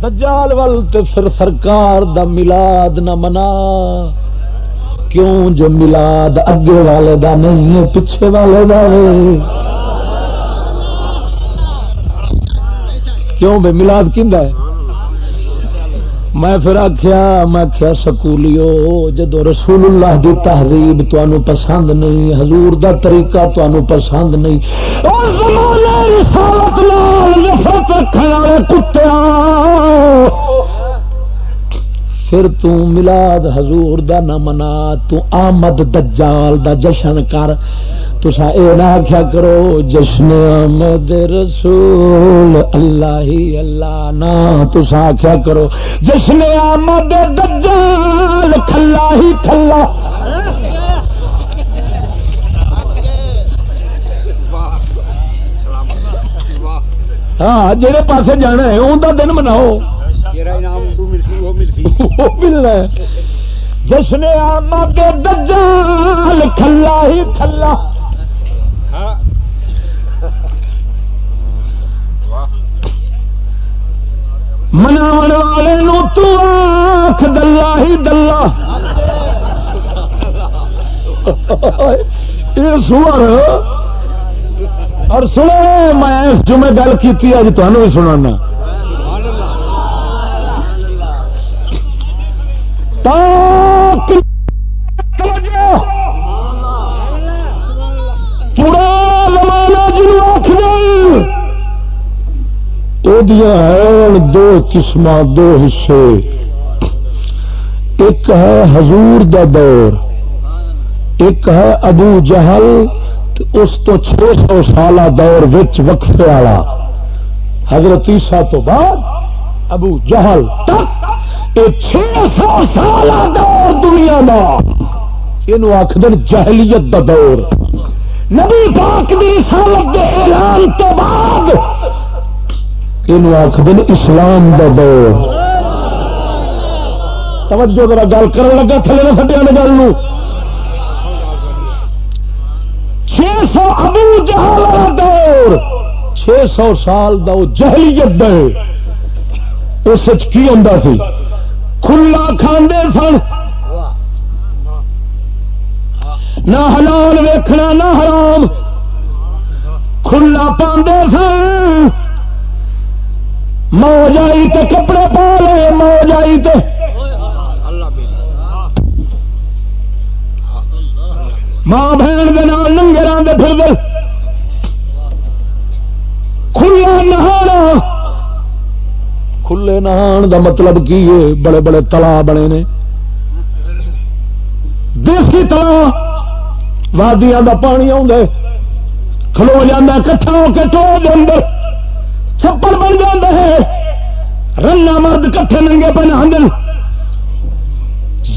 دجال وال تو پھر سرکار دا ملاد نہ منا۔ کیوں جو ملاد اگے والے دا نہیں ہے، پیچھے والے دا کیوں بے ملاد کھندا ہے؟ میں پھر آخیا میں آخیا سکولیو، جدو رسول اللہ دی تہذیب تمہیں پسند نہیں، حضور دا طریقہ تمہیں پسند نہیں کتیا پھر تو ملاد حضور دا نہ منا، تو آمد دجال دا جشن کر۔ تسا اے نہ آخیا کرو، جشن آمد رسول اللہ ہی اللہ نا تسا آخیا کرو، جشن آمد دجال کھلا ہی کھلا ہاں جہے پاسے جانا ہے، ان کا دن مناؤ۔ ملنا جشن آمد دجال کھلا ہی کھلا۔ منا والے تو آخ دلہ ہی دلہ یہ سور۔ اور سنو، میں جو میں گل کی اج تمہیں بھی سنا پورا زمانہ جنوب آخ ہیں دو قسم دو حصے۔ ایک ہے حضور دا دور، ایک ہے ابو جہل اس تو چھ سو سال دور وچ وقفے والا۔ حضرت عیسیٰ تو بعد ابو جہل تک یہ چھ سو سال دور دنیا کا یہ آخر جہلیت دا دور۔ نبی پاک دی سالت کے اعلان تو بعد یہ آخد اسلام دا دور۔ توجہ ذرا گل کر لگا تھلے نہ سٹیا نے گل چھ سو ابو جہل جہال دور۔ چھ سو سال دا جہلیت دے۔ اس کی ہوں سی؟ کھلا کھانے سن۔ نہ حلال ویکھنا، نہ حرام۔ کھلا پاندے سن۔ موج آئی تے کپڑے پا لے موج آئی تے۔ ماں بہن کے نام ننگے راندے پھر دے کھلا نہانا کھلے نہان دا مطلب کی ہے؟ بڑے بڑے تلا بنے نے۔ دیسی تلا، وادیاں دا پانی آ کھلو جانا کٹھا ہو کے ٹو اندر۔ چھپڑ بن جاتے رنا مرد کٹھے ننگے پہ نہ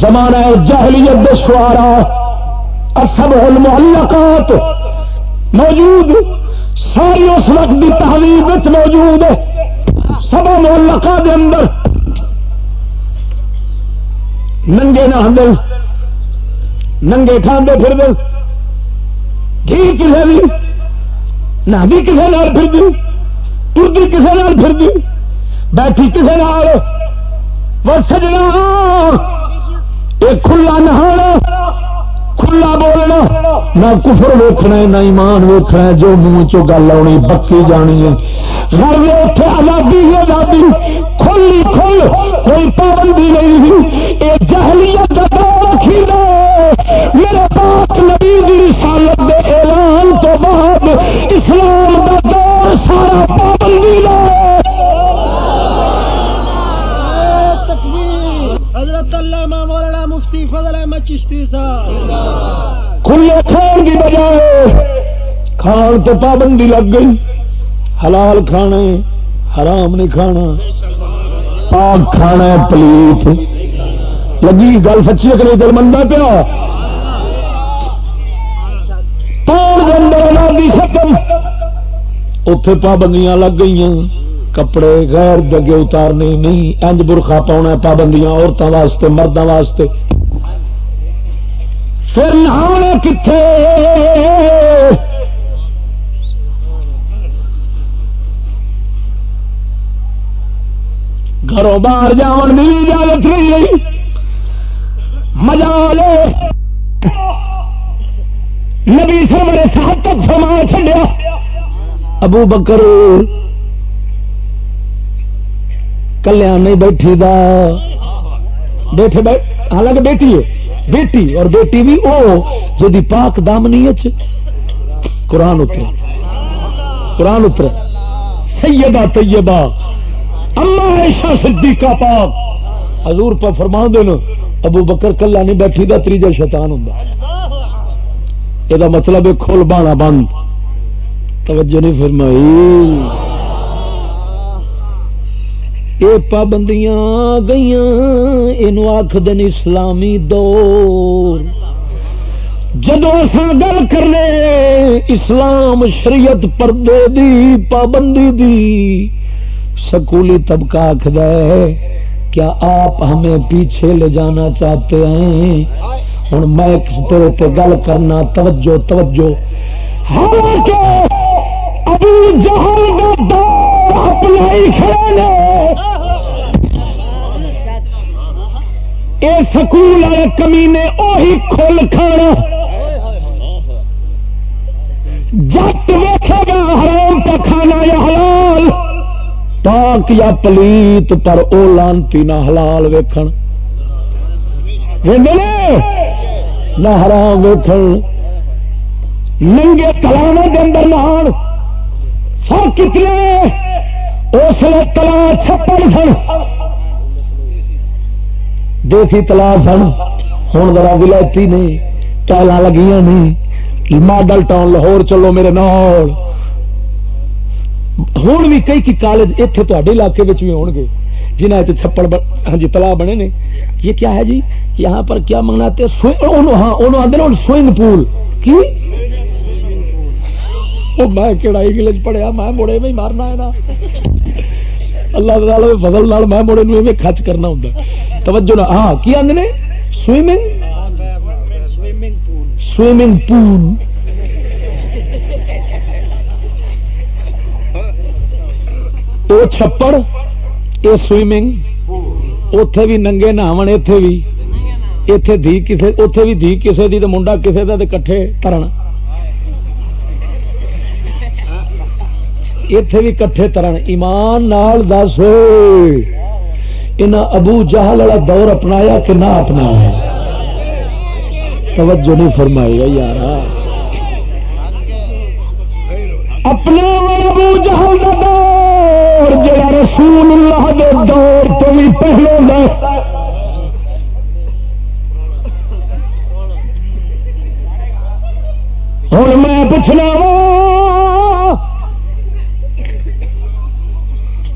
زمانہ جہلیت سوارا سب المعلقات موجود۔ ساری اس وقت کی تحریر موجود ہے۔ سب معلقہ دے اندر۔ ننگے نہ دل ننگے کھانے پھر دل گھی کسی بھی نہ بھی کسی نال پھر دل ٹرتی کسی نال پھر دی بیٹھی کسی نال۔ وہ سجنا یہ کھلا نہانا۔ کھلا بولنا نہ کفر ویکنا نہ ایمان ویکنا جو منہ چو گل آنی بکی جانی ہے۔ گھر میں اتنے آزادی ہی آزادی، کھلی کھل، کوئی پابندی نہیں یہ جہلیت رکھی میرے پاک نبی رسالت دے اعلان تو بعد اسلام کا دور سارا پابندی لے۔ کھان کی بجائے کھان تو پابندی لگ گئی۔ حلال کھانے حرام نہیں کھانا۔ پاک کھانا پلیت۔ لگی گل سچی ہے دل منتا پیا؟ ختم۔ اتے پابندیاں لگ گئی کپڑے غیر جگہ اتارنے، نہیں انج برخا پاؤنا پابندیاں عورتوں واسطے مردوں واسطے۔ پھر نہانا کتنے گھروں باہر جان بھی اجازت نہیں رہی۔ مزہ لے نبی سرمے سات تک فرما چڈیا ابو بکر کلیا نہیں بیٹھی دا۔ بیٹھے بیٹھ حالانکہ بیٹی ہے۔ بیٹی اور بیٹی بھی او جی پاک دامنی قرآن اتر قرآن اتر سیدہ، طیبہ۔ اللہ ایشا صدیقہ پاک۔ حضور پہ فرما دین ابو بکر کلا نہیں بیٹھی دا تیجا شیطان ہوں یہ مطلب ہے کھول بانا بند۔ توجہ نہیں فرمائی۔ یہ پابندیاں گئی یہ آخ دن اسلامی دور۔ جدو اصا گل کرنے، اسلام شریعت پردے دی، پابندی دی، سکولی طبقہ آخر کیا آپ ہمیں پیچھے لے جانا چاہتے ہیں؟ ہوں میں تیرے پہ گل کرنا، توجہ توجہ۔ ہاں ابو جہل یہ سکول والے کمی نے اہی کھول کھانا۔ جت ویکھے گا حرام کا کھانا یا حلال، پاک یا پلیت پر او لانتی نہ حلال ویکھن۔ نہ حرام ویکھن۔ ننگے تلاو کے اندر نہان سر کتنے اس لیے تلا چھپڑ سن دیسی تلا سن ہوں ذرا ولائتی نہیں ٹائل لگیاں نہیں۔ ماڈل ٹاؤن لاہور چلو میرے نال۔ ہوں بھی کئی کالج اتنے تے علاقے بھی ہو گے جنہیں چھپڑ ہاں جی تلا بنے نے۔ یہ کیا ہے جی؟ یہاں پر کیا منگاتے ہاں آدھے سوئنگ پول۔ کی؟ میں کہڑا انگلش پڑھیا، میں مڑے میں مارنا ہے نا۔ اللہ فضل نال میں مڑے میں خچ کرنا ہوں توجہ ہاں کی آدھے سوئمنگ؟ Swimming pool. وہ چھپڑ یہ سوئمنگ۔ اتے بھی ننگے نہاو اتے بھی اتے دھی کسے اتے بھی دھی کسے دی تو منڈا کسے دا کٹھے ترن۔ اتے بھی کٹھے ترن۔ ایمان نال دس ان ابو جہل والا دور اپنایا کہ نہ اپنایا؟ توجہ نہیں فرمائی یار۔ اپنا ابو جہل کا دور جا رسول اللہ دے دور تو بھی پہلو دا۔ ہوں میں پوچھنا وا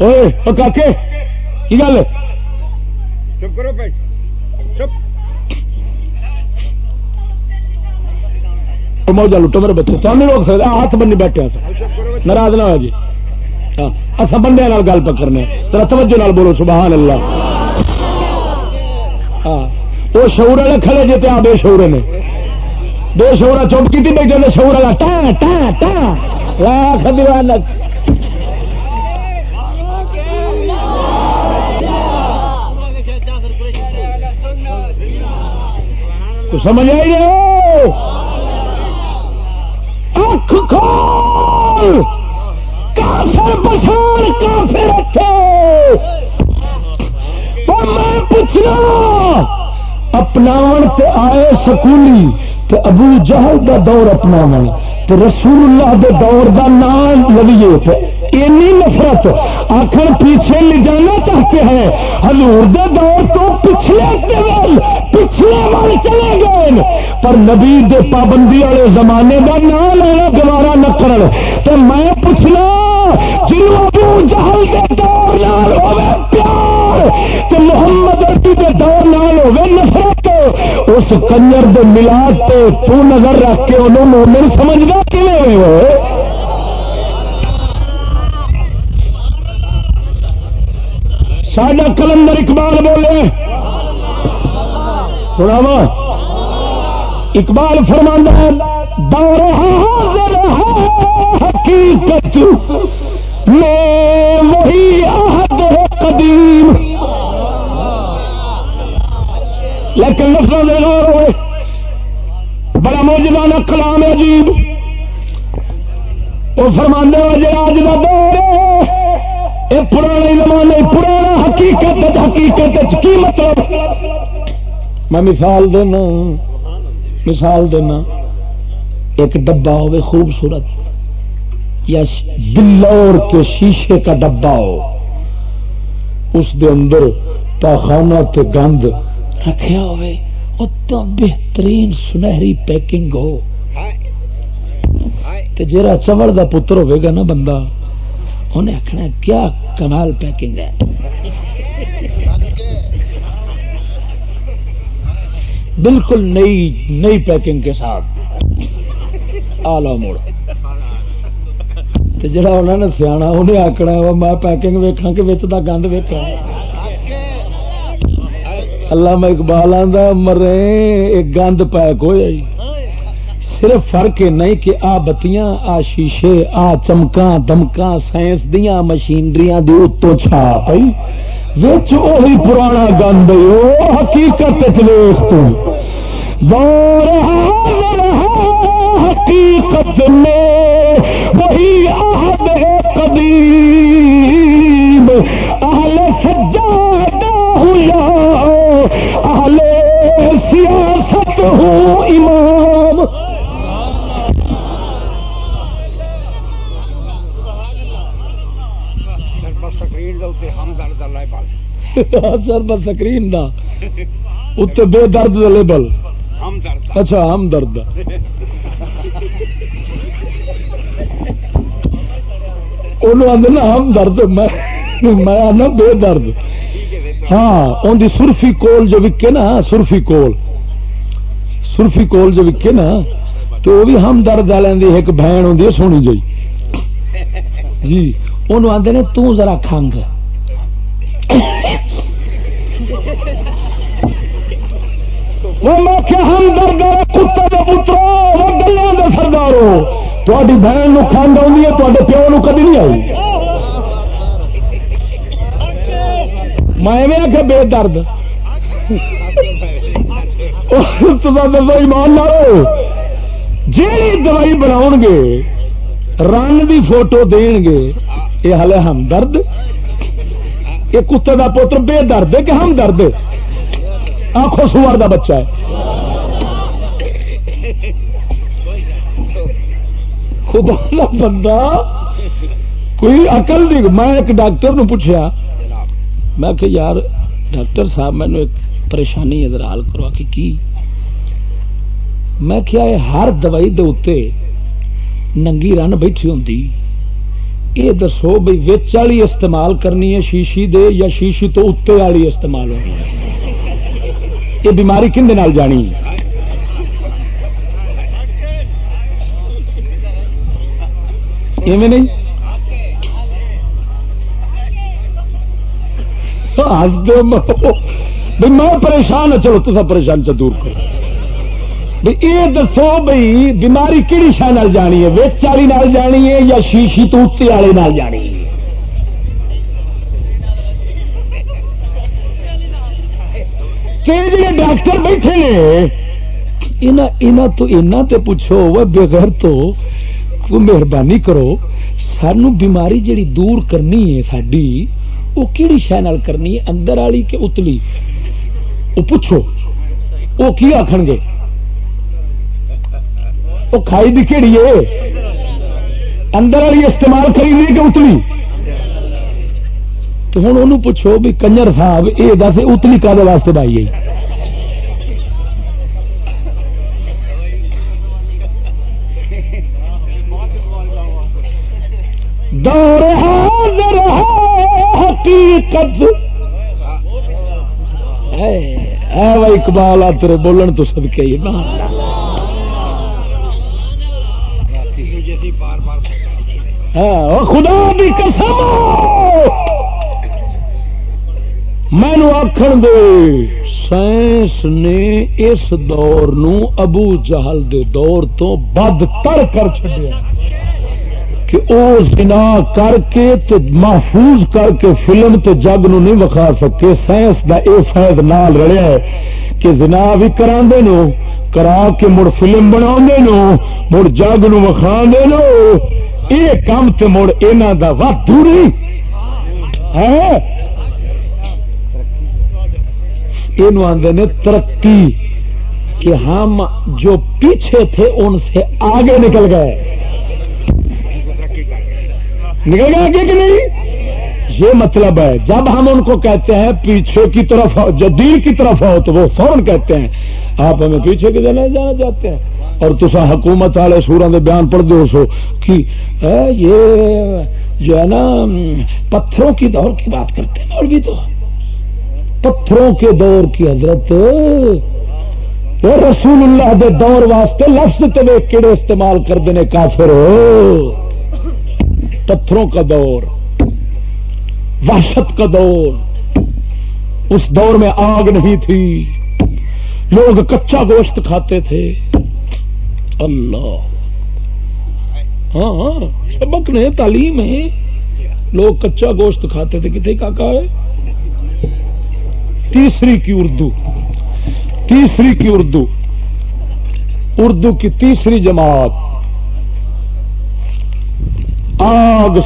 کی گل؟ چپ کرو چپ۔ موجہ لٹو میرے بچے نہیں روک سکتے ہاتھ بنی بیٹھے ناراض نہ ہو جی۔ اصا بندے گل پکڑنے ترا توجہ نال بولو سبحان اللہ۔ ہاں وہ شعور والے کھڑے جی آ بے شعور نے۔ بے شعور چپ کی بیٹھے شعور والا ٹا ٹا ٹا لاکھ دیوانت تو سمجھ آئی رہے اکھ کھول! کافر پچھان کافر رکھے! میں پوچھنا، اپنا آئے سکولی تے ابو جہل دا دور اپنا تے رسول اللہ دے دور دا نام لگیے تے اینی نفرت آخر پیچھے لے جانا چاہتے ہیں۔ ہزور دے دور تو پچھلے پچھلے وال چلے گئے۔ پر نبی دے پابندی والے زمانے کا نام لینا گوارا نہ کر تو میں پوچھنا جنوب جہل کے دور نال ہوے پیار؟ تو محمد اربی کے دور نال ہوے نفرت۔ اس کنجر دے ملاد تے تو نظر رکھ کے انہوں مومن سمجھنا کیویں ہوئے؟ ساڈا کلندر اقبال بولے سناوا اقبال فرمانا دور حاضر ہے، حقیقت میں وہی عہد ہے قدیم. لیکن لفظوں سے غور ہوئے، بڑا موجودہ کلام عجیب۔ وہ فرمانے والے آج کا دور ہے یہ پرانے زمانے، پرانا حقیقت حقیقت کی مطلب؟ میں مثال دینا مثال دینا، ایک ڈبا ہو خوبصورت یا بلور کے شیشے کا ڈبا ہو۔ اس دے اندر پاخانہ تے گند رکھیا ہوئے تو بہترین سنہری پیکنگ ہو۔ جا چوڑ کا پتر ہوئے گا نا بندہ، انہیں آخنا کیا کمال پیکنگ ہے؟ بالکل نئی نئی پیکنگ کے ساتھ۔ آلہ موڑ۔ جڑا انہوں نے سیا انہیں آکنا میں پیکنگ ویکا کہ بچ کا گند ویکا اللہ میں اقبال آدھا مرے، ایک گند پیک ہو جائے صرف فرق نہیں کہ آ بتیاں، آ شیشے، آ چمکا دمکا سائنس دیا مشینری اتو چھا۔ پی وہی پرانا گند حقیقت حقیقت میں وہی عہد قدیم۔ اہل سجادہ ہوں یا اہل سیاست ہوں امام۔ سر بس سکرین دا۔ اتنے بے درد لیبل۔ اچھا ہم درد ہم درد میں آنا بے درد۔ ہاں ان سرفی کول جو وکے نا سرفی کول۔ سرفی کول جو وکے نا تو وہ بھی ہم درد والے ایک بہن ہوں سونی جی۔ جی وہ آدھے نے ترا کھنگ۔ میں کیا ہم درد کتے کے پترو، وہ گلوں کے سردارو تاری بہن کھانڈ آئی ہے تے پیو نو کدی نہیں آئی۔ میں آخیا بے درد۔ ایمان لو جی دوائی بناؤ گے رن کی فوٹو دین گے یہ ہلے ہمدرد۔ یہ کتے کا پوتر بے درد کہ ہم درد آخو سوار کا بچہ ہے۔ خدا کا بندہ، کوئی اقل نہیں۔ میں ایک ڈاکٹر نو پوچھا میں کہ یار، ڈاکٹر صاحب مینو ایک پریشانی ادھر حل کروا کہ کی؟ میں کیا ہر دوائی دے اتنے ننگی رن بیٹھی ہوں یہ دسو بھائی وچ والی استعمال کرنی ہے، شیشی دے یا شیشی تو اتنے والی استعمال ہونی ہے؟ یہ بیماری کھنڈ جانی؟ نہیں؟ ہاں، میں پریشان ہوں چلو تصا پریشان چ دور کرو۔ یہ دسو بھائی بیماری کہڑی شہ جانی ہے؟ ویچ والی جانی ہے یا شیشی تو اتنے والے جانی ہے؟ ڈاکٹر بیٹھے نے؟ تو پوچھو، وہ بغیر تو مہربانی کرو، سانو بیماری جڑی دور کرنی ہے ساری وہ کہڑی شہ کرنی ہے؟ اندر والی کہ اتلی؟ وہ پوچھو، وہ کی آخر گے؟ وہ کھائی بھی کہڑی ہے؟ اندر والی استعمال کری نہیں کہ اتلی؟ تو ہوں ان پوچھو بھی کنجر صاحب یہ دس اتلی کا واسطے بائی گئی؟ دور حاضر حقیقت۔ اے اے اقبال، آ تیرے بولن تو سب کے ہاں، خدا بھی قسم! مینو آخر دے، سائنس نے اس دور نو ابو جہل دے دور تو بد تر کر چڑیا کہ او زنا کر کے تے محفوظ کر کے فلم تے جگ نو نہیں وکھا سکے، سائنس دا اے فائد نال رڑیا ہے کہ زنا بھی کرا نو کرا کے مڑ فلم بنا نو مڑ جگ نو وکھا دے نو یہ کام تے مڑ اینا دا وقت دوری۔ ہے یہ آدھے نے ترقی کہ ہم جو پیچھے تھے ان سے آگے نکل گئے۔ نکل گئے آگے کہ نہیں؟ یہ مطلب ہے، جب ہم ان کو کہتے ہیں پیچھے کی طرف جدید کی طرف ہو تو وہ فوراً کہتے ہیں، آپ ہمیں پیچھے کی طرف جانا چاہتے ہیں۔ اور تصا حکومت والے سورا کے بیان پڑھ دو سو کہ یہ جو ہے نا، پتھروں کی دور کی بات کرتے ہیں اور بھی تو۔ پتھروں کے دور کی حضرت رسول اللہ دے دور واسطے لفظ تے کہڑے استعمال کرتے ہیں کافر۔ ہو پتھروں کا دور، وحشت کا دور، اس دور میں آگ نہیں تھی۔ لوگ کچا گوشت کھاتے تھے۔ اللہ۔ ہاں ہاں سبق نے تعلیم ہے۔ لوگ کچا گوشت کھاتے تھے کتنے کا ہے؟ تیسری کی اردو۔ تیسری کی اردو۔ اردو کی تیسری جماعت۔ آگ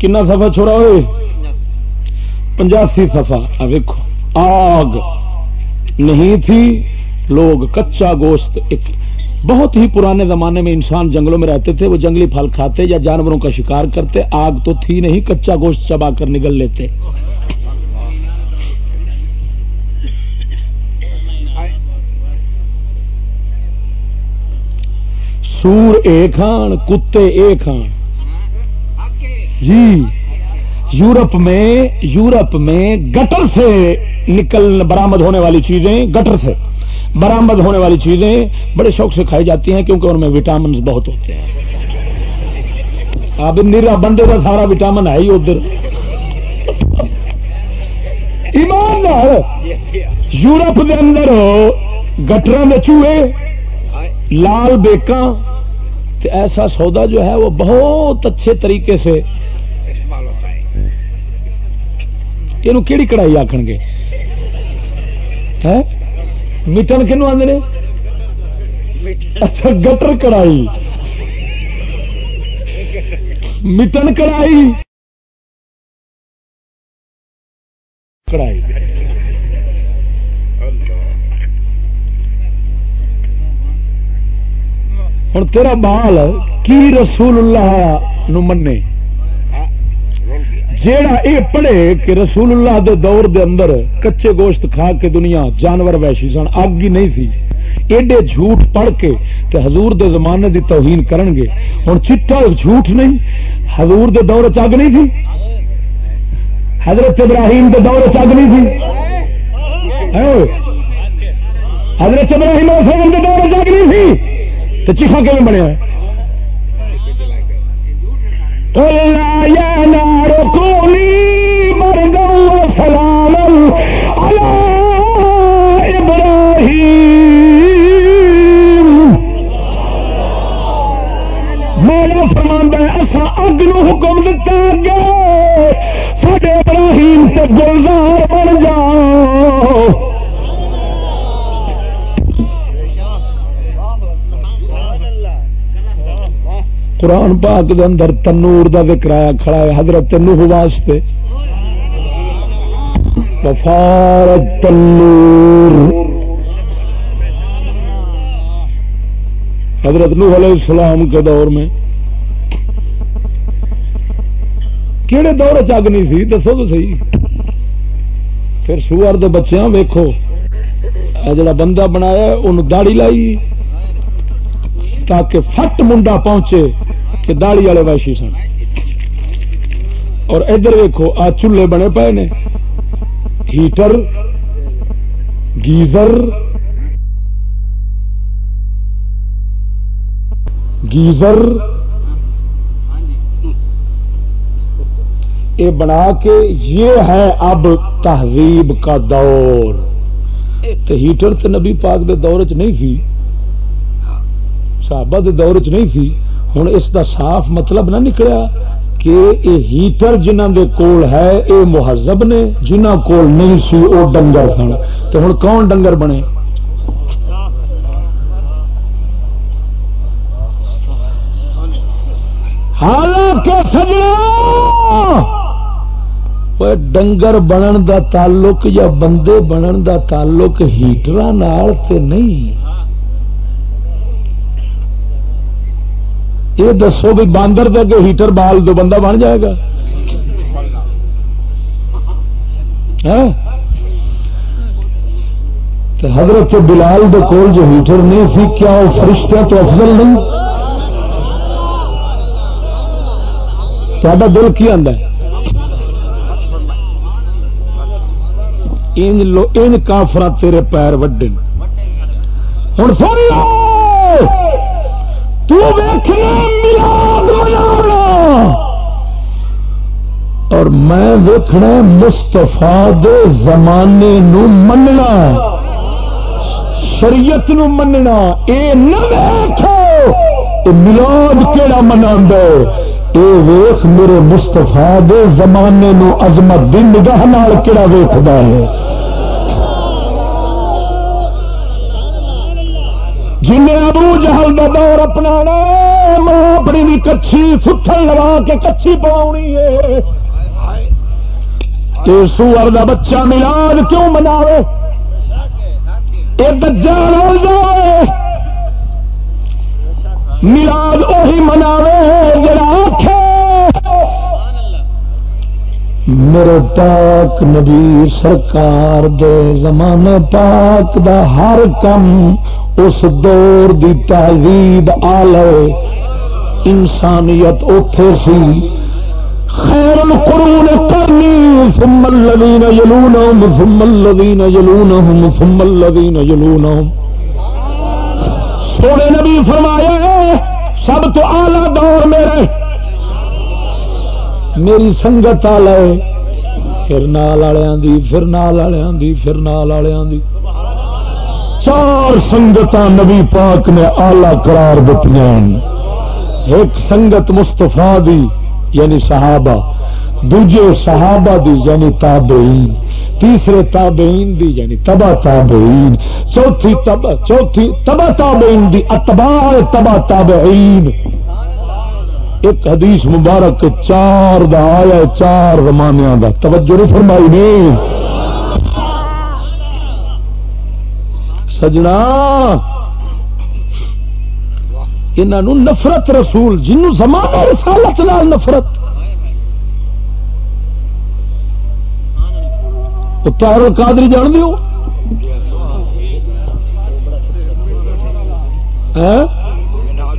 کنا سفا چھوڑا ہوئے؟ پنجاسی سفا ویکو آگ نہیں تھی، لوگ کچا گوشت ایک بہت ہی پرانے زمانے میں انسان جنگلوں میں رہتے تھے، وہ جنگلی پھل کھاتے یا جانوروں کا شکار کرتے، آگ تو تھی نہیں، کچا گوشت چبا کر نگل لیتے۔ سور ایک کھان کتے ایک کھان جی یورپ میں یورپ میں گٹر سے نکل برامد ہونے والی چیزیں گٹر سے۔ برامد ہونے والی چیزیں بڑے شوق سے کھائی جاتی ہیں کیونکہ ان میں وٹامن بہت ہوتے ہیں۔ اب نیرا بندے کا سارا وٹامن ہے ہی ادھر۔ ایمان یورپ کے اندر گٹر میں چوہے، لال بیکاں ایسا سودا جو ہے وہ بہت اچھے طریقے سے یہ کہڑی کڑائی آخ گے؟ مٹن کنو آدھے اچھا گٹر کڑائی۔ مٹن کڑائی۔ کڑائی۔ ہوں تیرا بال کی رسول اللہ نو منے؟ جیڑا اے پڑھے کہ رسول اللہ دے دور دے اندر کچے گوشت کھا کے دنیا جانور ویشی سن اگ ہی نہیں تھی ایڈے جھوٹ پڑھ کے تے حضور دے زمانے دی توہین کرن گے۔ ہوں چٹا جھوٹ نہیں، حضور دے دور چگ نہیں تھی حضرت ابراہیم دے دور چگ نہیں تھی حضرت ابراہیم دے دور چگ نہیں تھی تو چیخا کیون بنیا؟ قلنا يا نار كوني بردا وسلاما على إبراهيم مولا فرماندا ہے، اسا اگ نو حکم دتا ساڈے ابراہیم تے گلزار بن جاؤ۔ قرآن پاک دے اندر تنور دا ذکر آیا، کھڑا ہے حضرت نوح واسطے۔ وفار تنور۔ حضرت نوح علیہ السلام کے دور میں۔ کہڑے دور چگ نہیں سی؟ دسو تو سی پھر سور دے بچیاں ویکھو۔ جڑا بندہ بنایا ان داڑی لائی۔ تاکہ فٹ منڈا پہنچے کہ داڑی والے ویشی سن۔ اور ادھر ویکو آ چولہے بنے پے نے۔ Heater, geyser. گیزر۔ یہ بنا کے یہ ہے اب تہذیب کا دور۔ ہیٹر تو نبی پاک دے دور چ نہیں تھی۔ صحابہ دے دور چ نہیں تھی ہوں اس دا صاف مطلب نہ نکلیا کہ اے ہیٹر جنہ دے کول ہے، اے مہذب نے جنہ کول نہیں سی، او ڈنگر سن۔ تو ہوں کون ڈنگر بنے؟ حالانکہ سجنا! ڈنگر بنن دا تعلق یا بندے بنن دا تعلق ہیٹر نہیں۔ یہ دسو بھی باندر دے ہیٹر بال دو بندہ بن جائے گا۔ ہاں؟ حضرت بلال دے کول جو ہیٹر نہیں سی کیا وہ فرشتہ تو افضل نہیں؟ تا دل کی آدھا ان کافر تیرے پیر وڈن ہوں اور میں ویکنا مستفا دے زمانے نو مننا شریعت نو مننا اے نہ ویکھو۔ ملاد کیڑا منا اے ویخ میرے مستفا دے زمانے نو عظمت دی نگاہ کیڑا ویکھدا ہے۔ جن ابو جہل کا دور اپنا ماں اپنی بھی کچھی ستھن لوا کے کچھی پاؤنی ہے۔ تو سور کا بچہ ملاد کیوں منا دجال ہو جائے۔ ملاد وہی منا جڑا میرے پاک نبی سرکار دے زمانے پاک دا ہر کم اس دور دی تہذیب آل انسانیت اتے سی۔ خیر القرون کرنی ثم الذین یلونہم، ثم الذین یلونہم، ثم الذین یلونہم۔ سونے نبی فرمایا سب تو آلہ دور میرے۔ میری سنگت آلے، پھر نال والوں دی، پھر نال والوں دی، پھر نال والوں دی۔ چار سنگت نبی پاک نے آلہ قرار دیتی ایک سنگت مستفا دی یعنی صحابہ، دوجے صحابہ دی یعنی تابعین، تیسرے تابعین دی یعنی تبا تابعین، چوتھی تبا چوتھی تبا تابعین دی اتباع تبا تابعین۔ ایک حدیث مبارک، چار دا آیا چار زمانیاں دا توجہ فرمائی نہیں سجنا۔ انہوں نفرت رسول جنوں زمانہ رسالت لال نفرت۔ تار قادری جان دیو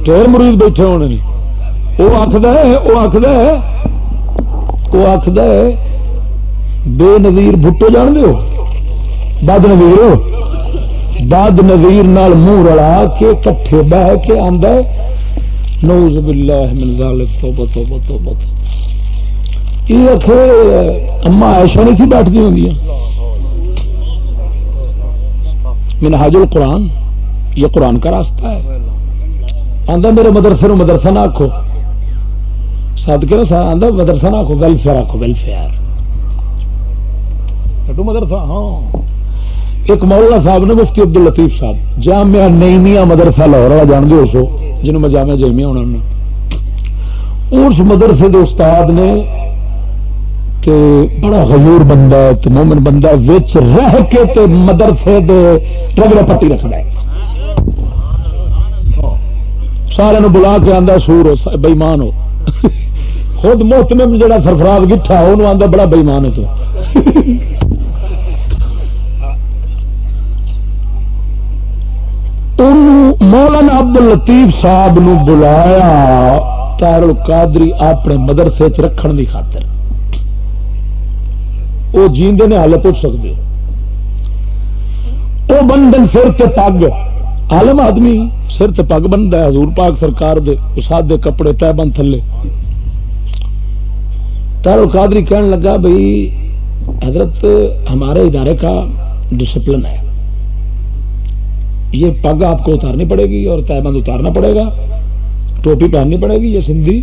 ٹیر مریض بیٹھے ہونے وہ آخد وہ آخد وہ آخد بے نظیر بھٹو جان دیو بد نظیر بد نظیر نال منہ رلا کے کٹھے بہ کے آدھا نوز باللہ من ذالک، توبہ توبہ توبہ یہ آخے اما ایسا نہیں تھی بیٹھتی ہوں گی منہاج القرآن، یہ قرآن کا راستہ ہے۔ آدھا میرے مدرسے نو مدرسہ نہ آخو سد کے آدھا مدرسہ نہ آخو ویلفیئر آخو ویلفیئر مدرسہ ہاں۔ ایک مولانا صاحب نے مفتی عبد الطیف صاحب جامعہ نئیمیا مدرسہ لاہور والا جان دو سو، جنہوں میں جامعہ جامعہ ہونا اس مدرسے دے استاد نے کہ بڑا غیور بندہ ہے تو مومن بندہ وچ رہ کے تے مدرسے دے رگڑے پٹی رکھنا ہے۔ سارے نو بلا کے آدھا سور ہو بئیمان ہو۔ خود محتمم جڑا سرفراز گٹھا وہ آدھا بڑا بئیمان ہے تو۔ مولانا عبد الطیف صاحب نو بلایا تار القادری اپنے مدرسے چ رکھن کی خاطر۔ وہ جیندے نے حالت اٹھ سکتے وہ بندن سر تے پگ، عالم آدمی سر تے پگ بنتا ہے، حضور پاک سرکار دے سادے کپڑے تہ بند تھلے۔ تارو قادری کہنے لگا بھائی حضرت ہمارے ادارے کا ڈسپلن ہے۔ یہ پگ آپ کو اتارنی پڑے گی اور تہ بند اتارنا پڑے گا، ٹوپی پہننی پڑے گی، یہ سندھی،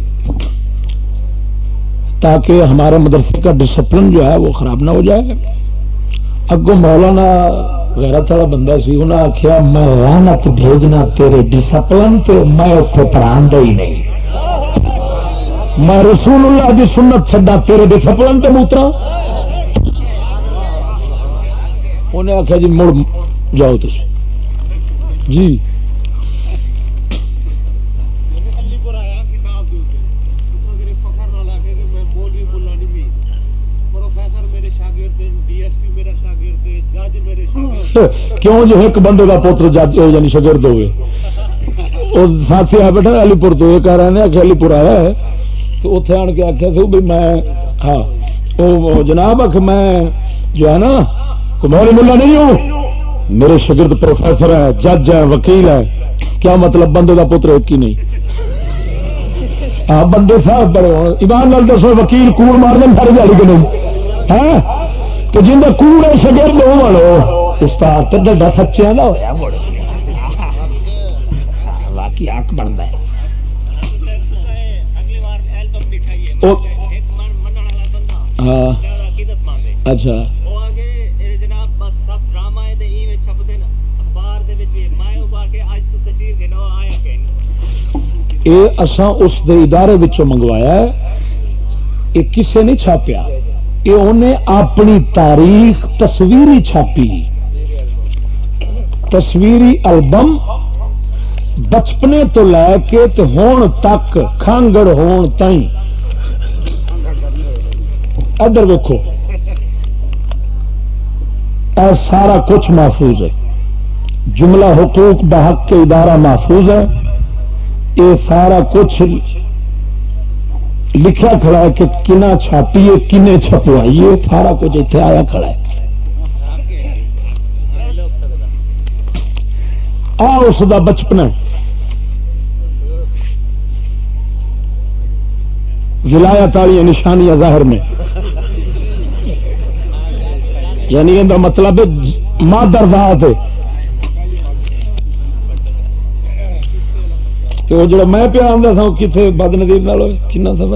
تاکہ ہمارے مدرسے کا ڈسپلن جو ہے وہ خراب نہ ہو جائے۔ اگو مولانا غیرت والا بندہ سی انہیں آخیا میں رانت بھیجنا تیرے ڈسپلن تے میں اتنے پڑھا ہی نہیں۔ میں رسول اللہ کی سنت چڈا تیرے ڈسپلن تے موترا۔ انہیں آخیا جی مڑ جاؤ تھی جی کیوں جو ایک بندے کا پوتر جج ہو یعنی شگرد ہوئے۔ ساتھی آ بیٹھا علی پور تو یہ کہہ رہے ہیں کہ علی پور آیا ہے۔ تو اتنے آن کے آخیا سو بھی میں ہاں وہ جناب آخ میں جو ہے نا کماری ملا نہیں ہوں۔ میرے شگرد پروفیسر ہے جج ہے وکیل ہے کیا مطلب بندے کا پتر ایک ہی نہیں؟ ہاں بندے صاحب بڑے ایمان لال دسو وکیل کوڑ مار دیں ساری جاڑی کے نہیں ہے تو جن کا کوڑ ہے شگرد وہ والو۔ استاد تو ڈا سچیا کا ہوا باقی حق بنتا ہے۔ ہاں۔ اچھا۔ یہ اس دے ادارے منگوایا ہے۔ یہ کسے نہیں چھاپیا۔ یہ انہیں اپنی تاریخ تصویری چھاپی۔ تصویری البم بچپنے تو لے کے ہون تک کھانگڑ ہون تائیں۔ ادھر ویکو سارا کچھ محفوظ ہے۔ جملہ حقوق بحق کے ادارہ محفوظ ہے۔ یہ سارا کچھ لکھا کھڑا ہے کہ کنا چھاپیے، کنے چھپوائیے، سارا کچھ اتنے آیا کھڑا ہے۔ آ اس کا بچپنا ولایت والی نشانیاں ظاہر میں۔ یعنی یہ مطلب مادر ذات ہے۔ تو جڑا میں پیا آتا تھا کتنے بد ندیر نال کنا سب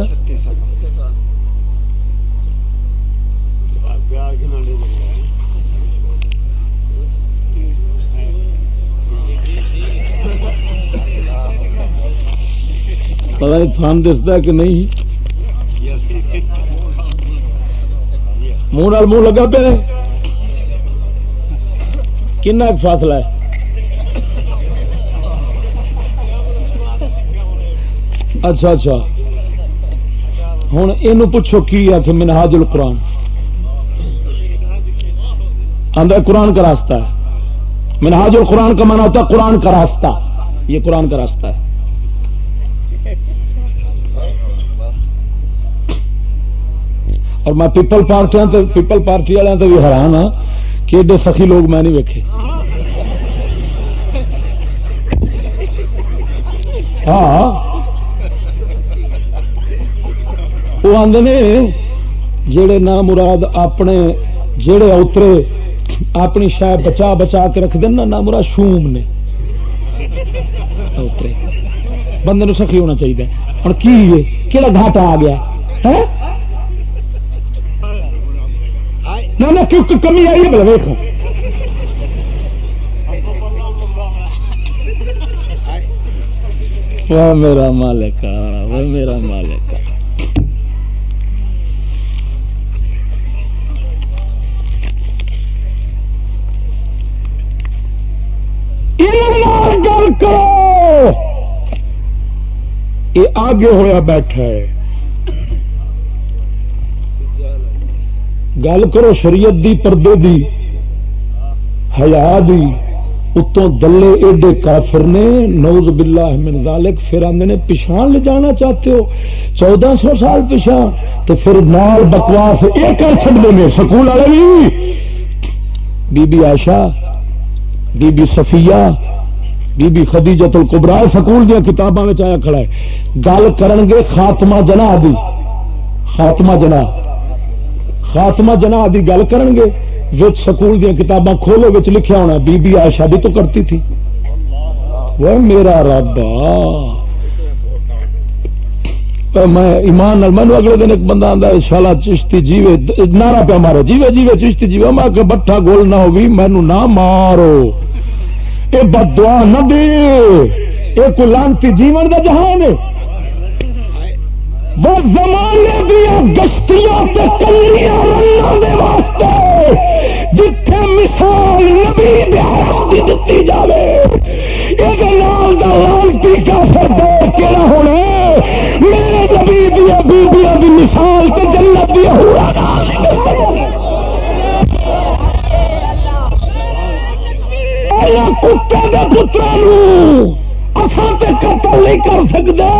پتا نہیں تھان دستا کہ نہیں؟ منہ منہ لگا پہ کنا فاصلہ ہے؟ اچھا اچھا۔ ہوں یہ پوچھو کی آ کہ منہاج القرآن؟ آدھا قرآن کا راستہ ہے۔ منہاج القرآن کا مانا ہوتا ہے قرآن کا راستہ۔ یہ قرآن کا راستہ ہے۔ اور میں پیپل پارٹیاں پیپل پارٹی والوں ہاں سے بھی حیران ہاں کہ ایڈے سخی لوگ میں نہیں ویکے ہاں۔ وہ آدھے نے جڑے نہ مراد اپنے جڑے اترے اپنی شاید بچا بچا کے رکھ دینا نہ مراد شوم نے۔ اترے بندے نو سخی ہونا چاہیے۔ ہوں کی کہڑا گھاٹا آ گیا؟ ہاں؟ نہ کمی آئی ہے بلا ویخ میرا مالک میرا مالک گل کرو! یہ آگے ہوا بیٹھا ہے۔ گل کرو شریعت دی، پردے دی۔ حیا دی۔ اتوں دلے ایڈے کافر نے نوز باللہ من ذالک، پھر آدھے نے پچھان لے جانا چاہتے ہو۔ چودہ سو سال پچھا تو پھر نال بکواس یہ کر چڑتے ہیں سکول والے بھی۔ بی بی آشا بی بی صفیہ، بی بی خدیجت القبرا سکول دیا کتابوں میں آیا کھڑا ہے۔ گل کرن گے خاتمہ جنا دی۔ خاتمہ جنا خاتمہ جنا دی گل کرن گے، وچ سکول دیا کتاباں کھولو وچ لکھیا ہونا بی بی عائشہ بھی تو کرتی تھی۔ وہ میرا رب میں ایمان میں اگلے دن ایک بندہ آتا شالا چشتی جیوے نارا پیا مارے، جیوے جیوے، چشتی جیوے، میں کہ بٹھا گول نہ ہوگی مینو نہ مارو۔ یہ بدوا نہ دے یہ کو لانتی جیون کا جہان ہے۔ وہ زمانے دیا گشتیاں تے کلیاں رنگاں دے واسطے جتھے مثال نبی دی دتی جائے یہ لانتی کا سردار کہڑا ہونا میرے نبی دیا بیبیاں دی مثال تو جنت دیا ہوا کتے کے پترا اصل قتل نہیں کر سکتے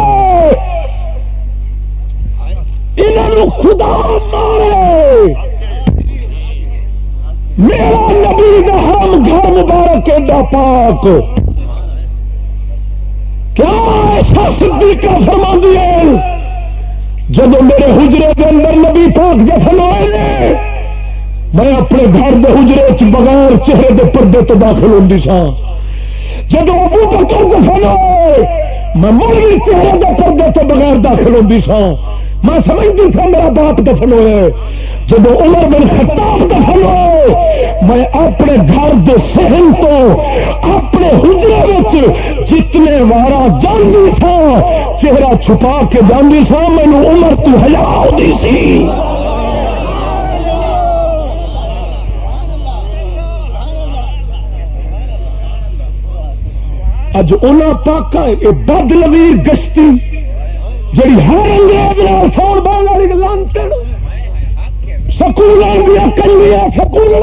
خدا مارے۔ میرا نبی ہم گھر مبارک، ایڈا پاک۔ کیا ایسا فرما دیا جب میرے حجرے کے اندر نبی پاک جفن ہوئے میں اپنے گھر کے حجرے چ بغیر چہرے کے پردے تو داخل ہوتی سا جب ابو بکر دفن ہوئے میں مڑی چہرے کے پردے تو بغیر داخل ہوتی سا میں سمجھتی تھا میرا باپ دفن ہوئے۔ جب عمر بن خطاب دفن ہو، میں اپنے گھر کے سہن تو اپنے حجرے جتنے وارا جاندی تھا، چہرہ چھپا کے جاندی سا مینو عمر تو ہزار ہوتی سی۔ اج ان پاک بد لویر گشتی جی ہر انگریز فون بال والی لانتے سکول دیا کلیا سکول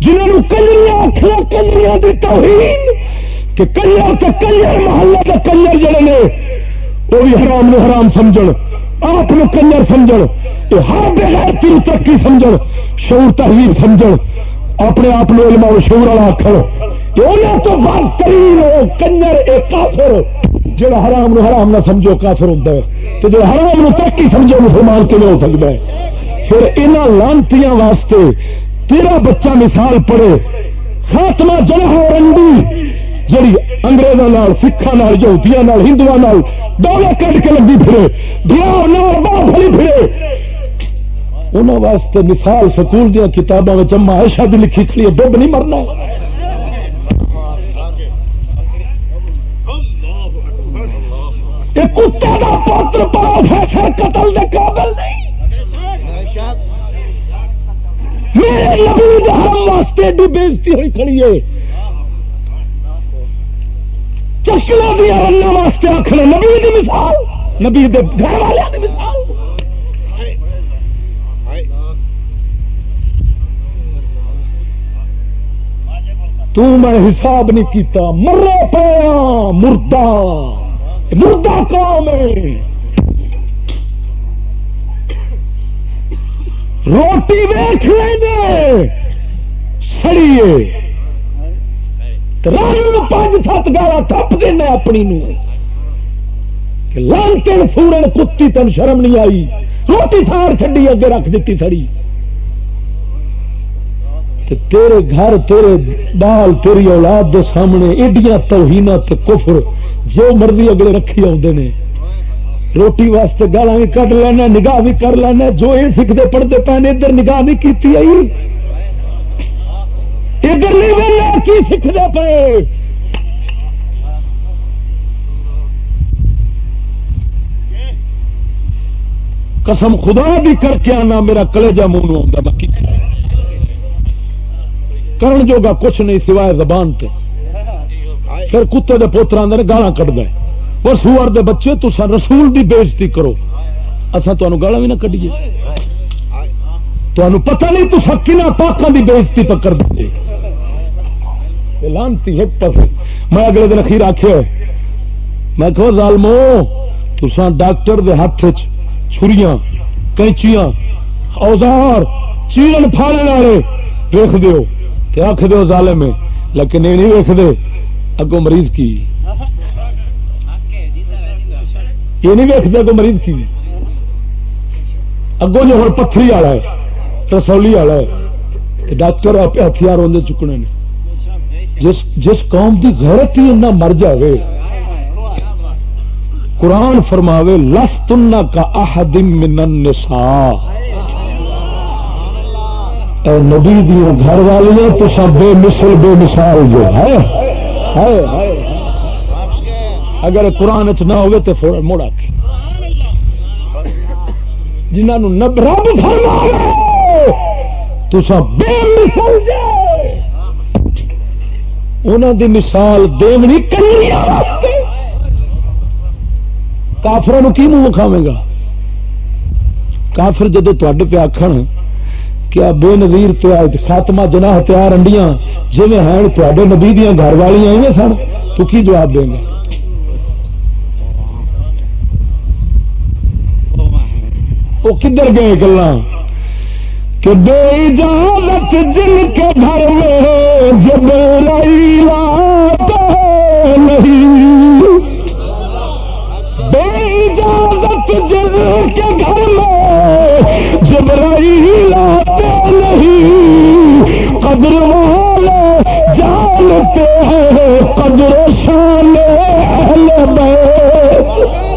جنہوں کلیا آخر کلیا کی توہین۔ کہ کلر کے کلر محلے کے کلر جڑے نے، وہ بھی حرام نو حرام سمجھ آپ کلر سمجھ ہر بغیر تین ترقی سمجھ شعور تحریر سمجھ اپنے آپ علما شعور والا آخر تو بہترین بدترین کنجر ایک کافر، جڑا حرام نو حرام نہ سمجھو، کافر ہوتا ہے۔ تو جو حرام نو ترقی سمجھو، مسلمان کے ہو سکتا ہے؟ پھر یہاں لانتی واسطے تیرا بچہ مثال پڑے خاتمہ جنہ رنگی، جڑی اگریزوں سکھان یہودیاں ہندو دولے کٹ کے لگی پھرے بہار باہر پھلی پھرے۔ انہوں واسطے مثال سکول دیا کتابوں میں اما ایشا بھی لکھی کھڑی ہے ڈب نہیں مرنا۔ کتے کا پوتر پروفیسر قتل کے قابل نہیں۔ میرے نبی دھرم واسطے بھی بےزتی ہوئی کھڑی ہے چشلوں دیا رنگ واسطے آخر نبی دی مثال نبی دے گھر والے دی مثال تو میں حساب نہیں کیتا مرے پیا مردہ مردہ قوم ہے۔ روٹی ویچ لیں سڑیے۔ پانچ سات گالا تھپ دینا اپنی نو۔ لانتے سورن کتی تن شرم نہیں آئی۔ روٹی سار چڈی اگے رکھ دیتی سڑی۔ تیرے گھر، تیرے بال، تیری اولاد دے سامنے ایڈیاں توہین کفر، جو مرضی اگلے رکھی آتے ہیں روٹی واسطے گالا بھی کٹ لینا، نگاہ بھی کر لینا، جو یہ سیکھتے پڑھتے پے ادھر نگاہ نہیں کی آئی۔ ادھر نہیں کی سیکھتے پے؟ قسم خدا بھی کر کے آنا، میرا کلجا منہ آتا باقی کرن جوگا کچھ نہیں سوائے زبان تے۔ پھر کتے دے پوتر آدھے گالا کٹ دے اور سور دے بچے، تو رسول دی بےزتی کرو۔ اصا تمہیں گالا بھی نہ کٹیے تمہیں پتہ نہیں تو سکی پاکوں کی بےزتی پکڑ دے لانتی ایک پاس میں اگلے دن اخیر آخیا میں کہ ظالمو تسان ڈاکٹر دے ہاتھ چھریاں، کینچیاں، اوزار چیرن پھاڑنے والے ویخ دیو۔ تے آخ دیو ظالم لیکن یہ نہیں ویخ دے، اگوں مریض کی؟ یہ نہیں ویکتے اگوں مریض کی۔ اگوں جو ہوں پتھری والا ہے رسولی والا ہے ڈاکٹر آپ ہتھیار اندر چکنے نے۔ جس جس قوم کی غیرت ہی انہیں مر جائے قرآن فرماوے لس تن کا احدم من النساء۔ اے نبی دی گھر والی تو سب بے مثل، بے مثال جو ہے۔ اگر قرآن چ نہ ہوگی تو فور مڑ آ جنہوں رب تو سب بے انہوں دی مثال دیونی کافر کی منہ کھاوے گا؟ کافر جدو تے پہ آخر کیا بے نظیر خاتمہ جناح تیار انڈیاں جی ہیں تے نبی دیا گھر والیاں ایویں سن، تو کی جواب دیں گے وہ کدھر گئے گلا کہ بے اجازت جن کے گھر میں جب نہیں۔ بے اجازت جن کے گھر میں جب لاتے نہیں۔ قدر والے جانتے ہیں، قدر شان اہل بیت۔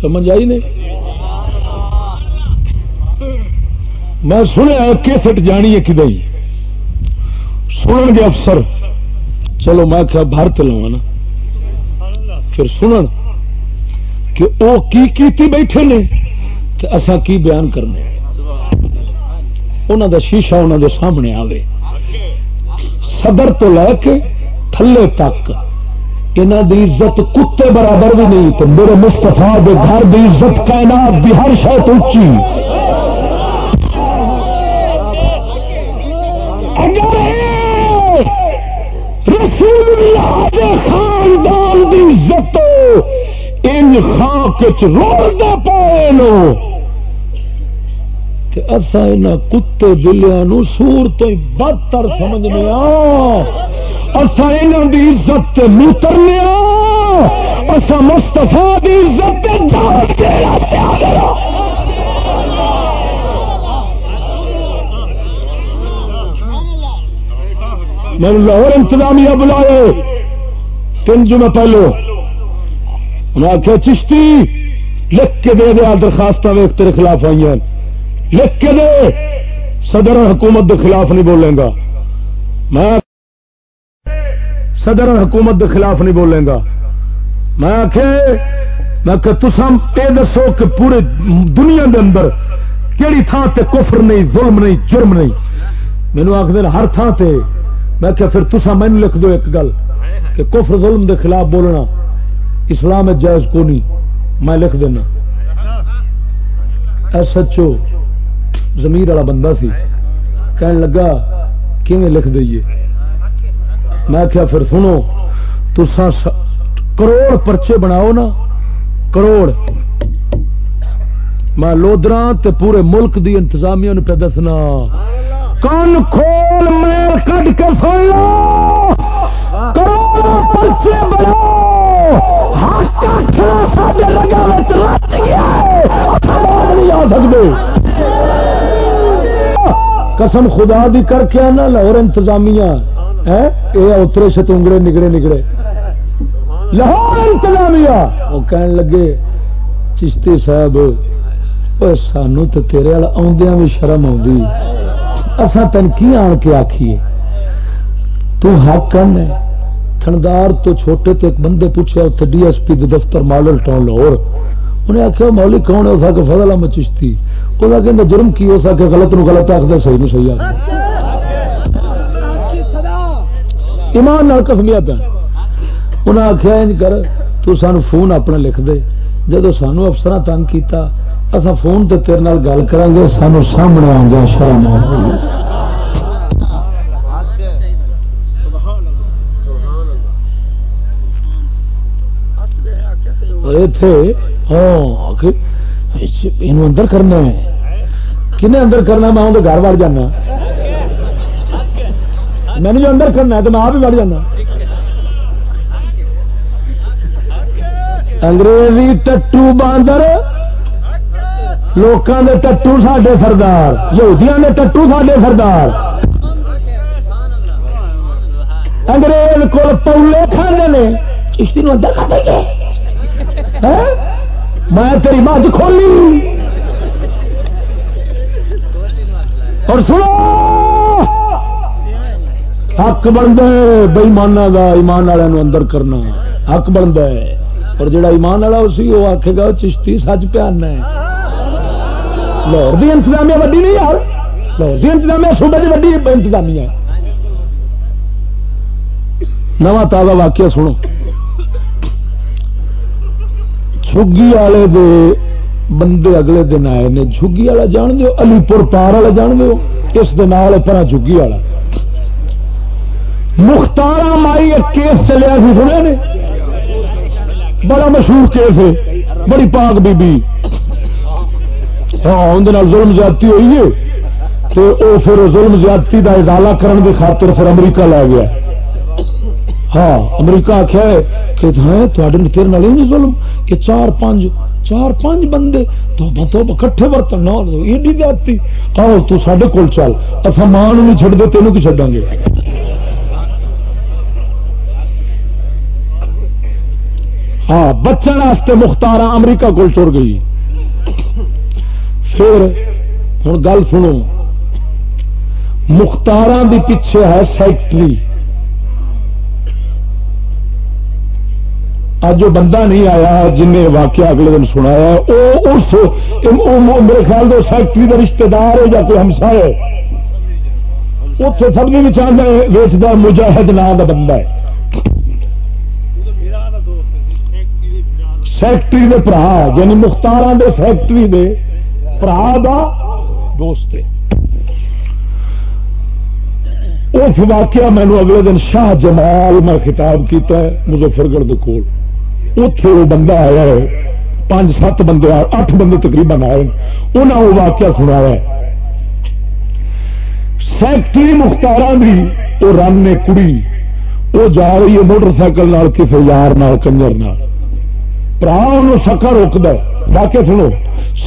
سمجھ آئی نہیں؟ میں سنیا کیسٹ جانی ہے کدی سنن گے افسر۔ چلو میں کیا بھارت لوا نا۔ پھر سنن کہ وہ کی کیتی بیٹھے نے کہ اصا کی بیان کرنے انہوں دا شیشہ انہوں دے سامنے آوے۔ صدر تو لے کے تھلے تک۔ یہاں دی عزت کتے برابر بھی نہیں تو میرے مستفا دے گھر دی عزت کائنات دی ہر شاید اچھی رسول اللہ خاندان دی عزت، ان خاک روڑتے پائے اصا ان کتے بلیا سور تو بدتر سمجھنے آ۔ اصا یہاں کی عزت موتر لیا اصا مستفا کی عزت میں لاہور انتظامیہ بلائے تین جو پہلو۔ انہیں آخیا چشتی، لکھ کے دے دیا درخواست ویخ تیرے خلاف آئی ہیں لکھ کے دے۔ صدر حکومت کے خلاف نہیں بولیں گا۔ میں صدر حکومت کے خلاف نہیں بولے گا۔ میں آخ میں تسام یہ دسو کہ پورے دنیا دے اندر کہڑی تھان تے کفر نہیں ظلم نہیں جرم نہیں۔ مینو آخر ہر تھان تے۔ میں کہ پھر تسا مین لکھ دو ایک گل کہ کفر ظلم دے خلاف بولنا اسلام جائز کو نہیں میں لکھ دینا۔ ایس ایچ او زمیر والا بندہ سی کہنے لگا کیون لکھ دئیے؟ میں کیا پھر سنو تسا کروڑ پرچے بناؤ نا، کروڑ۔ میں لودرا تے پورے ملک دی انتظامیہ نے پہ دسنا۔ کن کھول میل کٹ کے سن لو۔ کروڑ پرچے بناؤ۔ ہاتھ لگا آ سکتے قسم خدا دی کر کے آنا، لاہور انتظامیہ یہ اترے شتونگڑے نگڑے نگڑے لاہور انتظامیہ! وہ کہنے لگے، چشتی صاحب سانو تو تیرے والا آدیا بھی شرم آئی اصا تین کی آن کے آخیے تو حق ہے۔ تھندار تو چھوٹے تو ایک بندے پوچھا اتنے ڈی ایس پی دفتر ماڈل ٹاؤن لاہور۔ انہیں آخیا مولی کون ہے اس کے فضل احمد چشتی وہ کہ جرم کی ہو سکے غلط نو غلط آخر صحیح نو صحیح آخر ایمان نال کسمیا پیا انہیں آخیا کر تو سانو فون اپنا لکھ دے جب سانو افسر تنگ کیتا اصا فون تے تیرے نال گل کریں گے سانو سامنے آ گیا شرم ہاں اندر کرنا ہے کنے اندر کرنا میں اندر گھر بڑ جانا میں جو اندر کرنا ہے تو میں آپ ہی بڑھ جانا انگریزی ٹٹو باندر لوکاں دے ٹٹو ساڈے سردار یہودیاں دے ٹٹو ساڈے سردار انگریز کو پولے کھانے نے چشتی نو اندر کھاتے گے میں تیری مجھ کھولی. اور سنو. حق بنتا ہے بےمانا کا ایمان والوں اندر کرنا. حق بنتا ہے. اور جڑا ایمان والا اسی وہ آخے گا چشتی سچ پیانا ہے. لاہور کی انتظامیہ وڈی نہیں یار. لاہور کی انتظامیہ صوبے کی وڈی انتظامیہ نواں تازہ واقعہ سنو. جھگی والے دے بندے اگلے دن آئے نے جھگی والا جان دو علی پور پار والا جان دو اس پر جھگی والا۔ مختار مائی ایک کیس چلیا سی سنیا نے؟ بڑا مشہور کیس ہے، بڑی پاک بی بی ہاں اندر ظلم زیادتی ہوئی ہے تو وہ پھر ظلم زیادتی کا ازالہ کرنے کی خاطر پھر امریکہ لے گیا۔ ہاں امریکہ آخیا ہے کہ ہاں تیرے نہیں ظلم کہ چار پانچ چار پانچ بندے تو کٹھے برتن نہ ہو ایڈی زیادتی۔ آؤ، تو سڈے کول چل۔ اصا ماں نہیں چڑ دے تینوں کی چڈا گے؟ ہاں بچن واسطے مختار امریکہ کول چڑ گئی۔ پھر ہوں گل سنو۔ مختار دی پیچھے ہے سیکٹری۔ اج جو بندہ نہیں آیا جن نے واقعہ اگلے دن سنایا، وہ اس میرے خیال دو سیکٹری کا رشتے دار ہے یا کوئی ہمسا ہے۔ اتنے سبزی بھی چاہتا ویچتا مجاہد نام کا بندہ ہے۔ سیکٹری دے برا یعنی مختار دے سیکٹری دے برا دا دوست اس واقعہ مینو اگلے دن شاہ جمال میں خطاب کیتا ہے مظفر گڑھ کول۔ اتے وہ بندہ آیا ہے، پانچ سات بندے اٹھ بندے تقریباً آئے انہیں وہ واقعہ سنایا سیکٹری مختار بھی وہ رن نے کڑی۔ وہ جا رہی ہے موٹر سائیکل کسی یار نال، کنجر برا ان سکا روکد واقع سنو۔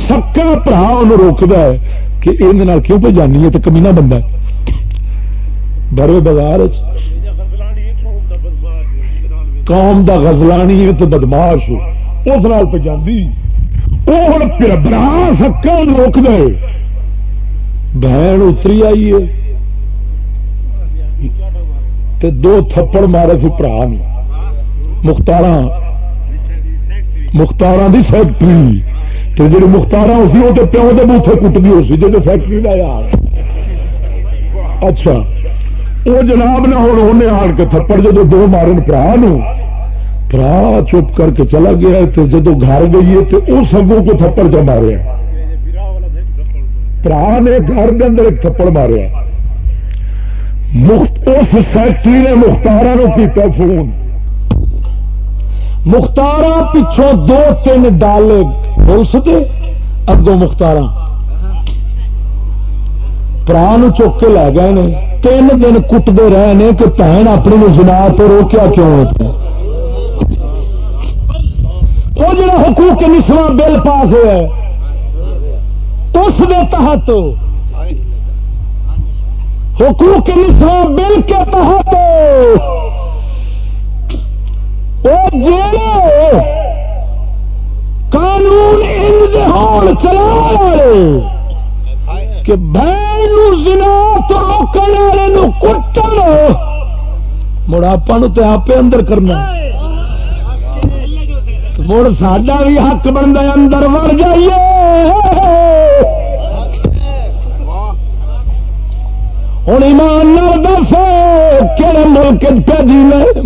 سکا برا ان روکد کہ یہ کیوں پہ جانی ہے؟ تو کمینا بندہ ڈرے بازار قوم دا غزلانی ہے تو بدماش اس نال پہ جاندی۔ وہ ہوں برا سکا روک دے۔ بہن اتری آئی ہے۔ تے دو تھپڑ مارے سی برا مختار مختار دی فیکٹری۔ تے جی مختار اسی وہ تو پیو کے بوٹے کٹتی ہو سی جی فیکٹری کا یار۔ اچھا۔ وہ جناب نہ ہوں آن کے تھپڑ جب دو مارن برا برا چپ کر کے چلا گیا تو جدو گھر گئی ہے تو اس اگوں کو تھپڑ چ مارے برا نے گھر کے اندر ایک تھپڑ مارے اس فیکٹری نے مختارا کیتا فون۔ مختارا پچھوں دو تین ڈالے پولیس کے اگوں مختارا برا چک کے لے گئے تین دن کٹتے رہے کہ بھن اپنی جنا تو روکیا کیوں ہے؟ وہ جڑا حقوق نسواں بل پاس ہوا اس کے تحت حقوق نسواں بل کے تحت قانون ان چلا والے کہ بہن زنا تو روکنے والے کٹن مڑاپا تو آپ اندر کرنا۔ مڑ ساڈا بھی حق بنتا اندر وڑ جائیے۔ ہوں ایمان دس کہڑے ملک پہ جی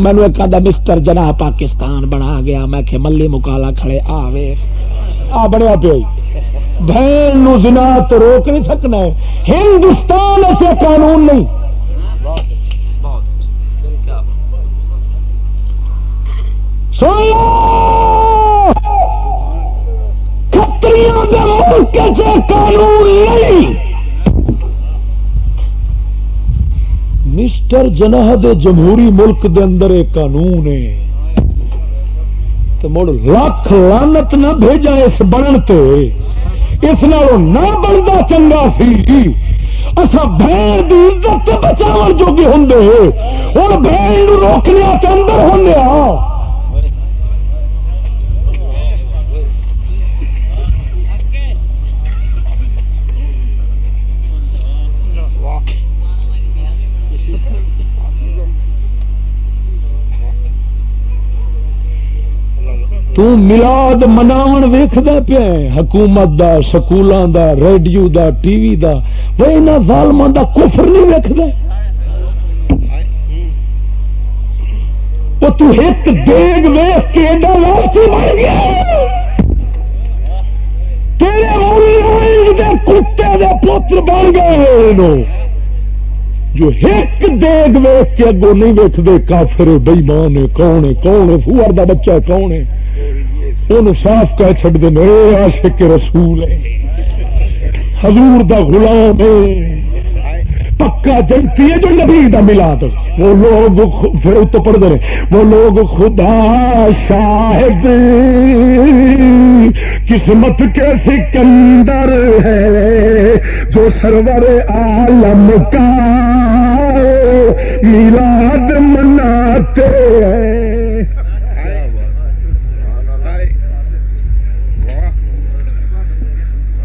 مینو ایک آدھا مسٹر جنا پاکستان بنا گیا، میں کہ ملی مکالا کھڑے آوے آ بڑیا پی بہن زنا تو روک نہیں سکنا ہندوستان ایسے قانون نہیں۔ سو ملک سے قانون نہیں. مسٹر جناح دے جمہوری ملک دے اندر ایک قانون ہے. تو مڑ لکھ لانت نہ بھیجا اس بنن تے. اس نالوں نہ بنتا چنگا سی. اصا بہن کی عزت بچاؤ جوگے ہوں ہوں بہن روکنے کے اندر ہوں تلاد مناو ویخد پیا حکومت دا سکولوں دا، ریڈیو دا، ٹی وی دا۔ وہ یہاں ظالموں دا کفر نہیں ویکد وہ تو ایک دیگ ویخ کے ایڈا لالچی بن گیا۔ تیرے کتے دے پوتر بن گئے جو ایک دیگ ویخ کے اگوں نہیں ویکتے کافر بئیمان کون ہے کون ہے فوار دا بچہ کون ہے ان صاف کہہ چڑ دے، میرے عاشق رسول ہے۔ حضور دا غلام ہے۔ پکا جنتی ہے جو نبی دا ملاد۔ وہ لوگ پھر اتو پڑھتے رہے۔ وہ لوگ خدا شاہد۔ قسمت کے سکندر ہے جو سرور عالم کا میلاد مناتے ہیں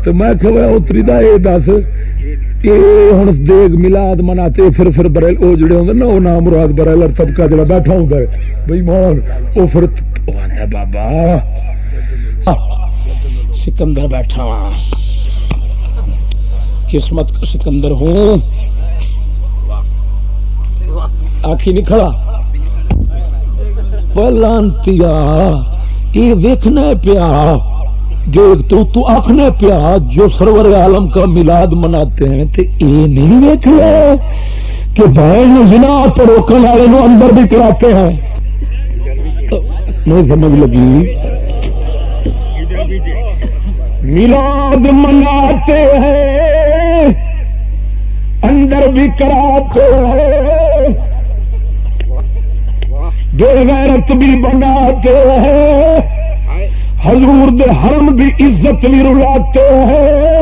تو میں کہ اتری دا یہ دس ہوں دیگ ملاد مناتے پھر پھر برل وہ جڑے ہوں نا وہ نام مراد برائلر طبقہ جڑا بیٹھا ہوں بھائی مان وہ پھر بابا سکندر بیٹھا ہاں۔ قسمت کا سکندر ہوں۔ آخی نہیں کھڑا لانتی یہ ویکنا پیا۔ دیکھ تو تو آخنے پیا، جو سرور عالم کا میلاد مناتے ہیں تو یہ نہیں دیکھ لے کہ بہن جنا تو روکنے والے نو اندر بھی کراتے ہیں۔ نہیں سمجھ لگی۔ میلاد مناتے ہیں، اندر بھی کراتے ہیں۔ بے غیرت بھی بناتے ہیں حضور دے حرم دی عزت بھی رلاتے ہیں۔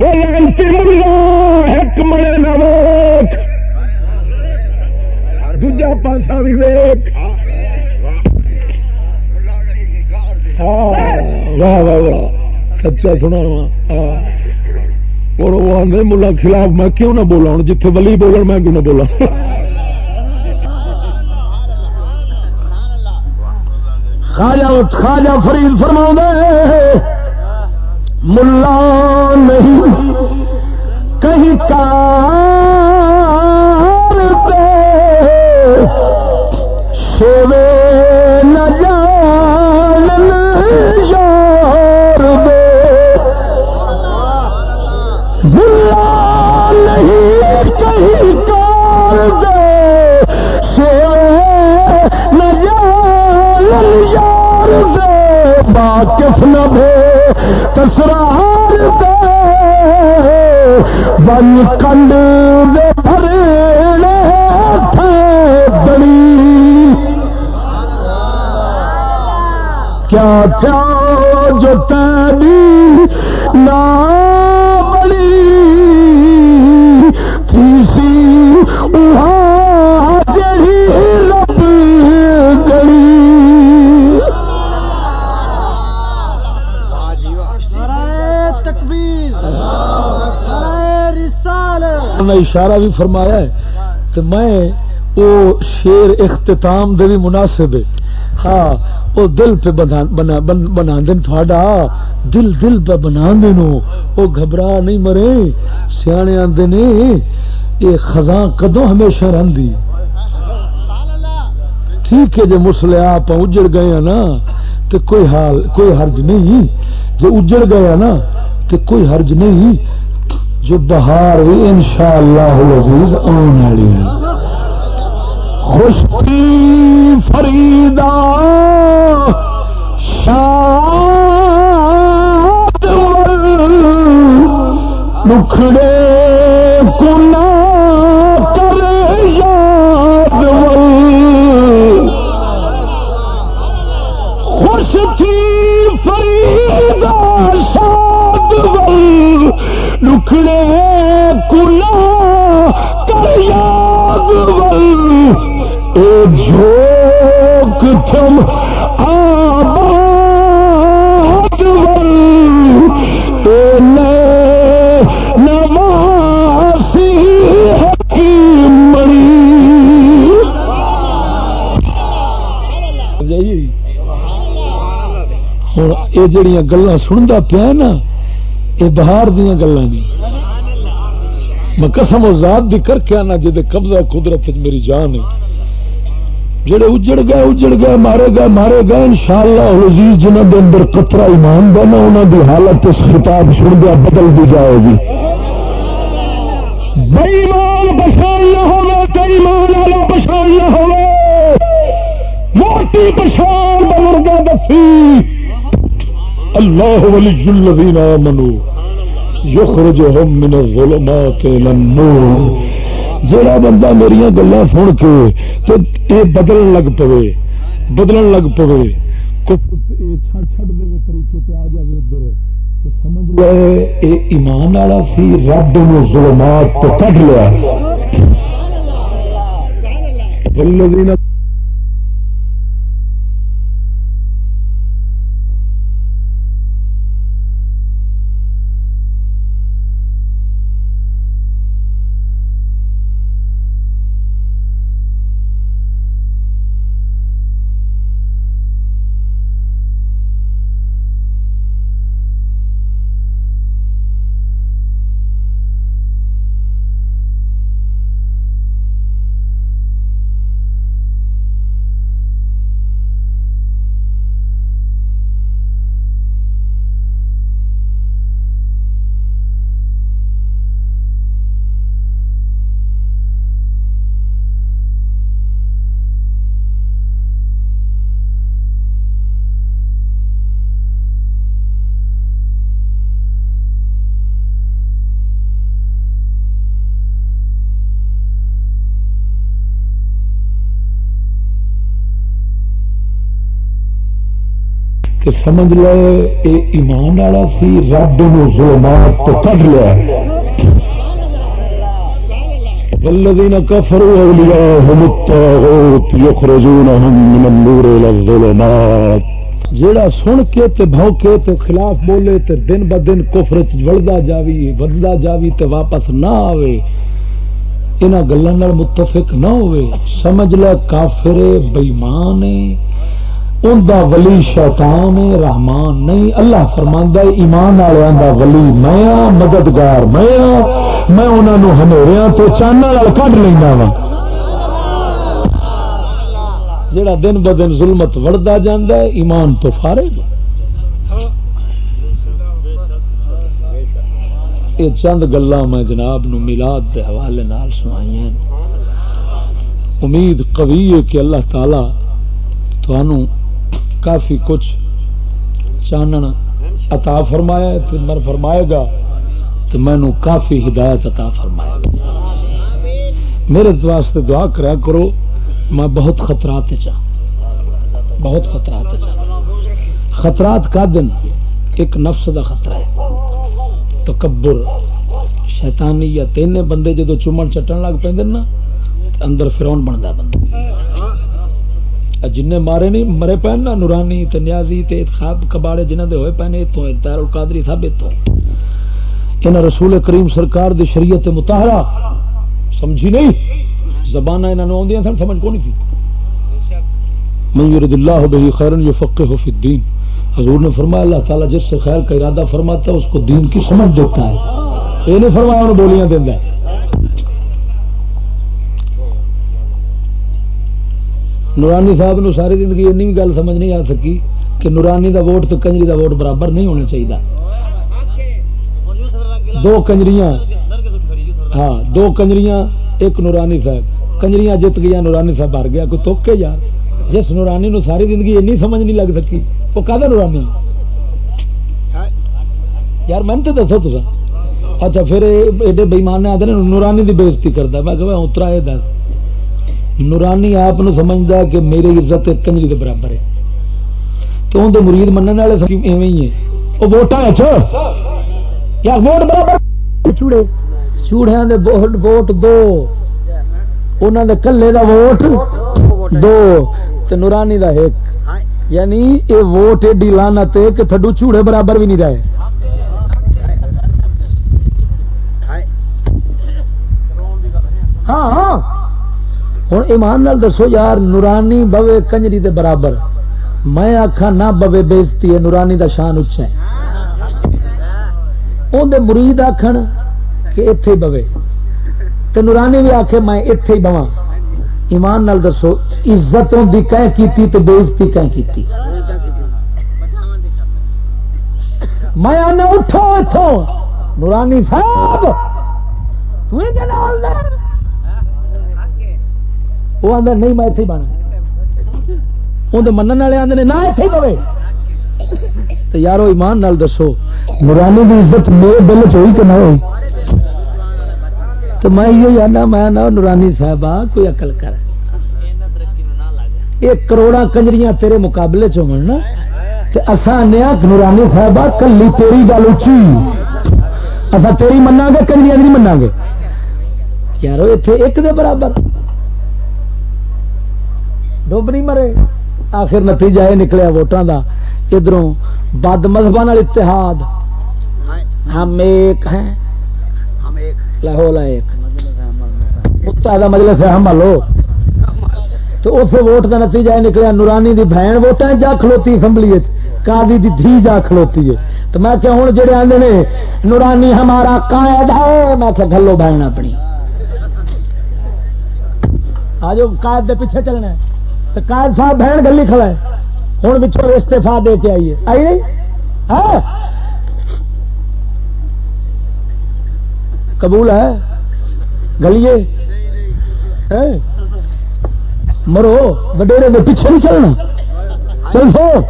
وہ لانتی ملا، ایک مڑے نہ ویک۔ دوجا پاسا بھی ویک۔ ہاں، واہ واہ واہ۔ سچا سنا ہاں۔ اور وہ آدھے ملا خلاف، میں کیوں نہ بولا ہوں جتھے ولی بولن، میں کیوں نہ بولا خاجا خاجا فرید فرما ملا نہیں کہیں کا واقف نہ بے تسرار دے۔ بن کنڈ دے بھرے بڑی کیا تھا جو تیری نام نے اشارہ بھی فرمایا ہے تو میں وہ شیر اختتام دے بھی مناسب ہے۔ ہاں وہ دل پہ بنا دن تھوڑا۔ دل دل پہ بنا دینو وہ گھبرا نہیں مرے۔ سیانے آندے نے، یہ خزاں کدو ہمیشہ رہندی؟ ٹھیک ہے جی مسلے آپ اجڑ گئے نا تو کوئی حال، کوئی حرج نہیں۔ جو اجڑ گیا نا تو کوئی حرج نہیں۔ جو بہار بھی ان شاء اللہ عزیز آنے والی ہے خوشی فریدا دکھڑے کنا کر یاد خوش تھی فریدا شاد دکھڑے کنا کر یاد اے جھوک تھم آباد یہ جڑیاں گلا سنتا پیا نا یہ بہار دیا گلا نہیں میں قسم ذات دی کر کے آنا جی قبضہ قدرت میری جان ہے۔ جڑے اجڑ گئے اجڑ گئے، مارے گئے مارے گئے ان شاء اللہ جنہوں کے اندر قطرہ ایمان دینا انہوں کی حالت اس خطاب سن دیا، بدل دی جائے گی۔ بےمان پچھان نہ ہو ایمان والا پچھان نہ ہو موٹی پچھان بزرگ دسی۔ اللہ ولی الذین آمنوا۔ یخرجہم من الظلمات الى النور. جڑا بندہ میری گلاں سن کے تے اے بدلن لگ پوے بدلن لگ پوے۔ چھڑ چھڑ دے طریقے تے آ جاوے ادھر۔ سمجھ لے اے ایمان والا سی رب نے ظلمات تو کڈ لیا۔ والذین کہ سمجھ لے اے ایمان والا سی، رب نو ظلمات تو کڈ لیا والذین کفروا اولیاءهم الطاغوت یخرجونهم من النور الى الظلمات۔ جیڑا سن کے تے بھوکے تے خلاف بولے تے دن ب دن کفر وچ وڑدا جاوی وددا جاوی تے واپس نہ آوے۔ انہاں گلاں نال متفق نہ ہوئے سمجھ لے کافر بے ایمان ہے ان دا ولی شیطان ہے، رحمان نہیں۔ اللہ فرماندہ ایمان والوں کا ولی میں مددگار میں میں انہوں ہنیریا تو چانا کھ لینا وا جڑا دن ب دن ظلمت وڑتا جا ایمان تو فارے یہ چند گلا میں جناب نو ملاد کے حوالے سنائی امید قوی ہے کہ اللہ تعالی تھانوں کافی کچھ چانن عطا فرمایا تو من فرمائے گا تو مینو کافی ہدایت عطا فرمائے گا میرے واسطے دعا کرا کرو، میں بہت خطرات چاہ بہت خطرات چاہ خطرات کا دن ایک نفس دا خطرہ ہے۔ تکبر، شیطانی یا تین بندے جدو چومن چٹن لگ پہ نا، اندر فرون بنتا بندہ۔ جن مارے نہیں، مرے پے نا نورانی نیازی تے خواب کباڑے جنہ دے ہوئے پہنے اتوں تیر القادری سب اتوں ان رسول کریم سرکار دی شریعت متحرہ سمجھی نہیں؟ زبانہ انہوں نے آدی سن، سمجھ کو نہیں تھی من یرد اللہ بہی خیرن یفقہ فی الدین۔ حضور نے فرمایا، اللہ تعالیٰ جس سے خیر کا ارادہ فرماتا ہے، اس کو دین کی سمجھ دیتا ہے۔ یہ نہیں فرمایا انہوں بولیاں دینا ہے۔ نورانی صاحب نو ساری زندگی این بھی گل سمجھ نہیں آ سکی کہ نورانی دا ووٹ تو کنجری دا ووٹ برابر نہیں ہونا چاہیے دو کنجریاں ہاں دو کنجریاں، ایک نورانی صاحب۔ کنجریاں جت گیا، نورانی صاحب ہار گیا، کوئی توک کے یار۔ جس نورانی نو ساری زندگی اینی سمجھ نہیں لگ سکی، وہ کا نورانی؟ یار، میں تو دسو تو اچھا پھر ایڈے بےمان آتے نورانی کی بےزتی کرتا میں کہ اترا یہ دس۔ نورانی آپ سمجھتا کہ میری عزت کنجری کے برابر ہے۔ تو اندر مرید منع والے ایویں ہی ہے وہ ووٹاں یار ووٹ برابر۔ چوڑے۔ چوڑیا دے ووٹ ووٹ دو۔ انہوں دے کلے دا ووٹ دو۔ تے نورانی دا ایک۔ یعنی یہ ووٹ ایڈی لانت ہے کہ تھڈو چوڑے برابر بھی نہیں رہے۔ ہاں ہاں۔ ہوں ایمان نال دسو یار، نورانی بوے کنجری دے برابر۔ میں آخا نہ بوے بےزتی ہے، نورانی دا شان اچا ہے۔ اندر مرید آخر کہ اتے بوے۔ تو نورانی بھی آخے میں اتے ہی بوا ایمان نال دسو عزتوں دی کہیں کیتی تو بےزتی کہیں کیتی۔ میں آنا اٹھو اتو نورانی صاحب تھی وہ آدھا نہیں میں اتنے بنا۔ اندر من والے آدھے نہ اتنے پوے تو یارو، ایمان نال دسو، نورانی کی عزت میرے دل چی کہ نہ ہوئی؟ تو میں یہ آنا میں نہ نورانی صاحب کوئی اقل کر۔ ایک کروڑا کنجریاں تیرے مقابلے چ ہونا اسان نورانی صاحب کلی تیری گل اچھی اصا تیری منا گے کنجریاں نہیں منا گے یارو اتنے ایک دے برابر۔ ڈب نہیں مرے۔ آخر نتیجہ یہ نکلیا ووٹان کا ادھر بد مذہب اتحاد۔ ہم ایک ہیں۔ لاہور ایک۔ مجلس ہے، ہم لو تو اس ووٹ کا نتیجہ یہ نکلیا، نورانی دی بہن ووٹان جا کھلوتی اسمبلی کادی دی دھی جا کھلوتی ہے۔ تو میں کیا ہوں، جڑے آدھے نے، نورانی ہمارا قائد ہے۔ میں کیا گلو بہن اپنی۔ آج قائد دے پیچھے چلنا ہے۔ قائد صاحب بہن گلی کھڑا ہے۔ ہوں پچھوں استفا دے کے آئیے۔ آئی نہیں؟ ہاں۔ قبول ہے؟ گلیے؟ ہاں۔ مرو، وڈیرے کے پیچھے نہیں چلنا۔ چل سو۔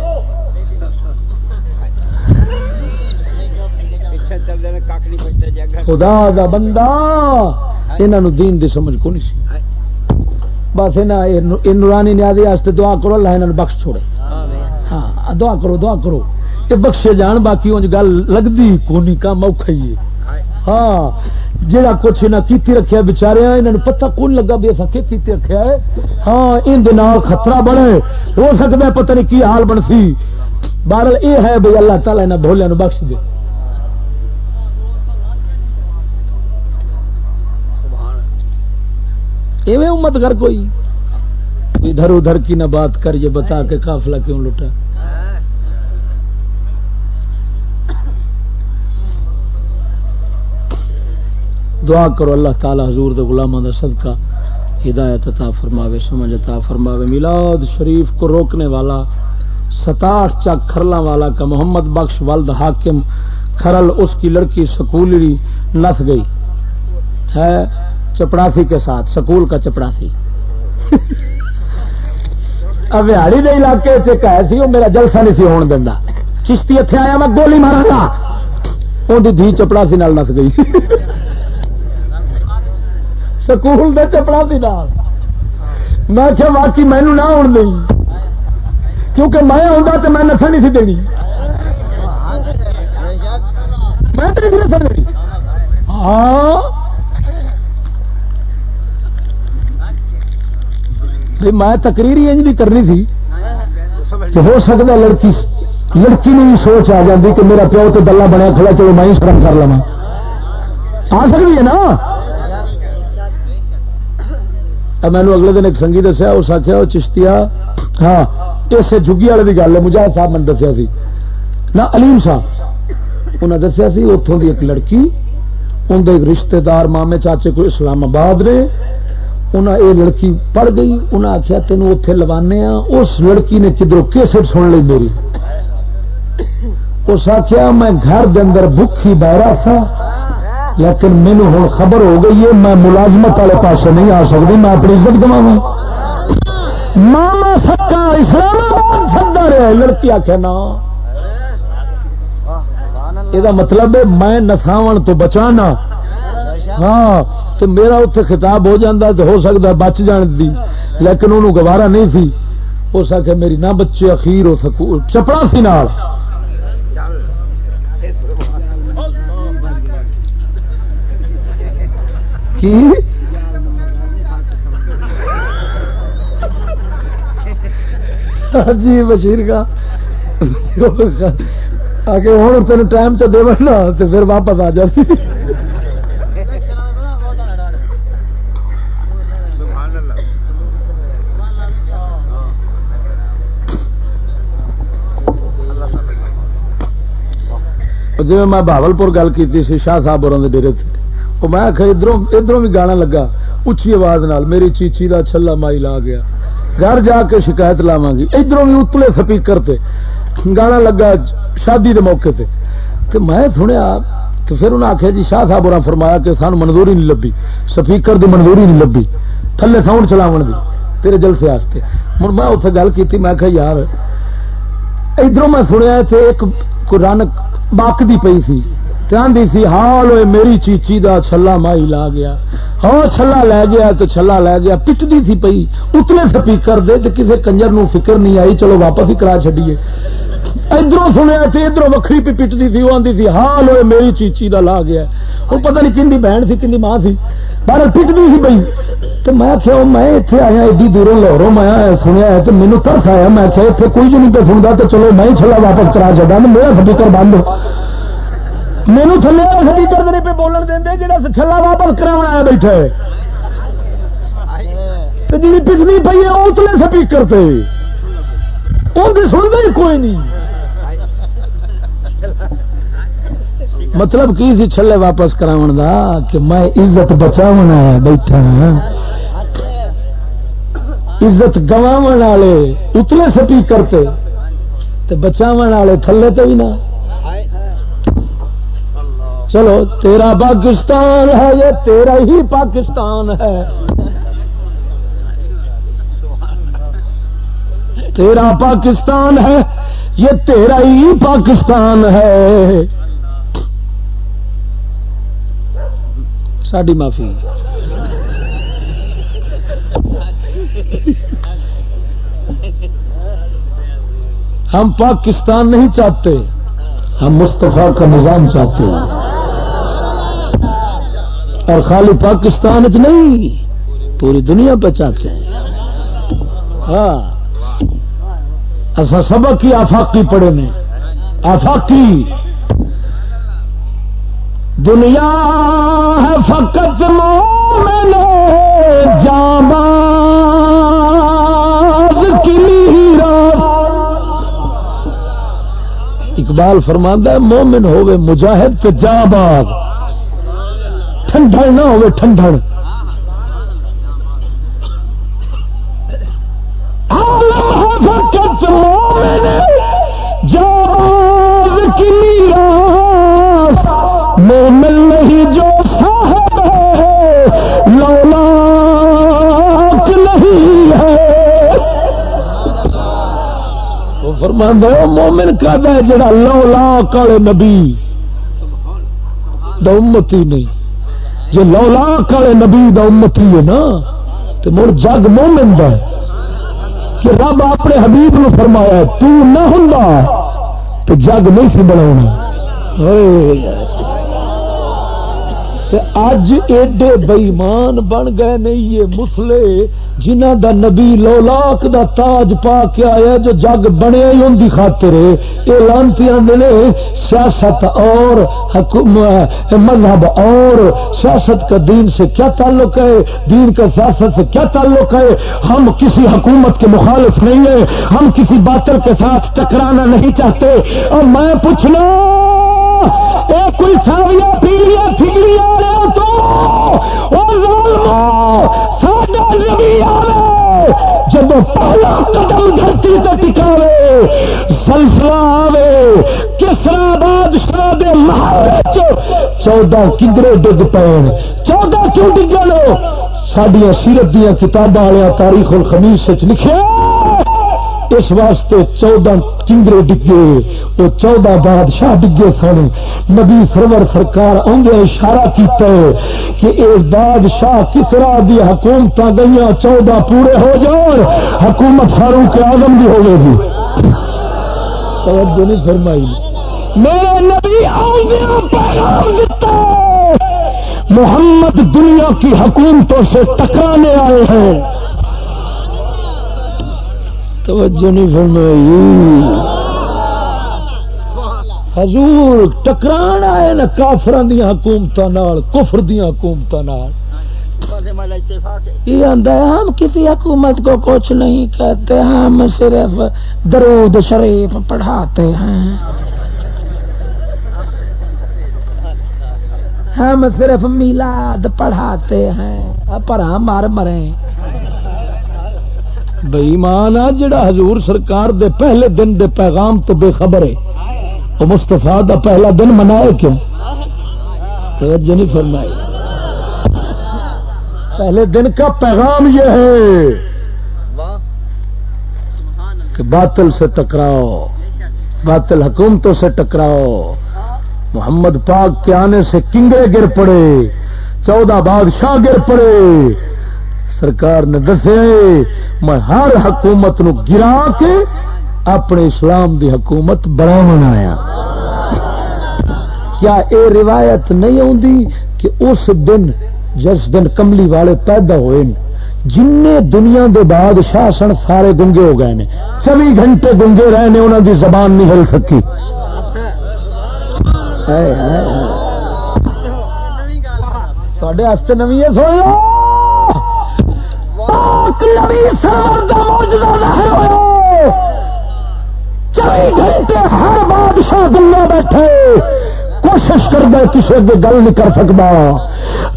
خدا دا بندہ یہاں دین دی سمجھ کو نہیں سی۔ بس نورانی نیادی واسطے دعا کرو اللہ یہاں بخش چھوڑے۔ ہاں دعا کرو دعا کرو۔ یہ بخشے جان باقی انج گل لگتی کونی کام اوکھا ہی ہاں جہاں کچھ نہ کیتی رکھیا بچارے انہوں پتہ کون لگا بھی ایسا کیتی رکھیا ہے۔ ہاں ان خطرہ بنے۔ ہو سکتا ہے پتہ نہیں کی حال بن سی۔ بہرحال یہ ہے بھائی اللہ تعالیٰ یہاں بھولیا بخش دے۔ ایویں امت کر کوئی؟ ادھر ادھر کی نہ بات کر یہ بتا کے قافلہ کیوں لٹا دعا کرو اللہ تعالی حضور دے غلاموں دا صدقہ ہدایت عطا فرماوے، سمجھ عطا فرماوے۔ میلاد شریف کو روکنے والا، ستاٹھ چک کھرلا والا کا محمد بخش ولد حاکم، کھرل اس کی لڑکی سکولی نس گئی۔ ہے؟ چپڑاسی کے ساتھ، سکول کا چپڑاسی۔ ابہاڑی کے علاقے سی وہ میرا جلسہ نہیں سی ہون دینا چشتی اتنے آیا، میں گولی مارا گا ان دھی چپڑاسی نال نس گئی۔ سکول دے چپڑاسی نال۔ میں کیا واقعی مینو نہ آن دیں کیونکہ میں آتا تو میں نسا نہیں سی دینی۔ میں تو نہیں نسا دینی۔ ہاں۔ میں تقریر ہی انج بھی کرنی تھی کہ ہو سکتا لڑکی لڑکی نے بھی سوچ آ جاتی کہ میرا پیو تو دلہ بنیا کھڑا چلو میں ہی شرم کر لوا آ سکتی ہے نا؟ مینو اگلے دن ایک سنگھی دسیا، اس آخیا وہ چشتیا ہاں اس جگی والے کی گل ہے۔ مجاہد صاحب نے دسیا سی۔ نہ، علیم صاحب انہیں دسیا سی اتوں کی ایک لڑکی اندر ایک رشتے دار مامے چاچے کو اسلام آباد نے انہیں یہ لڑکی پڑھ گئی انہیں آخیا تینوں اتے لوانے اس لڑکی نے کدھر کیسٹ سن لی میری؟ اس آخیا میں گھر دے اندر بکھی بہرا تھا لیکن مینو ہوں خبر ہو گئی ہے میں ملازمت والے پاس نہیں آ سکتی میں اپنی عزت گوا ماما سکا اسلام آباد سدا رہا لڑکی آخیا نا۔ یہ مطلب ہے میں نساو تو بچانا۔ ہاں تو میرا اتنے خطاب ہو جاتا تو ہو سکتا بچ جان دی۔ لیکن انہوں گوارا نہیں تھی۔ ہو سکے میری نہ بچے اخیر ہو سکو چپڑا سی نال۔ کی؟ ہاں جی بشیر کا۔ آگے ہوں تین ٹائم چ دے تو پھر واپس آ جاتی۔ جی میں بہبل پور گل کی شاہ صاحب اور ڈیری سے وہ میں ادھر ادھر بھی گانا لگا اچھی آواز نال، میری چیچی دا چھلا مائی لا گیا، گھر جا کے شکایت لاوا گی ادھر بھی اتلے سپیکر تے گانا لگا شادی دے موقع تے۔ تو میں سنیا تو پھر انہیں آخیا جی شاہ صاحب اور فرمایا کہ سان منظوری نہیں لبھی، سپیکر دی منظوری نہیں لبھی، تھلے ساؤنڈ چلاو دی، تیرے جلسے واسطے ہوں میں اتنے گل کی میں آخیا یار ادھر میں سنیا ایک رنگ باقی پی سی. چاہتی سی ہال ہوئے میری چیچی دا چھلا مائی لا گیا. ہاں چھلا لے گیا تو چھلا لے گیا پٹتی سی پئی. اتنے سپیکر دے تو کسی کنجر نو فکر نہیں آئی، چلو واپس ہی کرا چڈیے ادھر سنیا سی ادھر وکری پی پٹتی سی، وہ آتی سی ہال ہوئے میری چیچی دا لا گیا. وہ پتہ نہیں کن بہن سی کن ماں سی. پر پٹتی سی پئی تو میں کیا میں اتنے آیا ایڈی دوروں لاہوروں میں سنیا ہے تو مینو ترس آیا میں کیا اتنے کوئی جو نہیں پہ سنتا تو چلو میں ہی چھلا واپس کرا چڑا میرا سپیکر بند مینو تھلے سبھی کر پہ بولن دیں جا چلا واپس کرا آیا بیٹھا جی پچھلی پی ہے اتلے سپیکر پہ سنتا ہی کوئی نہیں مطلب کی سی چھلے واپس کرا دا کہ میں عزت بچاو بیٹھا ہاں؟ عزت گوا والے، اتلے سپیکر پہ بچاو والے تھلے تو بھی نہ۔ چلو، تیرا پاکستان ہے، یہ تیرا ہی پاکستان ہے۔ تیرا پاکستان ہے، یہ تیرا ہی پاکستان ہے۔ ساڈی معافی۔ ہم پاکستان نہیں چاہتے، ہم مستفا کا نظام چاہتے۔ ہیں اور خالی پاکستان چ نہیں، پوری دنیا پہ چاہتے ہیں۔ ہاں۔ ایسا سبق ہی آفاقی پڑے نے۔ آفاقی۔ دنیا ہے فقط مومن جام اقبال فرماندہ مومن ہوئے مجاہد تو جاں باغ ٹھنڈ نہ ہو ٹھنڈ مومن مل نہیں جو صاحب ہے، لولا نہیں ہے۔ فرمان مومن کا ہے جڑا لولا کالے نبی۔ دومتی نہیں۔ جی لولا کالے نبی دا امتی ہے نا تو مڑ جگ مومن دا ہے۔ کہ رب اپنے حبیب نو فرمایا تو نہ ہوں تو جگ نہیں سی بنا اج ایڈے بئیمان بن گئے نہیں یہ مسلے جنہ دا نبی لولاک دا تاج پا کے آیا جو جگ بنے ہی ان دی خاطر یہ لانتی نے سیاست اور مذہب اور سیاست کا دین سے کیا تعلق ہے؟ دین کا سیاست سے کیا تعلق ہے؟ ہم کسی حکومت کے مخالف نہیں ہیں۔ ہم کسی باطل کے ساتھ ٹکرانا نہیں چاہتے۔ اور میں پوچھنا اے کوئی ساویاں پیلیاں ٹھگڑیاں تو جب پہلا قدم دھرتی تے ٹکاوے، سلسلہ آوے، کسرا بادشاہ دے محل چودہ کدرے ڈگ پے چودہ کیوں ڈگے سڈیا سیرت دیا کتاباں والے تاریخ الخمیس لکھے۔ اس واسطے چودہ چنگرے ڈگے وہ چودہ بادشاہ ڈگے سن۔ نبی سرور سرکار آدھے اشارہ کیتا ہے کہ یہ بادشاہ کس طرح دی حکومت گئی چودہ پورے ہو جان۔ حکومت فاروق آزم بھی ہوگی گی۔ توجہ نہیں فرمائی۔ میرے نبی پیغام دیتا محمد دنیا کی حکومتوں سے ٹکرانے آئے ہیں۔ توجہ نہیں فرمائی۔ حضور ٹکران آئے نا کافر دیا حکومت کفر دیا حکومت یہ آتا ہے، ہم کسی حکومت کو کچھ نہیں کہتے، ہم صرف درود شریف پڑھاتے ہیں۔ ہم صرف میلاد پڑھاتے ہیں۔ پر ہم مر مرے۔ بئی مان آ جڑا حضور سرکار دے پہلے دن دے پیغام تو بے خبر ہے۔ وہ مستفا دا پہلا دن منائے کیوں؟ توجہ نہیں فرمائی۔ پہلے دن کا پیغام یہ ہے کہ باطل سے ٹکراؤ، باطل حکومتوں سے ٹکراؤ۔ محمد پاک کے آنے سے کنگے گر پڑے، چودہ بادشاہ گر پڑے۔ سرکار نے دسے میں ہر حکومت نو گرا کے اپنے اسلام دی حکومت بڑا آیا۔ کیا اے روایت نہیں آتی کہ اس دن، جس دن کملی والے پیدا ہوئے جن دنیا دے بادشاہ سن سارے گنگے ہو گئے چوبی گھنٹے گنگے رہے نے انہوں دی زبان نہیں ہل سکی۔ تے پاک نبی سرور کا نوی سن لو چائی گھنٹے ہر بادشاہ دنیا بیٹھے۔ کوشش کر دے کسی اگے گل نہیں کر سکتا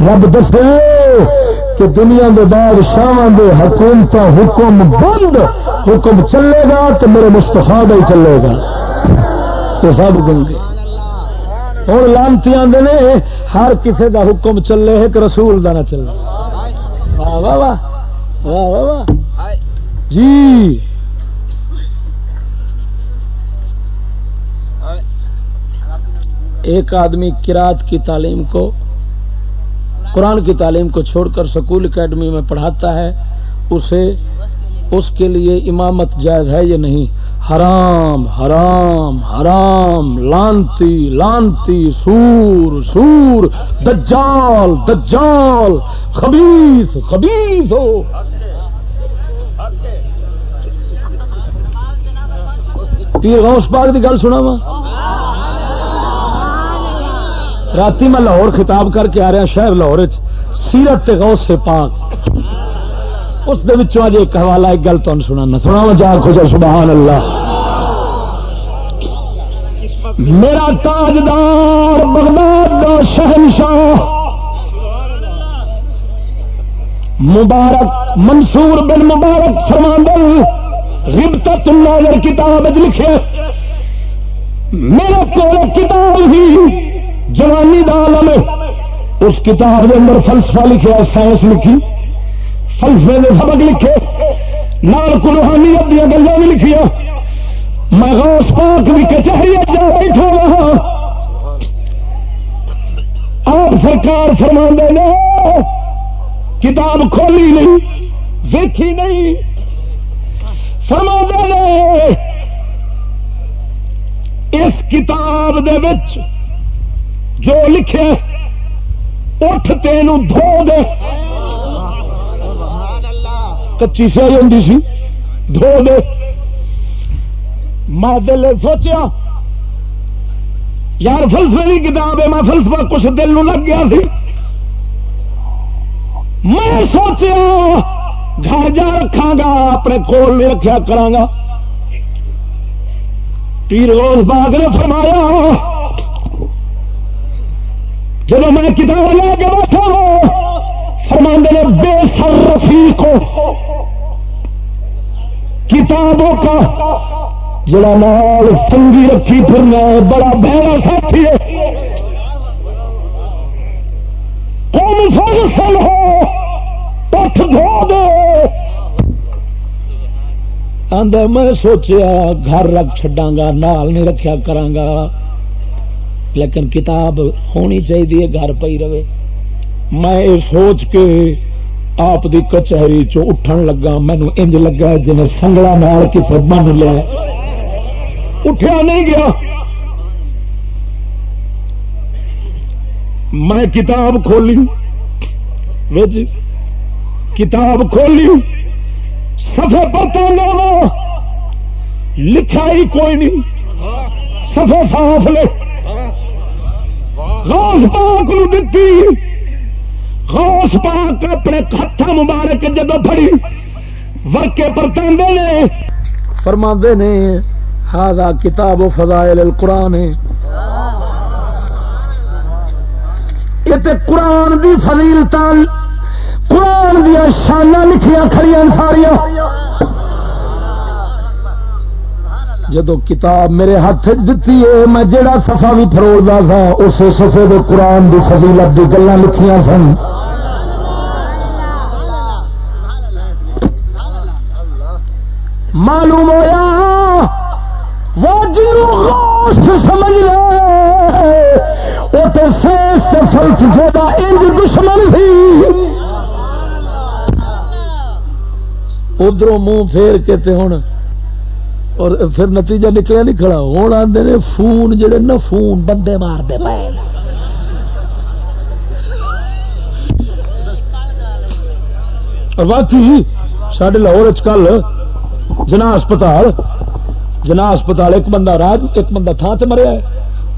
رب دسے کہ دنیا کے بادشاہ دے حکومت حکم بند، حکم چلے گا تو میرے مستفا ہی چلے گا۔ تو سب گنگے ہوں لانتی آدھے ہر کسی دا حکم چلے، ایک رسول دا نہ چلے۔ واہ واہ واہ۔ جی ایک آدمی کراط کی تعلیم کو قرآن کی تعلیم کو چھوڑ کر سکول اکیڈمی میں پڑھاتا ہے اسے اس کے لیے امامت جائز ہے یا نہیں؟ حرام حرام حرام لانتی لانتی سور سور دجال دجال خبیث خبیث ہو۔ پیر غوث پاک کی گل سنا وا رات میں لاہور خطاب کر کے آ رہا شہر لاہور سیرت غوث سے پاک۔ اس اج ایک حوالہ، ایک گل تمہیں سنا سنا جا خوش سبحان اللہ میرا تاجدار بغداد دا شہنشاہ مبارک منصور بن مبارک فرماندل ربت النظر کتاب لکھے، میرے کو کتاب ہی جوانی دالم اس کتاب کے اندر فلسفہ لکھے سائنس لکھی، فلسفے کے سبق لکھے نال کو روحانیت دیا گلیں بھی لکھیا میں غوث پاک بھی کچہری جا بیٹھا رہا ہاں۔ آپ سرکار فرما نے کتاب کھولی نہیں دیکھی نہیں۔ فرما دے اس کتاب دے وچ جو لکھے، اٹھ تین دھو دے۔ کچی سیری ہوں سی، دھو دے۔ میں دل سوچیا، یار فلسفے کی کتاب ہے، میں فلسفہ کچھ دل نو لگ گیا سی۔ میں سوچیا گھر جا رکھا گا اپنے کول نہیں رکھا کرا پیر روز باغ نے فرمایا جب میں کتاب لے کے بیٹھا فرما نے، بے سر رفیق کتابوں کا جڑا نال سنگی رکھی پھرنا بڑا بہرا ساتھی ہے۔ کون سن ہو۔ دھو دے میں سوچیا گھر رکھ چڈا گا نال نہیں رکھیا کرانگا، لیکن کتاب ہونی چاہیے گھر پی رہے۔ میں یہ سوچ کے آپ دی کچہری چو اٹھن لگا۔ مینو انج لگا جی سنگلا نال کسی بن لیا۔ اٹھیا نہیں گیا۔ میں کتاب کھولی کتاب کھولی سفے پتا لکھا ہی کوئی نہیں سفے صاف لے۔ غوث پاک نو دتی۔ غوث پاک اپنے ہاتھ مبارک جب پڑی ورکے پرتاندے نے۔ فرما نے ہاضا کتاب و فضائل القرآن۔ یہ تے قرآن دی فضیلتاں قرآن دیا شانہ لکھیاں کھڑیاں ساریاں۔ جدو کتاب میرے ہاتھ دیتی ہے، میں جڑا سفا بھی فروڑتا تھا اس سفے دے قرآن دی فضیلت دی گلا لکھیاں سن۔ معلوم ہوا وہ جنوب سمجھ لے۔ وہ تو فلسفے کا انج دشمن سی۔ ادھر منہ پھیر کے تے ہوں اور پھر نتیجہ نکلیا نہیں، کھڑا۔ ہوں آتے نے فون، جڑے نا فون بندے مارتے پے۔ باقی سڈے لاہور کل جنا ہسپتال جنا ہسپتال ایک بندہ راج، ایک بندہ تھان سے مریا ہے۔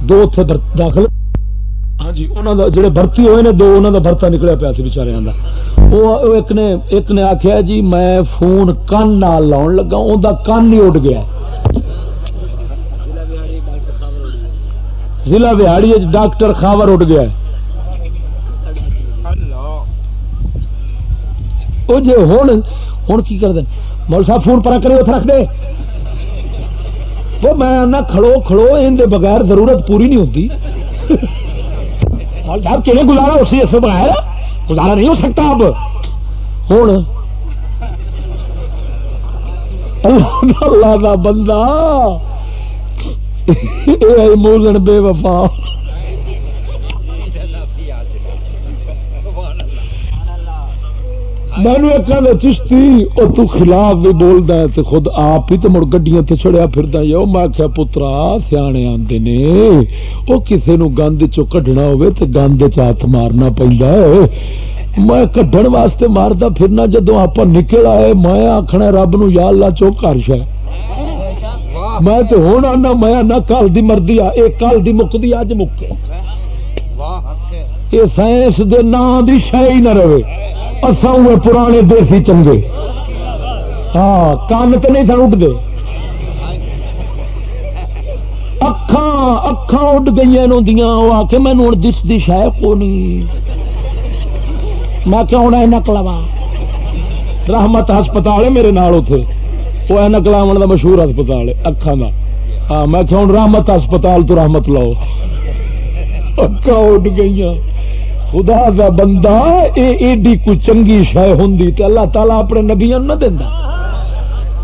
دو اتنے داخل ہاں جی انہوں جڑے بھرتی ہوئے نے، دو انہوں کا برتا نکلیا پیا سی بچارے وہ ایک نے ایک نے آخیا جی میں فون کن نال لاؤن لگا ان کن ہی اڈ گیا۔ ضلع بہاڑی ڈاکٹر خاور اڈ گیا۔ وہ جی ہوں ہوں کی کر دیں مول صاحب فون پرا کرے اتنا رکھ دے۔ وہ میں کھڑو کھڑو، ان بغیر ضرورت پوری نہیں ہوتی صاحب کہ گزارا اسی اس بنایا گزارا نہیں ہو سکتا اب۔ ہوں اللہ کا بندہ۔ موزن بے وفا۔ مینو ایک چشتی اور تو خلاف بھی بولتا ہے تو خود آپ ہی تو مڑ گڈیاں تے چڑیا پھردا ہے۔ میں آخیا پترا سیانے آندے نے وہ کسے نو گند چو کڈنا ہوئے تے گند چ ہاتھ مارنا پیندا ہے۔ میں کڈن واسطے ماردا پھرنا جدو آپ نکل آئے میں آخنا رب نو یا اللہ چو کر شا میں تو ہوں آنا میں نہ کل دی مردی آ یہ کل دی مکدی اج مکے۔ یہ سائنس دے نام دی شہ ہی نہ رہے۔ اصا ہوئے پرانے دیسی چنگے۔ ہاں کان تو نہیں سن اٹھتے اکھان اکھان اڈ گئی وہ آ کے مینو ہوں دس دی شہ کو نہیں۔ میں کیا ہونا نک لوا رحمت ہسپتال ہے میرے نال اتے وہ نک لاو کا مشہور ہسپتال ہے اکھان کا ہاں میں کیا ہوں، رحمت ہسپتال تو رحمت لاؤ۔ اکھان اڈ گئی خدا دا بندہ اے ایڈی کوئی چنگی شہ ہوں تو اللہ تعالیٰ اپنے نبیا نہ دینا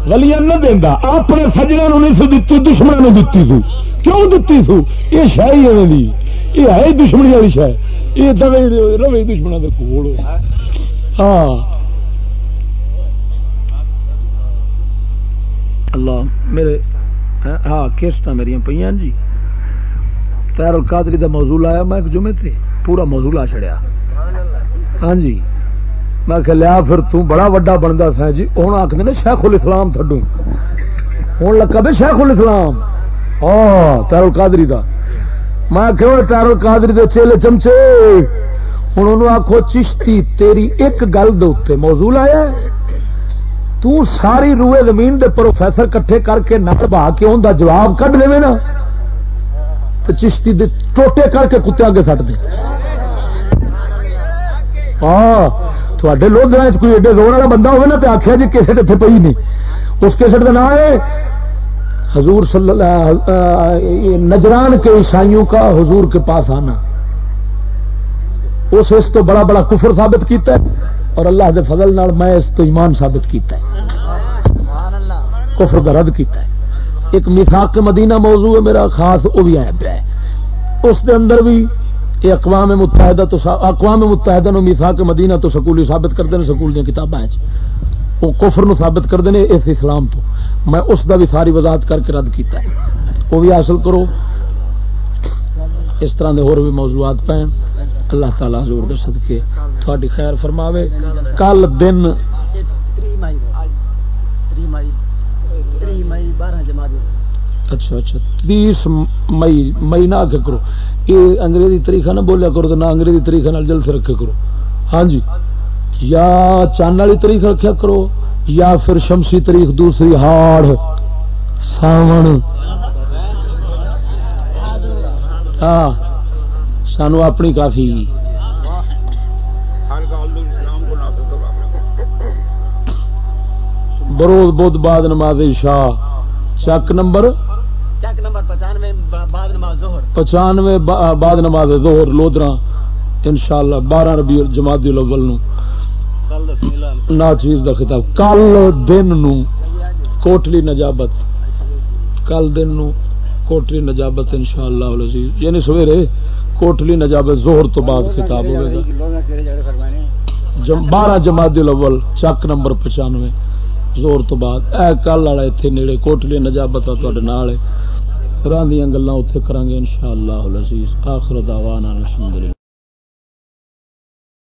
ولیاں نہ دینا اپنے سجنا نہیں سو دیتی دشمن نے دیتی سو۔ کیوں دیتی سو؟ یہ شہ ہی ہے یہ ہے دشمنی والی شہ یہ دے روے دشمنوں کے کول ہاں۔ اللہ، میرے ہاں کشت میری پہ جی۔ تیر القادری دا موضوع آیا میں ایک جمعے تھے پورا موضوع لا چڑیا ہاں جی۔ میں کہ لیا پھر توں بڑا وڈا بنتا سا جی۔ ہوں آخر نے شیخ الاسلام تھڈو ہوں لگا بھی شیخ الاسلام۔ ہاں تیر القادری دا۔ میں کہ تیر القادری دے چیلے چمچے۔ ہوں انہوں آخو چشتی، تیری ایک گل دے موضوع آیا تو ساری روئے زمین دے پروفیسر کٹھے کر کے نہ بہا کے ان جواب کھ دے نا۔ تو چشتی دے ٹوٹے کر کے کتے اگے سٹ دے۔ ہاں تھوڑے لوگ کوئی ایڈے رونے والا بندہ ہوگا نا تو آخیا جی کسی اتنے پی نہیں اس کیسٹ کا نام ہے حضور صلی اللہ نجران کے عیسائیوں کا حضور کے پاس آنا اس اس تو بڑا بڑا کفر ثابت کیتا ہے اور اللہ دے فضل نال میں اس تو ایمان ثابت کیتا ہے کفر دا رد کیتا ہے ایک میساک مدینہ موضوع ہے میرا خاص وہ بھی آیا پیا ہے اس دے اندر بھی یہ اقوام متحدہ تو سا... اقوام متحدہ نو میساک مدینہ تو سکولی ثابت کرتے ہیں سکول دیا کتابیں جی۔ وہ کفر نو ثابت کرتے ہیں اس اسلام تو۔ میں اس دا بھی ساری وضاحت کر کے رد کیتا ہے۔ وہ بھی حاصل کرو۔ اس طرح دے اور بھی موضوعات پہ اللہ تعالی حضور دے صدقے تھوڑی خیر فرماوے۔ کل دن اچھا اچھا تیس مئی مئی نہ کرو۔ یہ انگریزی طریقہ نہ بولیا کرو تو نہ انگریزی طریقہ نہ جلد رکھے کرو۔ ہاں جی۔ یا چاند والی تاریخ رکھا کرو یا پھر شمسی تاریخ دوسری ہاڑ۔ ساون۔ ہاں۔ سانو اپنی کافی۔ بروز بدھ بعد نماز شاہ۔ چک نمبر پچانوے بعد نماز زہر لودرا ان شاء اللہ بارہ ربی جماعت الاول نا چیز دا خطاب کل دن نو کوٹلی نجابت کل دن نو کوٹلی نجابت ان شاء اللہ یعنی سویرے کوٹلی نجابت زہر تو بعد خطاب ہوئے گا. بارہ جماعت الاول چک نمبر پچانوے زور تو بعد. اے کل والا اتنے نیڑے کوٹلی نجابت راندیاں گلا اتنے کریں گے ان شاء اللہ آخر دعوانا الحمدللہ.